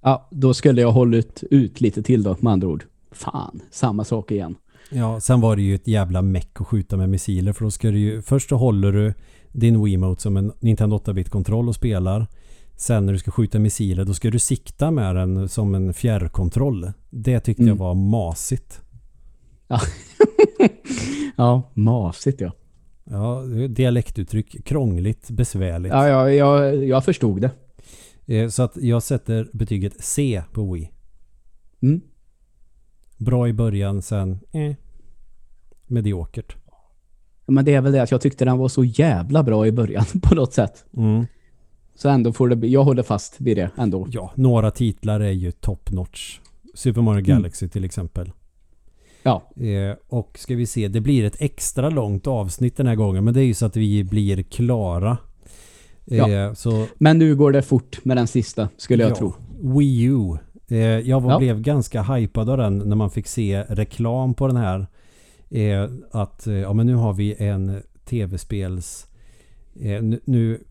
A: Ja, då skulle jag hållit ut lite till då med andra ord. Fan, samma sak igen.
B: Ja, sen var det ju ett jävla meck att skjuta med missiler för då ska du ju först så håller du din Wiimote som en Nintendo 8-bit-kontroll och spelar. Sen när du ska skjuta missiler då ska du sikta med den som en fjärrkontroll. Det tyckte mm. jag var masigt.
A: Ja, ja masigt ja.
B: Ja, dialektuttryck. Krångligt, besvärligt.
A: Ja, ja jag, jag förstod det.
B: Eh, så att jag sätter betyget C på Wii. Mm. Bra i början, sen eh, mediokert.
A: Men det är väl det att jag tyckte den var så jävla bra i början på något sätt. Mm. Så ändå får det, jag håller fast vid det ändå.
B: Ja, några titlar är ju top notch. Super Mario mm. Galaxy mm. till exempel.
A: Ja.
B: Eh, och ska vi se, det blir ett extra långt avsnitt den här gången. Men det är ju så att vi blir klara.
A: Eh, ja. så, men nu går det fort med den sista, skulle jag ja, tro.
B: Wii U. Eh, jag var, ja. blev ganska hypad av den när man fick se reklam på den här. Eh, att eh, ja, men nu har vi en tv-spels... Eh, nu, nu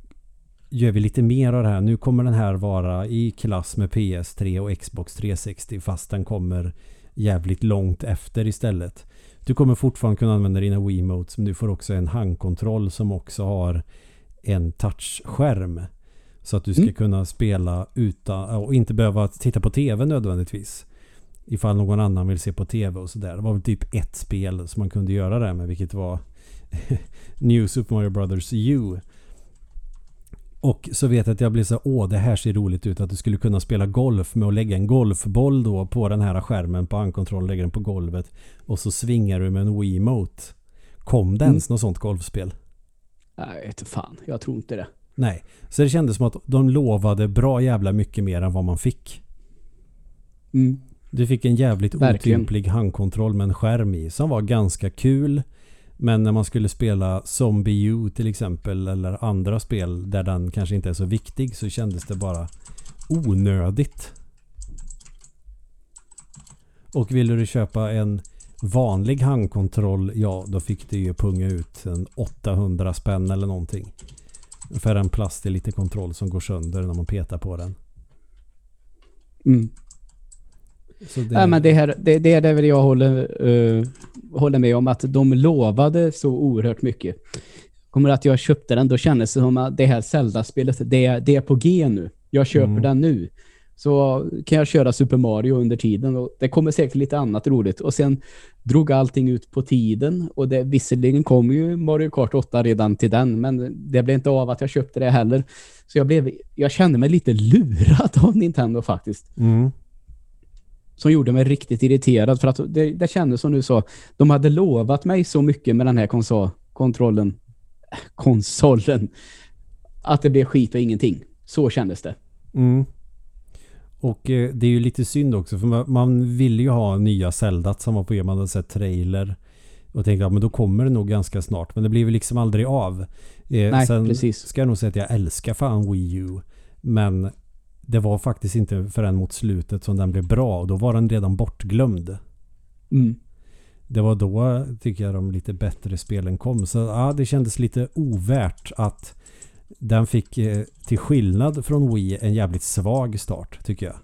B: gör vi lite mer av det här. Nu kommer den här vara i klass med PS3 och Xbox 360 fast den kommer jävligt långt efter istället. Du kommer fortfarande kunna använda dina Wiimotes men du får också en handkontroll som också har en touchskärm. Så att du ska mm. kunna spela utan och inte behöva titta på tv nödvändigtvis. Ifall någon annan vill se på tv och sådär. Det var väl typ ett spel som man kunde göra det med vilket var New Super Mario Brothers U. Och så vet jag att jag blev så åh det här ser roligt ut att du skulle kunna spela golf med att lägga en golfboll då på den här skärmen på handkontroll, lägga den på golvet och så svingar du med en Wiimote. Kom det ens mm. något sånt golfspel?
A: Nej, jag vet fan. Jag tror inte det.
B: Nej, så det kändes som att de lovade bra jävla mycket mer än vad man fick. Mm. Du fick en jävligt otymplig handkontroll med en skärm i som var ganska kul. Men när man skulle spela Zombie U till exempel eller andra spel där den kanske inte är så viktig så kändes det bara onödigt. Och ville du köpa en vanlig handkontroll, ja då fick du ju punga ut en 800 spänn eller någonting. För en plastig lite kontroll som går sönder när man petar på den.
A: Mm. Så det... Ja, men det, här, det, det är det väl jag håller, uh, håller med om att de lovade så oerhört mycket. Kommer att jag köpte den, då kändes det som att det här Zelda-spelet, det, det är på G nu. Jag köper mm. den nu. Så kan jag köra Super Mario under tiden och det kommer säkert lite annat roligt. Och sen drog allting ut på tiden och det visserligen kom ju Mario Kart 8 redan till den men det blev inte av att jag köpte det heller. Så jag blev jag kände mig lite lurad av Nintendo faktiskt.
B: Mm.
A: Som gjorde mig riktigt irriterad för att det, det kändes som du sa, de hade lovat mig så mycket med den här konsol kontrollen konsolen att det blev skit och ingenting. Så kändes det.
B: Mm. Och eh, det är ju lite synd också för man, man ville ju ha nya Zelda som var på. Man hade sett trailer. Och tänkte att ja, men då kommer det nog ganska snart. Men det väl liksom aldrig av.
A: Eh, Nej, sen precis.
B: ska jag nog säga att jag älskar fan Wii U. Men det var faktiskt inte förrän mot slutet som den blev bra. Och då var den redan bortglömd.
A: Mm.
B: Det var då tycker jag de lite bättre spelen kom. Så ja, det kändes lite ovärt att den fick eh, till skillnad från Wii en jävligt svag start tycker jag.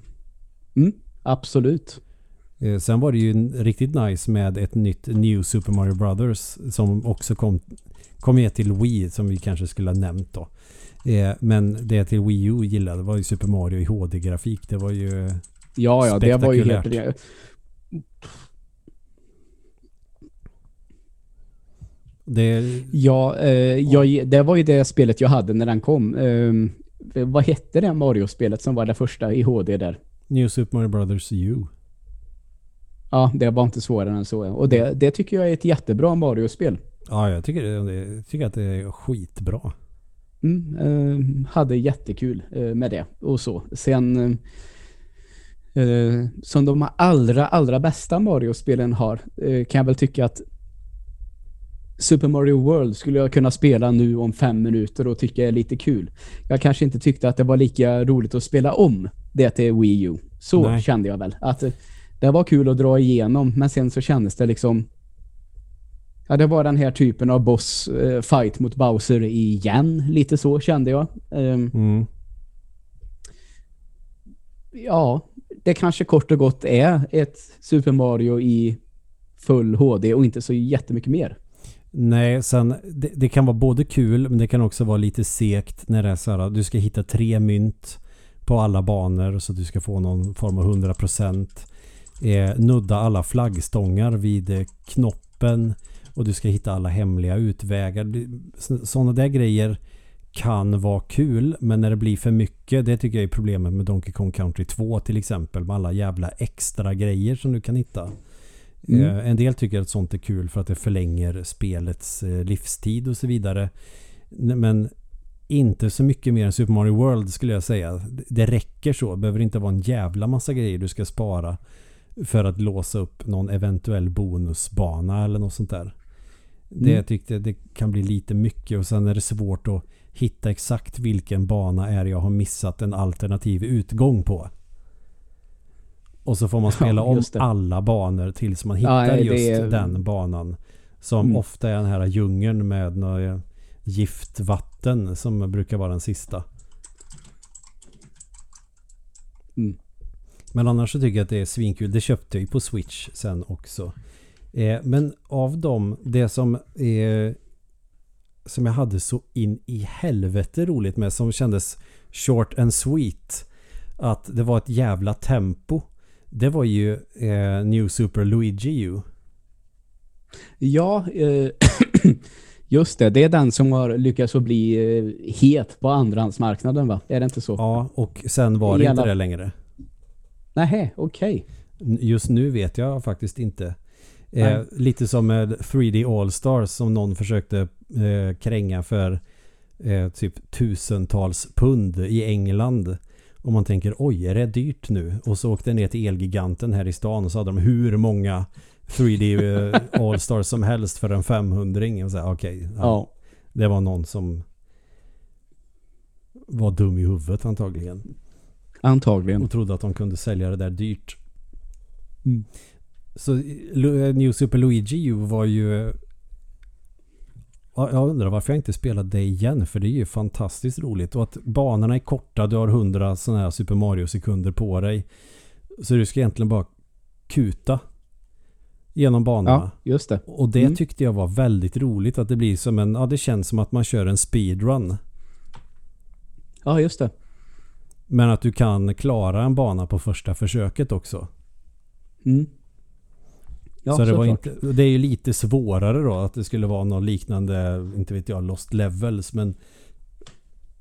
A: Mm, absolut.
B: Eh, sen var det ju riktigt nice med ett nytt New Super Mario Brothers som också kom, kom med till Wii som vi kanske skulle ha nämnt då. Eh, men det till Wii U gillade var ju Super Mario i HD-grafik. Det var ju
A: Ja, ja, det var ju helt...
B: Det...
A: Ja, eh, jag, det var ju det spelet jag hade när den kom. Eh, vad hette det Mario-spelet som var det första i HD där?
B: New Super Mario Brothers U.
A: Ja, det var inte svårare än så. Och det, det tycker jag är ett jättebra Mario-spel.
B: Ja, jag tycker, det, jag tycker att det är skitbra.
A: Mm, eh, hade jättekul eh, med det och så. Sen eh, som de allra, allra bästa Mario-spelen har eh, kan jag väl tycka att Super Mario World skulle jag kunna spela nu om fem minuter och tycka är lite kul. Jag kanske inte tyckte att det var lika roligt att spela om det till Wii U. Så Nej. kände jag väl. Att det var kul att dra igenom men sen så kändes det liksom Ja, det var den här typen av boss eh, fight mot Bowser igen. Lite så kände jag. Um,
B: mm.
A: Ja, det kanske kort och gott är ett Super Mario i full HD och inte så jättemycket mer.
B: Nej, sen det, det, kan vara både kul men det kan också vara lite sekt när det är så här du ska hitta tre mynt på alla banor så att du ska få någon form av 100% eh, nudda alla flaggstångar vid eh, knoppen och du ska hitta alla hemliga utvägar. Sådana där grejer kan vara kul men när det blir för mycket det tycker jag är problemet med Donkey Kong Country 2 till exempel med alla jävla extra grejer som du kan hitta. Mm. Eh, en del tycker att sånt är kul för att det förlänger spelets eh, livstid och så vidare. Men inte så mycket mer än Super Mario World skulle jag säga. Det räcker så. Det behöver inte vara en jävla massa grejer du ska spara för att låsa upp någon eventuell bonusbana eller något sånt där. Mm. Det tyckte det kan bli lite mycket och sen är det svårt att hitta exakt vilken bana är jag har missat en alternativ utgång på. Och så får man spela ja, om alla banor tills man hittar ja, just är... den banan. Som mm. ofta är den här djungeln med något giftvatten som brukar vara den sista.
A: Mm.
B: Men annars så tycker jag att det är svinkul. Det köpte jag ju på Switch sen också. Eh, men av dem, det som eh, som jag hade så in i helvete roligt med som kändes short and sweet. Att det var ett jävla tempo. Det var ju eh, New Super Luigi U.
A: Ja, eh, just det. Det är den som har lyckats att bli eh, het på andrahandsmarknaden va? Är det inte så?
B: Ja, och sen var det inte det längre.
A: Nej, okej.
B: Okay. Just nu vet jag faktiskt inte. Eh, lite som med 3D All-Stars som någon försökte eh, kränga för eh, typ tusentals pund i England. Och man tänker oj är det dyrt nu? Och så åkte jag ner till Elgiganten här i stan och så hade de hur många 3D eh, All-Stars som helst för en 500 och så okej. Okay, ja.
A: ja.
B: Det var någon som var dum i huvudet antagligen.
A: Antagligen.
B: Och trodde att de kunde sälja det där dyrt.
A: Mm.
B: Så eh, New Super Luigi U var ju jag undrar varför jag inte spelade det igen för det är ju fantastiskt roligt och att banorna är korta, du har hundra sådana här Super Mario sekunder på dig. Så du ska egentligen bara kuta genom banorna.
A: Ja, just det.
B: Och det mm. tyckte jag var väldigt roligt att det blir som en, ja det känns som att man kör en speedrun.
A: Ja, just det.
B: Men att du kan klara en bana på första försöket också.
A: Mm. Ja,
B: så det, var inte, det är ju lite svårare då att det skulle vara något liknande, inte vet jag, Lost Levels. Men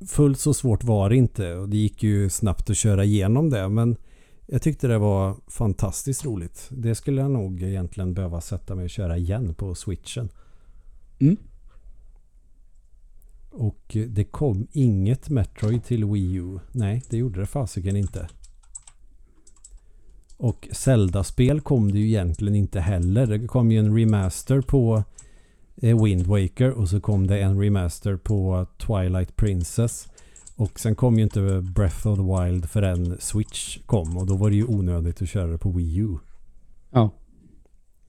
B: fullt så svårt var det inte. Och det gick ju snabbt att köra igenom det. Men jag tyckte det var fantastiskt roligt. Det skulle jag nog egentligen behöva sätta mig och köra igen på switchen.
A: Mm.
B: Och det kom inget Metroid till Wii U. Nej, det gjorde det fasiken inte. Och Zelda-spel kom det ju egentligen inte heller. Det kom ju en remaster på eh, Wind Waker och så kom det en remaster på Twilight Princess. Och sen kom ju inte Breath of the Wild förrän Switch kom och då var det ju onödigt att köra det på Wii U.
A: Ja.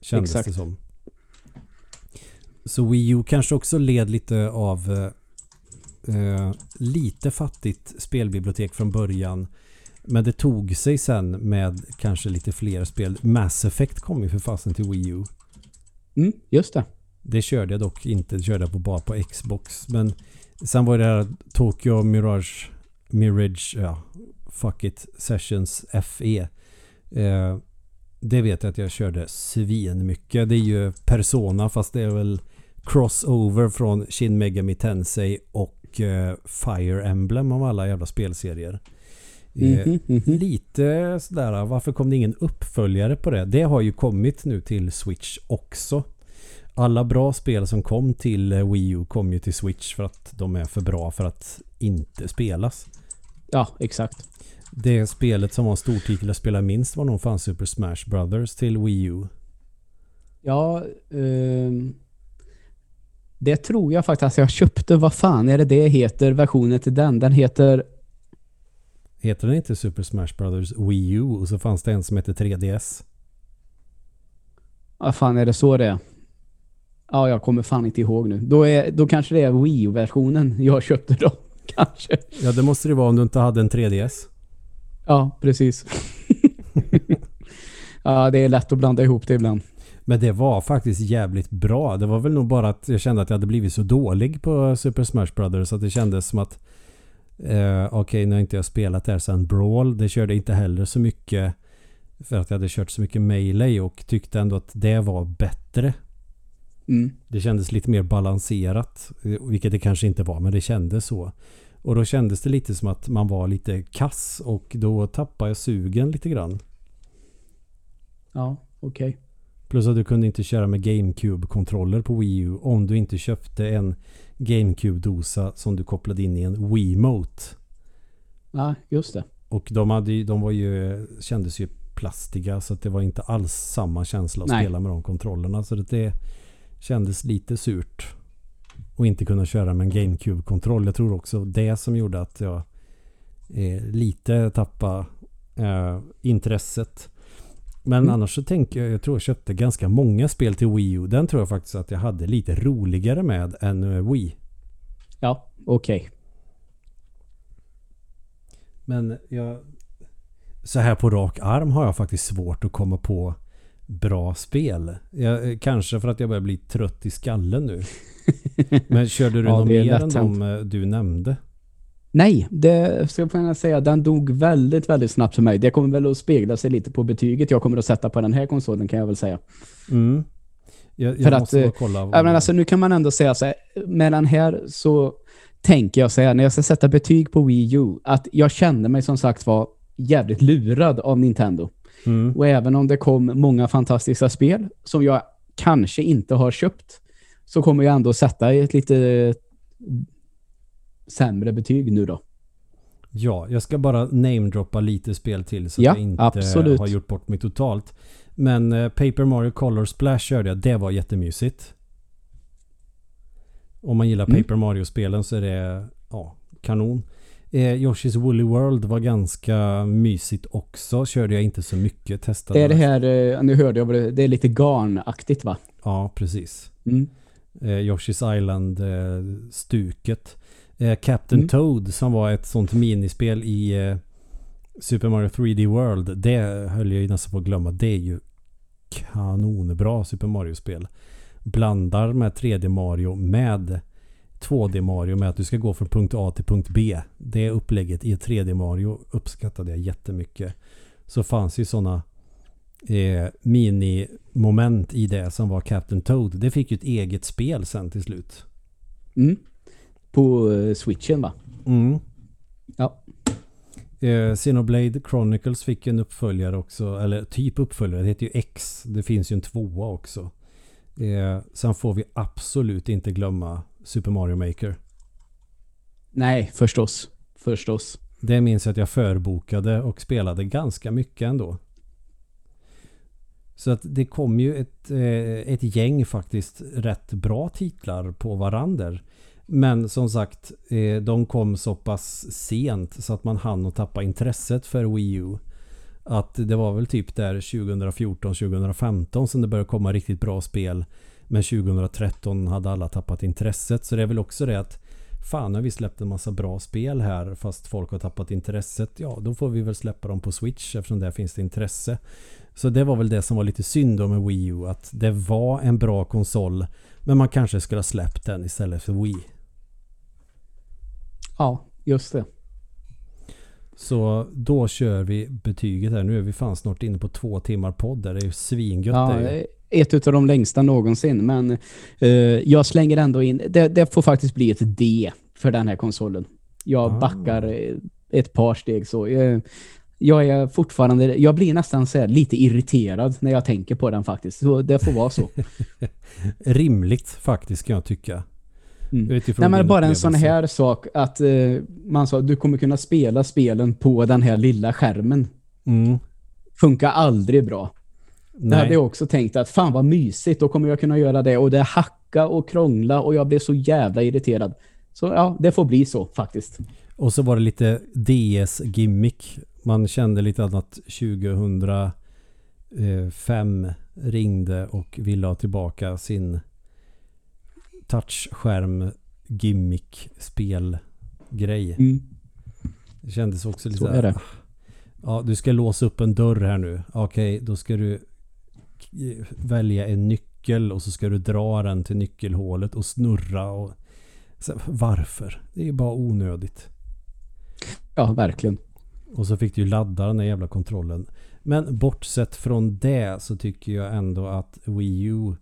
B: Kändes
A: Exakt.
B: det som. Så Wii U kanske också led lite av eh, eh, lite fattigt spelbibliotek från början. Men det tog sig sen med kanske lite fler spel. Mass Effect kom ju för fasen till Wii U.
A: Mm, just det.
B: Det körde jag dock inte. Det körde jag på, bara på Xbox. Men sen var det här Tokyo Mirage Mirage, ja, fuck it, Sessions FE. Eh, det vet jag att jag körde svin mycket. Det är ju Persona fast det är väl crossover från Shin Megami Tensei och eh, Fire Emblem av alla jävla spelserier.
A: Mhm, mhm.
B: Lite sådär, varför kom det ingen uppföljare på det? Det har ju kommit nu till Switch också. Alla bra spel som kom till eh, Wii U kom ju till Switch för att de är för bra för att inte spelas.
A: Ja, exakt.
B: Det spelet som var en stor titel att spela minst var nog fan Super Smash Brothers till Wii U.
A: Ja, ehm, det tror jag faktiskt att jag köpte. Vad fan är det det heter? Versionen till den. Den heter...
B: Heter den inte Super Smash Brothers Wii U och så fanns det en som heter 3DS?
A: Vad fan är det så det är? Ja, jag kommer fan inte ihåg nu. Då, är, då kanske det är Wii U-versionen jag köpte då. Kanske.
B: Ja det måste det vara om du inte hade en 3DS.
A: Ja, precis. ja, det är lätt att blanda ihop det ibland.
B: Men det var faktiskt jävligt bra. Det var väl nog bara att jag kände att jag hade blivit så dålig på Super Smash Brothers att det kändes som att eh, okej, nu har inte jag spelat det här sedan Brawl. Det körde inte heller så mycket för att jag hade kört så mycket Melee och tyckte ändå att det var bättre.
A: Mm.
B: Det kändes lite mer balanserat, eh, vilket det kanske inte var, men det kändes så. Och då kändes det lite som att man var lite kass och då tappade jag sugen lite grann.
A: Ja, okej.
B: Plus att du kunde inte köra med GameCube-kontroller på Wii U om du inte köpte en GameCube-dosa som du kopplade in i en Wiimote.
A: Ja, just det.
B: Och de, hade, de var ju, kändes ju plastiga så att det var inte alls samma känsla att
A: Nej.
B: spela med de kontrollerna. Så att det kändes lite surt. Och inte kunna köra med en GameCube-kontroll. Jag tror också det som gjorde att jag eh, lite tappade eh, intresset. Men
A: Mm.
B: annars så tänker jag, jag tror jag köpte ganska många spel till Wii U. Den tror jag faktiskt att jag hade lite roligare med än eh, Wii.
A: Ja, okej.
B: Men jag... Så här på rak arm har jag faktiskt svårt att komma på bra spel. Jag, kanske för att jag börjar bli trött i skallen nu. Men körde du
A: Ja,
B: något mer än de eh, du nämnde?
A: Nej, det ska jag säga. Den dog väldigt, väldigt snabbt för mig. Det kommer väl att spegla sig lite på betyget jag kommer att sätta på den här konsolen kan jag väl säga.
B: Mm. Jag,
A: För
B: jag
A: att,
B: måste
A: eh,
B: kolla.
A: Ja, men alltså, nu kan man ändå säga så här, med den här så tänker jag här, när jag ska sätta betyg på Wii U, att jag kände mig som sagt var jävligt lurad av Nintendo.
B: mm.
A: Och även om det kom många fantastiska spel som jag kanske inte har köpt, så kommer jag ändå sätta ett lite sämre betyg nu då.
B: Ja, jag ska bara namedroppa lite spel till så
A: Ja,
B: att jag inte
A: absolut.
B: har gjort bort mig totalt. Men eh, Paper Mario Color Splash körde jag. Det var jättemysigt. Om man gillar
A: Mm.
B: Paper Mario-spelen så är det ja, kanon. Eh, Yoshi's Woolly World var ganska mysigt också. Körde jag inte så mycket. Testade.
A: Det är det här, eh, nu hörde jag det, det är lite garnaktigt va?
B: Ja, precis.
A: Mm.
B: eh, Yoshi's Island-stuket. Eh, Captain
A: Mm.
B: Toad som var ett sånt minispel i eh, Super Mario 3D World. Det höll jag ju nästan på att glömma. Det är ju kanonbra Super Mario-spel. Blandar med 3D Mario med 2D Mario med att du ska gå från punkt A till punkt B. Det upplägget i ett 3D Mario uppskattade jag jättemycket. Så fanns ju sådana eh, mini-moment i det som var Captain Toad. Det fick ju ett eget spel sen till slut.
A: Mm. På uh, Switchen va?
B: Mm.
A: Ja.
B: Eh, Xenoblade Chronicles fick en uppföljare också. Eller typ uppföljare. Det heter ju X. Det finns ju en tvåa också. Eh, sen får vi absolut inte glömma Super Mario Maker.
A: Nej, förstås. Förstås.
B: Det minns jag att jag förbokade och spelade ganska mycket ändå. Så att det kom ju ett, eh, ett gäng faktiskt rätt bra titlar på varander. Men som sagt, eh, de kom så pass sent så att man hann att tappa intresset för Wii U. Att det var väl typ där 2014-2015 som det började komma riktigt bra spel. Men 2013 hade alla tappat intresset. Så det är väl också det att Fan, nu har vi släppt en massa bra spel här fast folk har tappat intresset. Ja, då får vi väl släppa dem på Switch eftersom där finns det intresse. Så det var väl det som var lite synd med Wii U. Att det var en bra konsol men man kanske skulle ha släppt den istället för Wii.
A: Ja, just det.
B: Så då kör vi betyget här. Nu är vi fan snart inne på två timmar podd. Det är ju svingött.
A: Ja,
B: det är ju.
A: ett av de längsta någonsin. Men eh, jag slänger ändå in... Det, det får faktiskt bli ett D för den här konsolen. Jag
B: Ah.
A: backar eh, ett par steg så. Eh, jag är fortfarande... Jag blir nästan så här lite irriterad när jag tänker på den faktiskt. Så det får vara så.
B: Rimligt faktiskt kan jag tycka.
A: Mm.
B: Utifrån
A: Nej, men bara en sån här sak att eh, man sa du kommer kunna spela spelen på den här lilla skärmen.
B: Mm.
A: Funkar aldrig bra. Det
B: Nej.
A: hade jag också tänkt att fan vad mysigt, då kommer jag kunna göra det. Och det hacka och krångla och jag blev så jävla irriterad. Så ja, det får bli så faktiskt.
B: Och så var det lite DS-gimmick. Man kände lite att 2005 ringde och ville ha tillbaka sin touchskärm gimmick spelgrej.
A: Mm.
B: Det kändes också lite
A: Så är det.
B: Ja, du ska låsa upp en dörr här nu. Okej, då ska du välja en nyckel och så ska du dra den till nyckelhålet och snurra och så, varför? Det är bara onödigt.
A: Ja, verkligen.
B: Och så fick du ju ladda den där jävla kontrollen. Men bortsett från det så tycker jag ändå att Wii U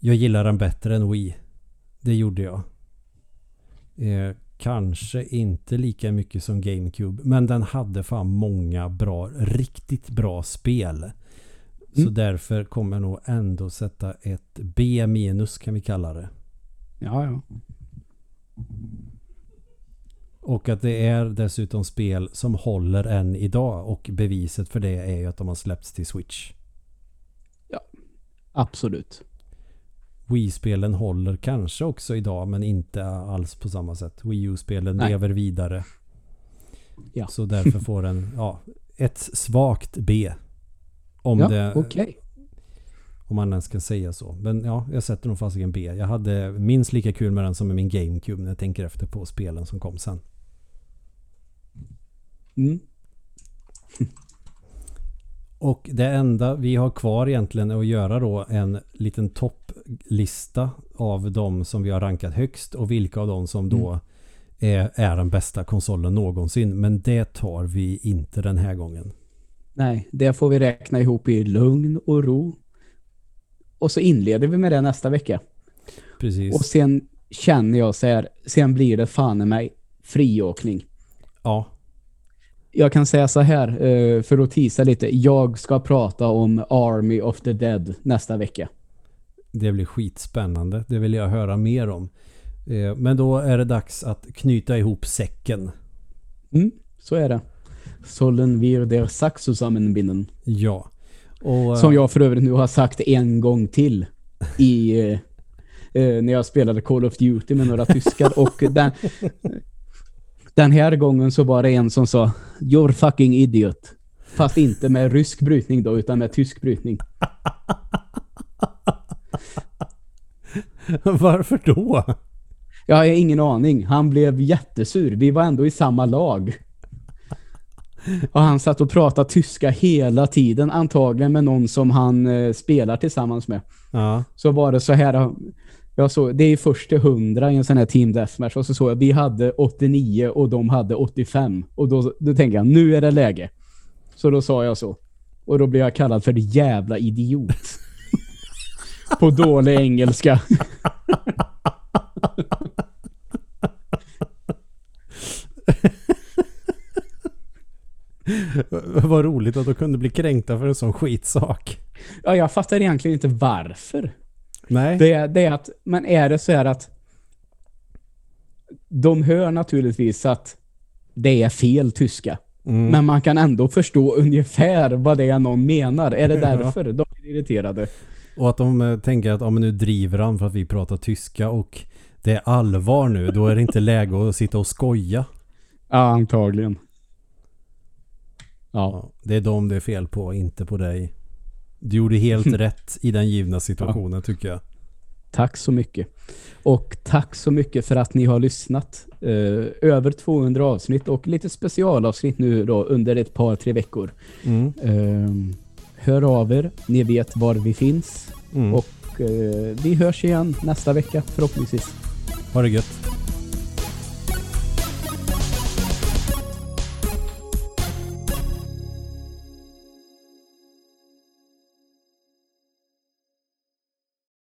B: Jag gillar den bättre än Wii. Det gjorde jag. Eh, kanske inte lika mycket som GameCube. Men den hade fan många bra, riktigt bra spel. Så
A: Mm.
B: därför kommer jag nog ändå sätta ett B minus kan vi kalla det.
A: Ja, ja.
B: Och att det är dessutom spel som håller än idag. Och beviset för det är ju att de har släppts till Switch.
A: Absolut.
B: Wii-spelen håller kanske också idag men inte alls på samma sätt. Wii U-spelen lever vidare.
A: Ja.
B: Så därför får den ja, ett svagt B. Om,
A: Ja,
B: det,
A: okej.
B: om man ens kan säga så. Men ja, jag sätter nog fasiken B. Jag hade minst lika kul med den som med min GameCube när jag tänker efter på spelen som kom sen.
A: Mm.
B: Och det enda vi har kvar egentligen är att göra då en liten topplista av de som vi har rankat högst och vilka av dem som då är, är den bästa konsolen någonsin. Men det tar vi inte den här gången.
A: Nej, det får vi räkna ihop i lugn och ro. Och så inleder vi med det nästa vecka.
B: Precis.
A: Och sen känner jag så här, sen blir det fan i mig friåkning.
B: ja,
A: Jag kan säga så här, eh, för att tisa lite. Jag ska prata om Army of the Dead nästa vecka.
B: det blir skitspännande. Det vill jag höra mer om. Eh, Men då är det dags att knyta ihop säcken.
A: Mm, så är det. Sollen wir der Sack zusammenbinden.
B: Ja. Och,
A: Som jag för övrigt nu har sagt en gång till i eh, eh, när jag spelade Call of Duty med några tyskar och den, den här gången så var det en som sa You're fucking idiot. Fast inte med rysk brytning då utan med tysk brytning.
B: Varför då?
A: Jag har ingen aning. Han blev jättesur. Vi var ändå i samma lag. Och han satt och pratade tyska hela tiden. Antagligen med någon som han eh, spelar tillsammans med.
B: Ja,
A: så var det så här. Jag såg, det är först till 100 i en sån här team deathmatch och så såg jag vi hade 89 och de hade 85 och då, då tänkte jag nu är det läge. Så då sa jag så. Och då blev jag kallad för jävla idiot. På dålig engelska.
B: Vad roligt att de kunde bli kränkta för en sån skitsak.
A: Ja, jag fattar egentligen inte varför.
B: Nej.
A: Det, det är att, men är det så här att de hör naturligtvis att det är fel tyska.
B: Mm.
A: Men man kan ändå förstå ungefär vad det är någon menar. Är det därför de är irriterade?
B: Och att de eh, tänker att ja, men nu driver han för att vi pratar tyska och det är allvar nu. Då är det inte läge att sitta och skoja.
A: Ja, antagligen. Ja.
B: Ja, det är dem det är fel på, inte på dig. Du gjorde helt rätt i den givna situationen tycker jag.
A: Tack så mycket. Och tack så mycket för att ni har lyssnat. Eh, över 200 avsnitt och lite specialavsnitt nu då under ett par, tre veckor.
B: Mm.
A: Eh, hör av er. Ni vet var vi finns.
B: Mm.
A: Och eh, vi hörs igen nästa vecka förhoppningsvis.
B: Ha det gött.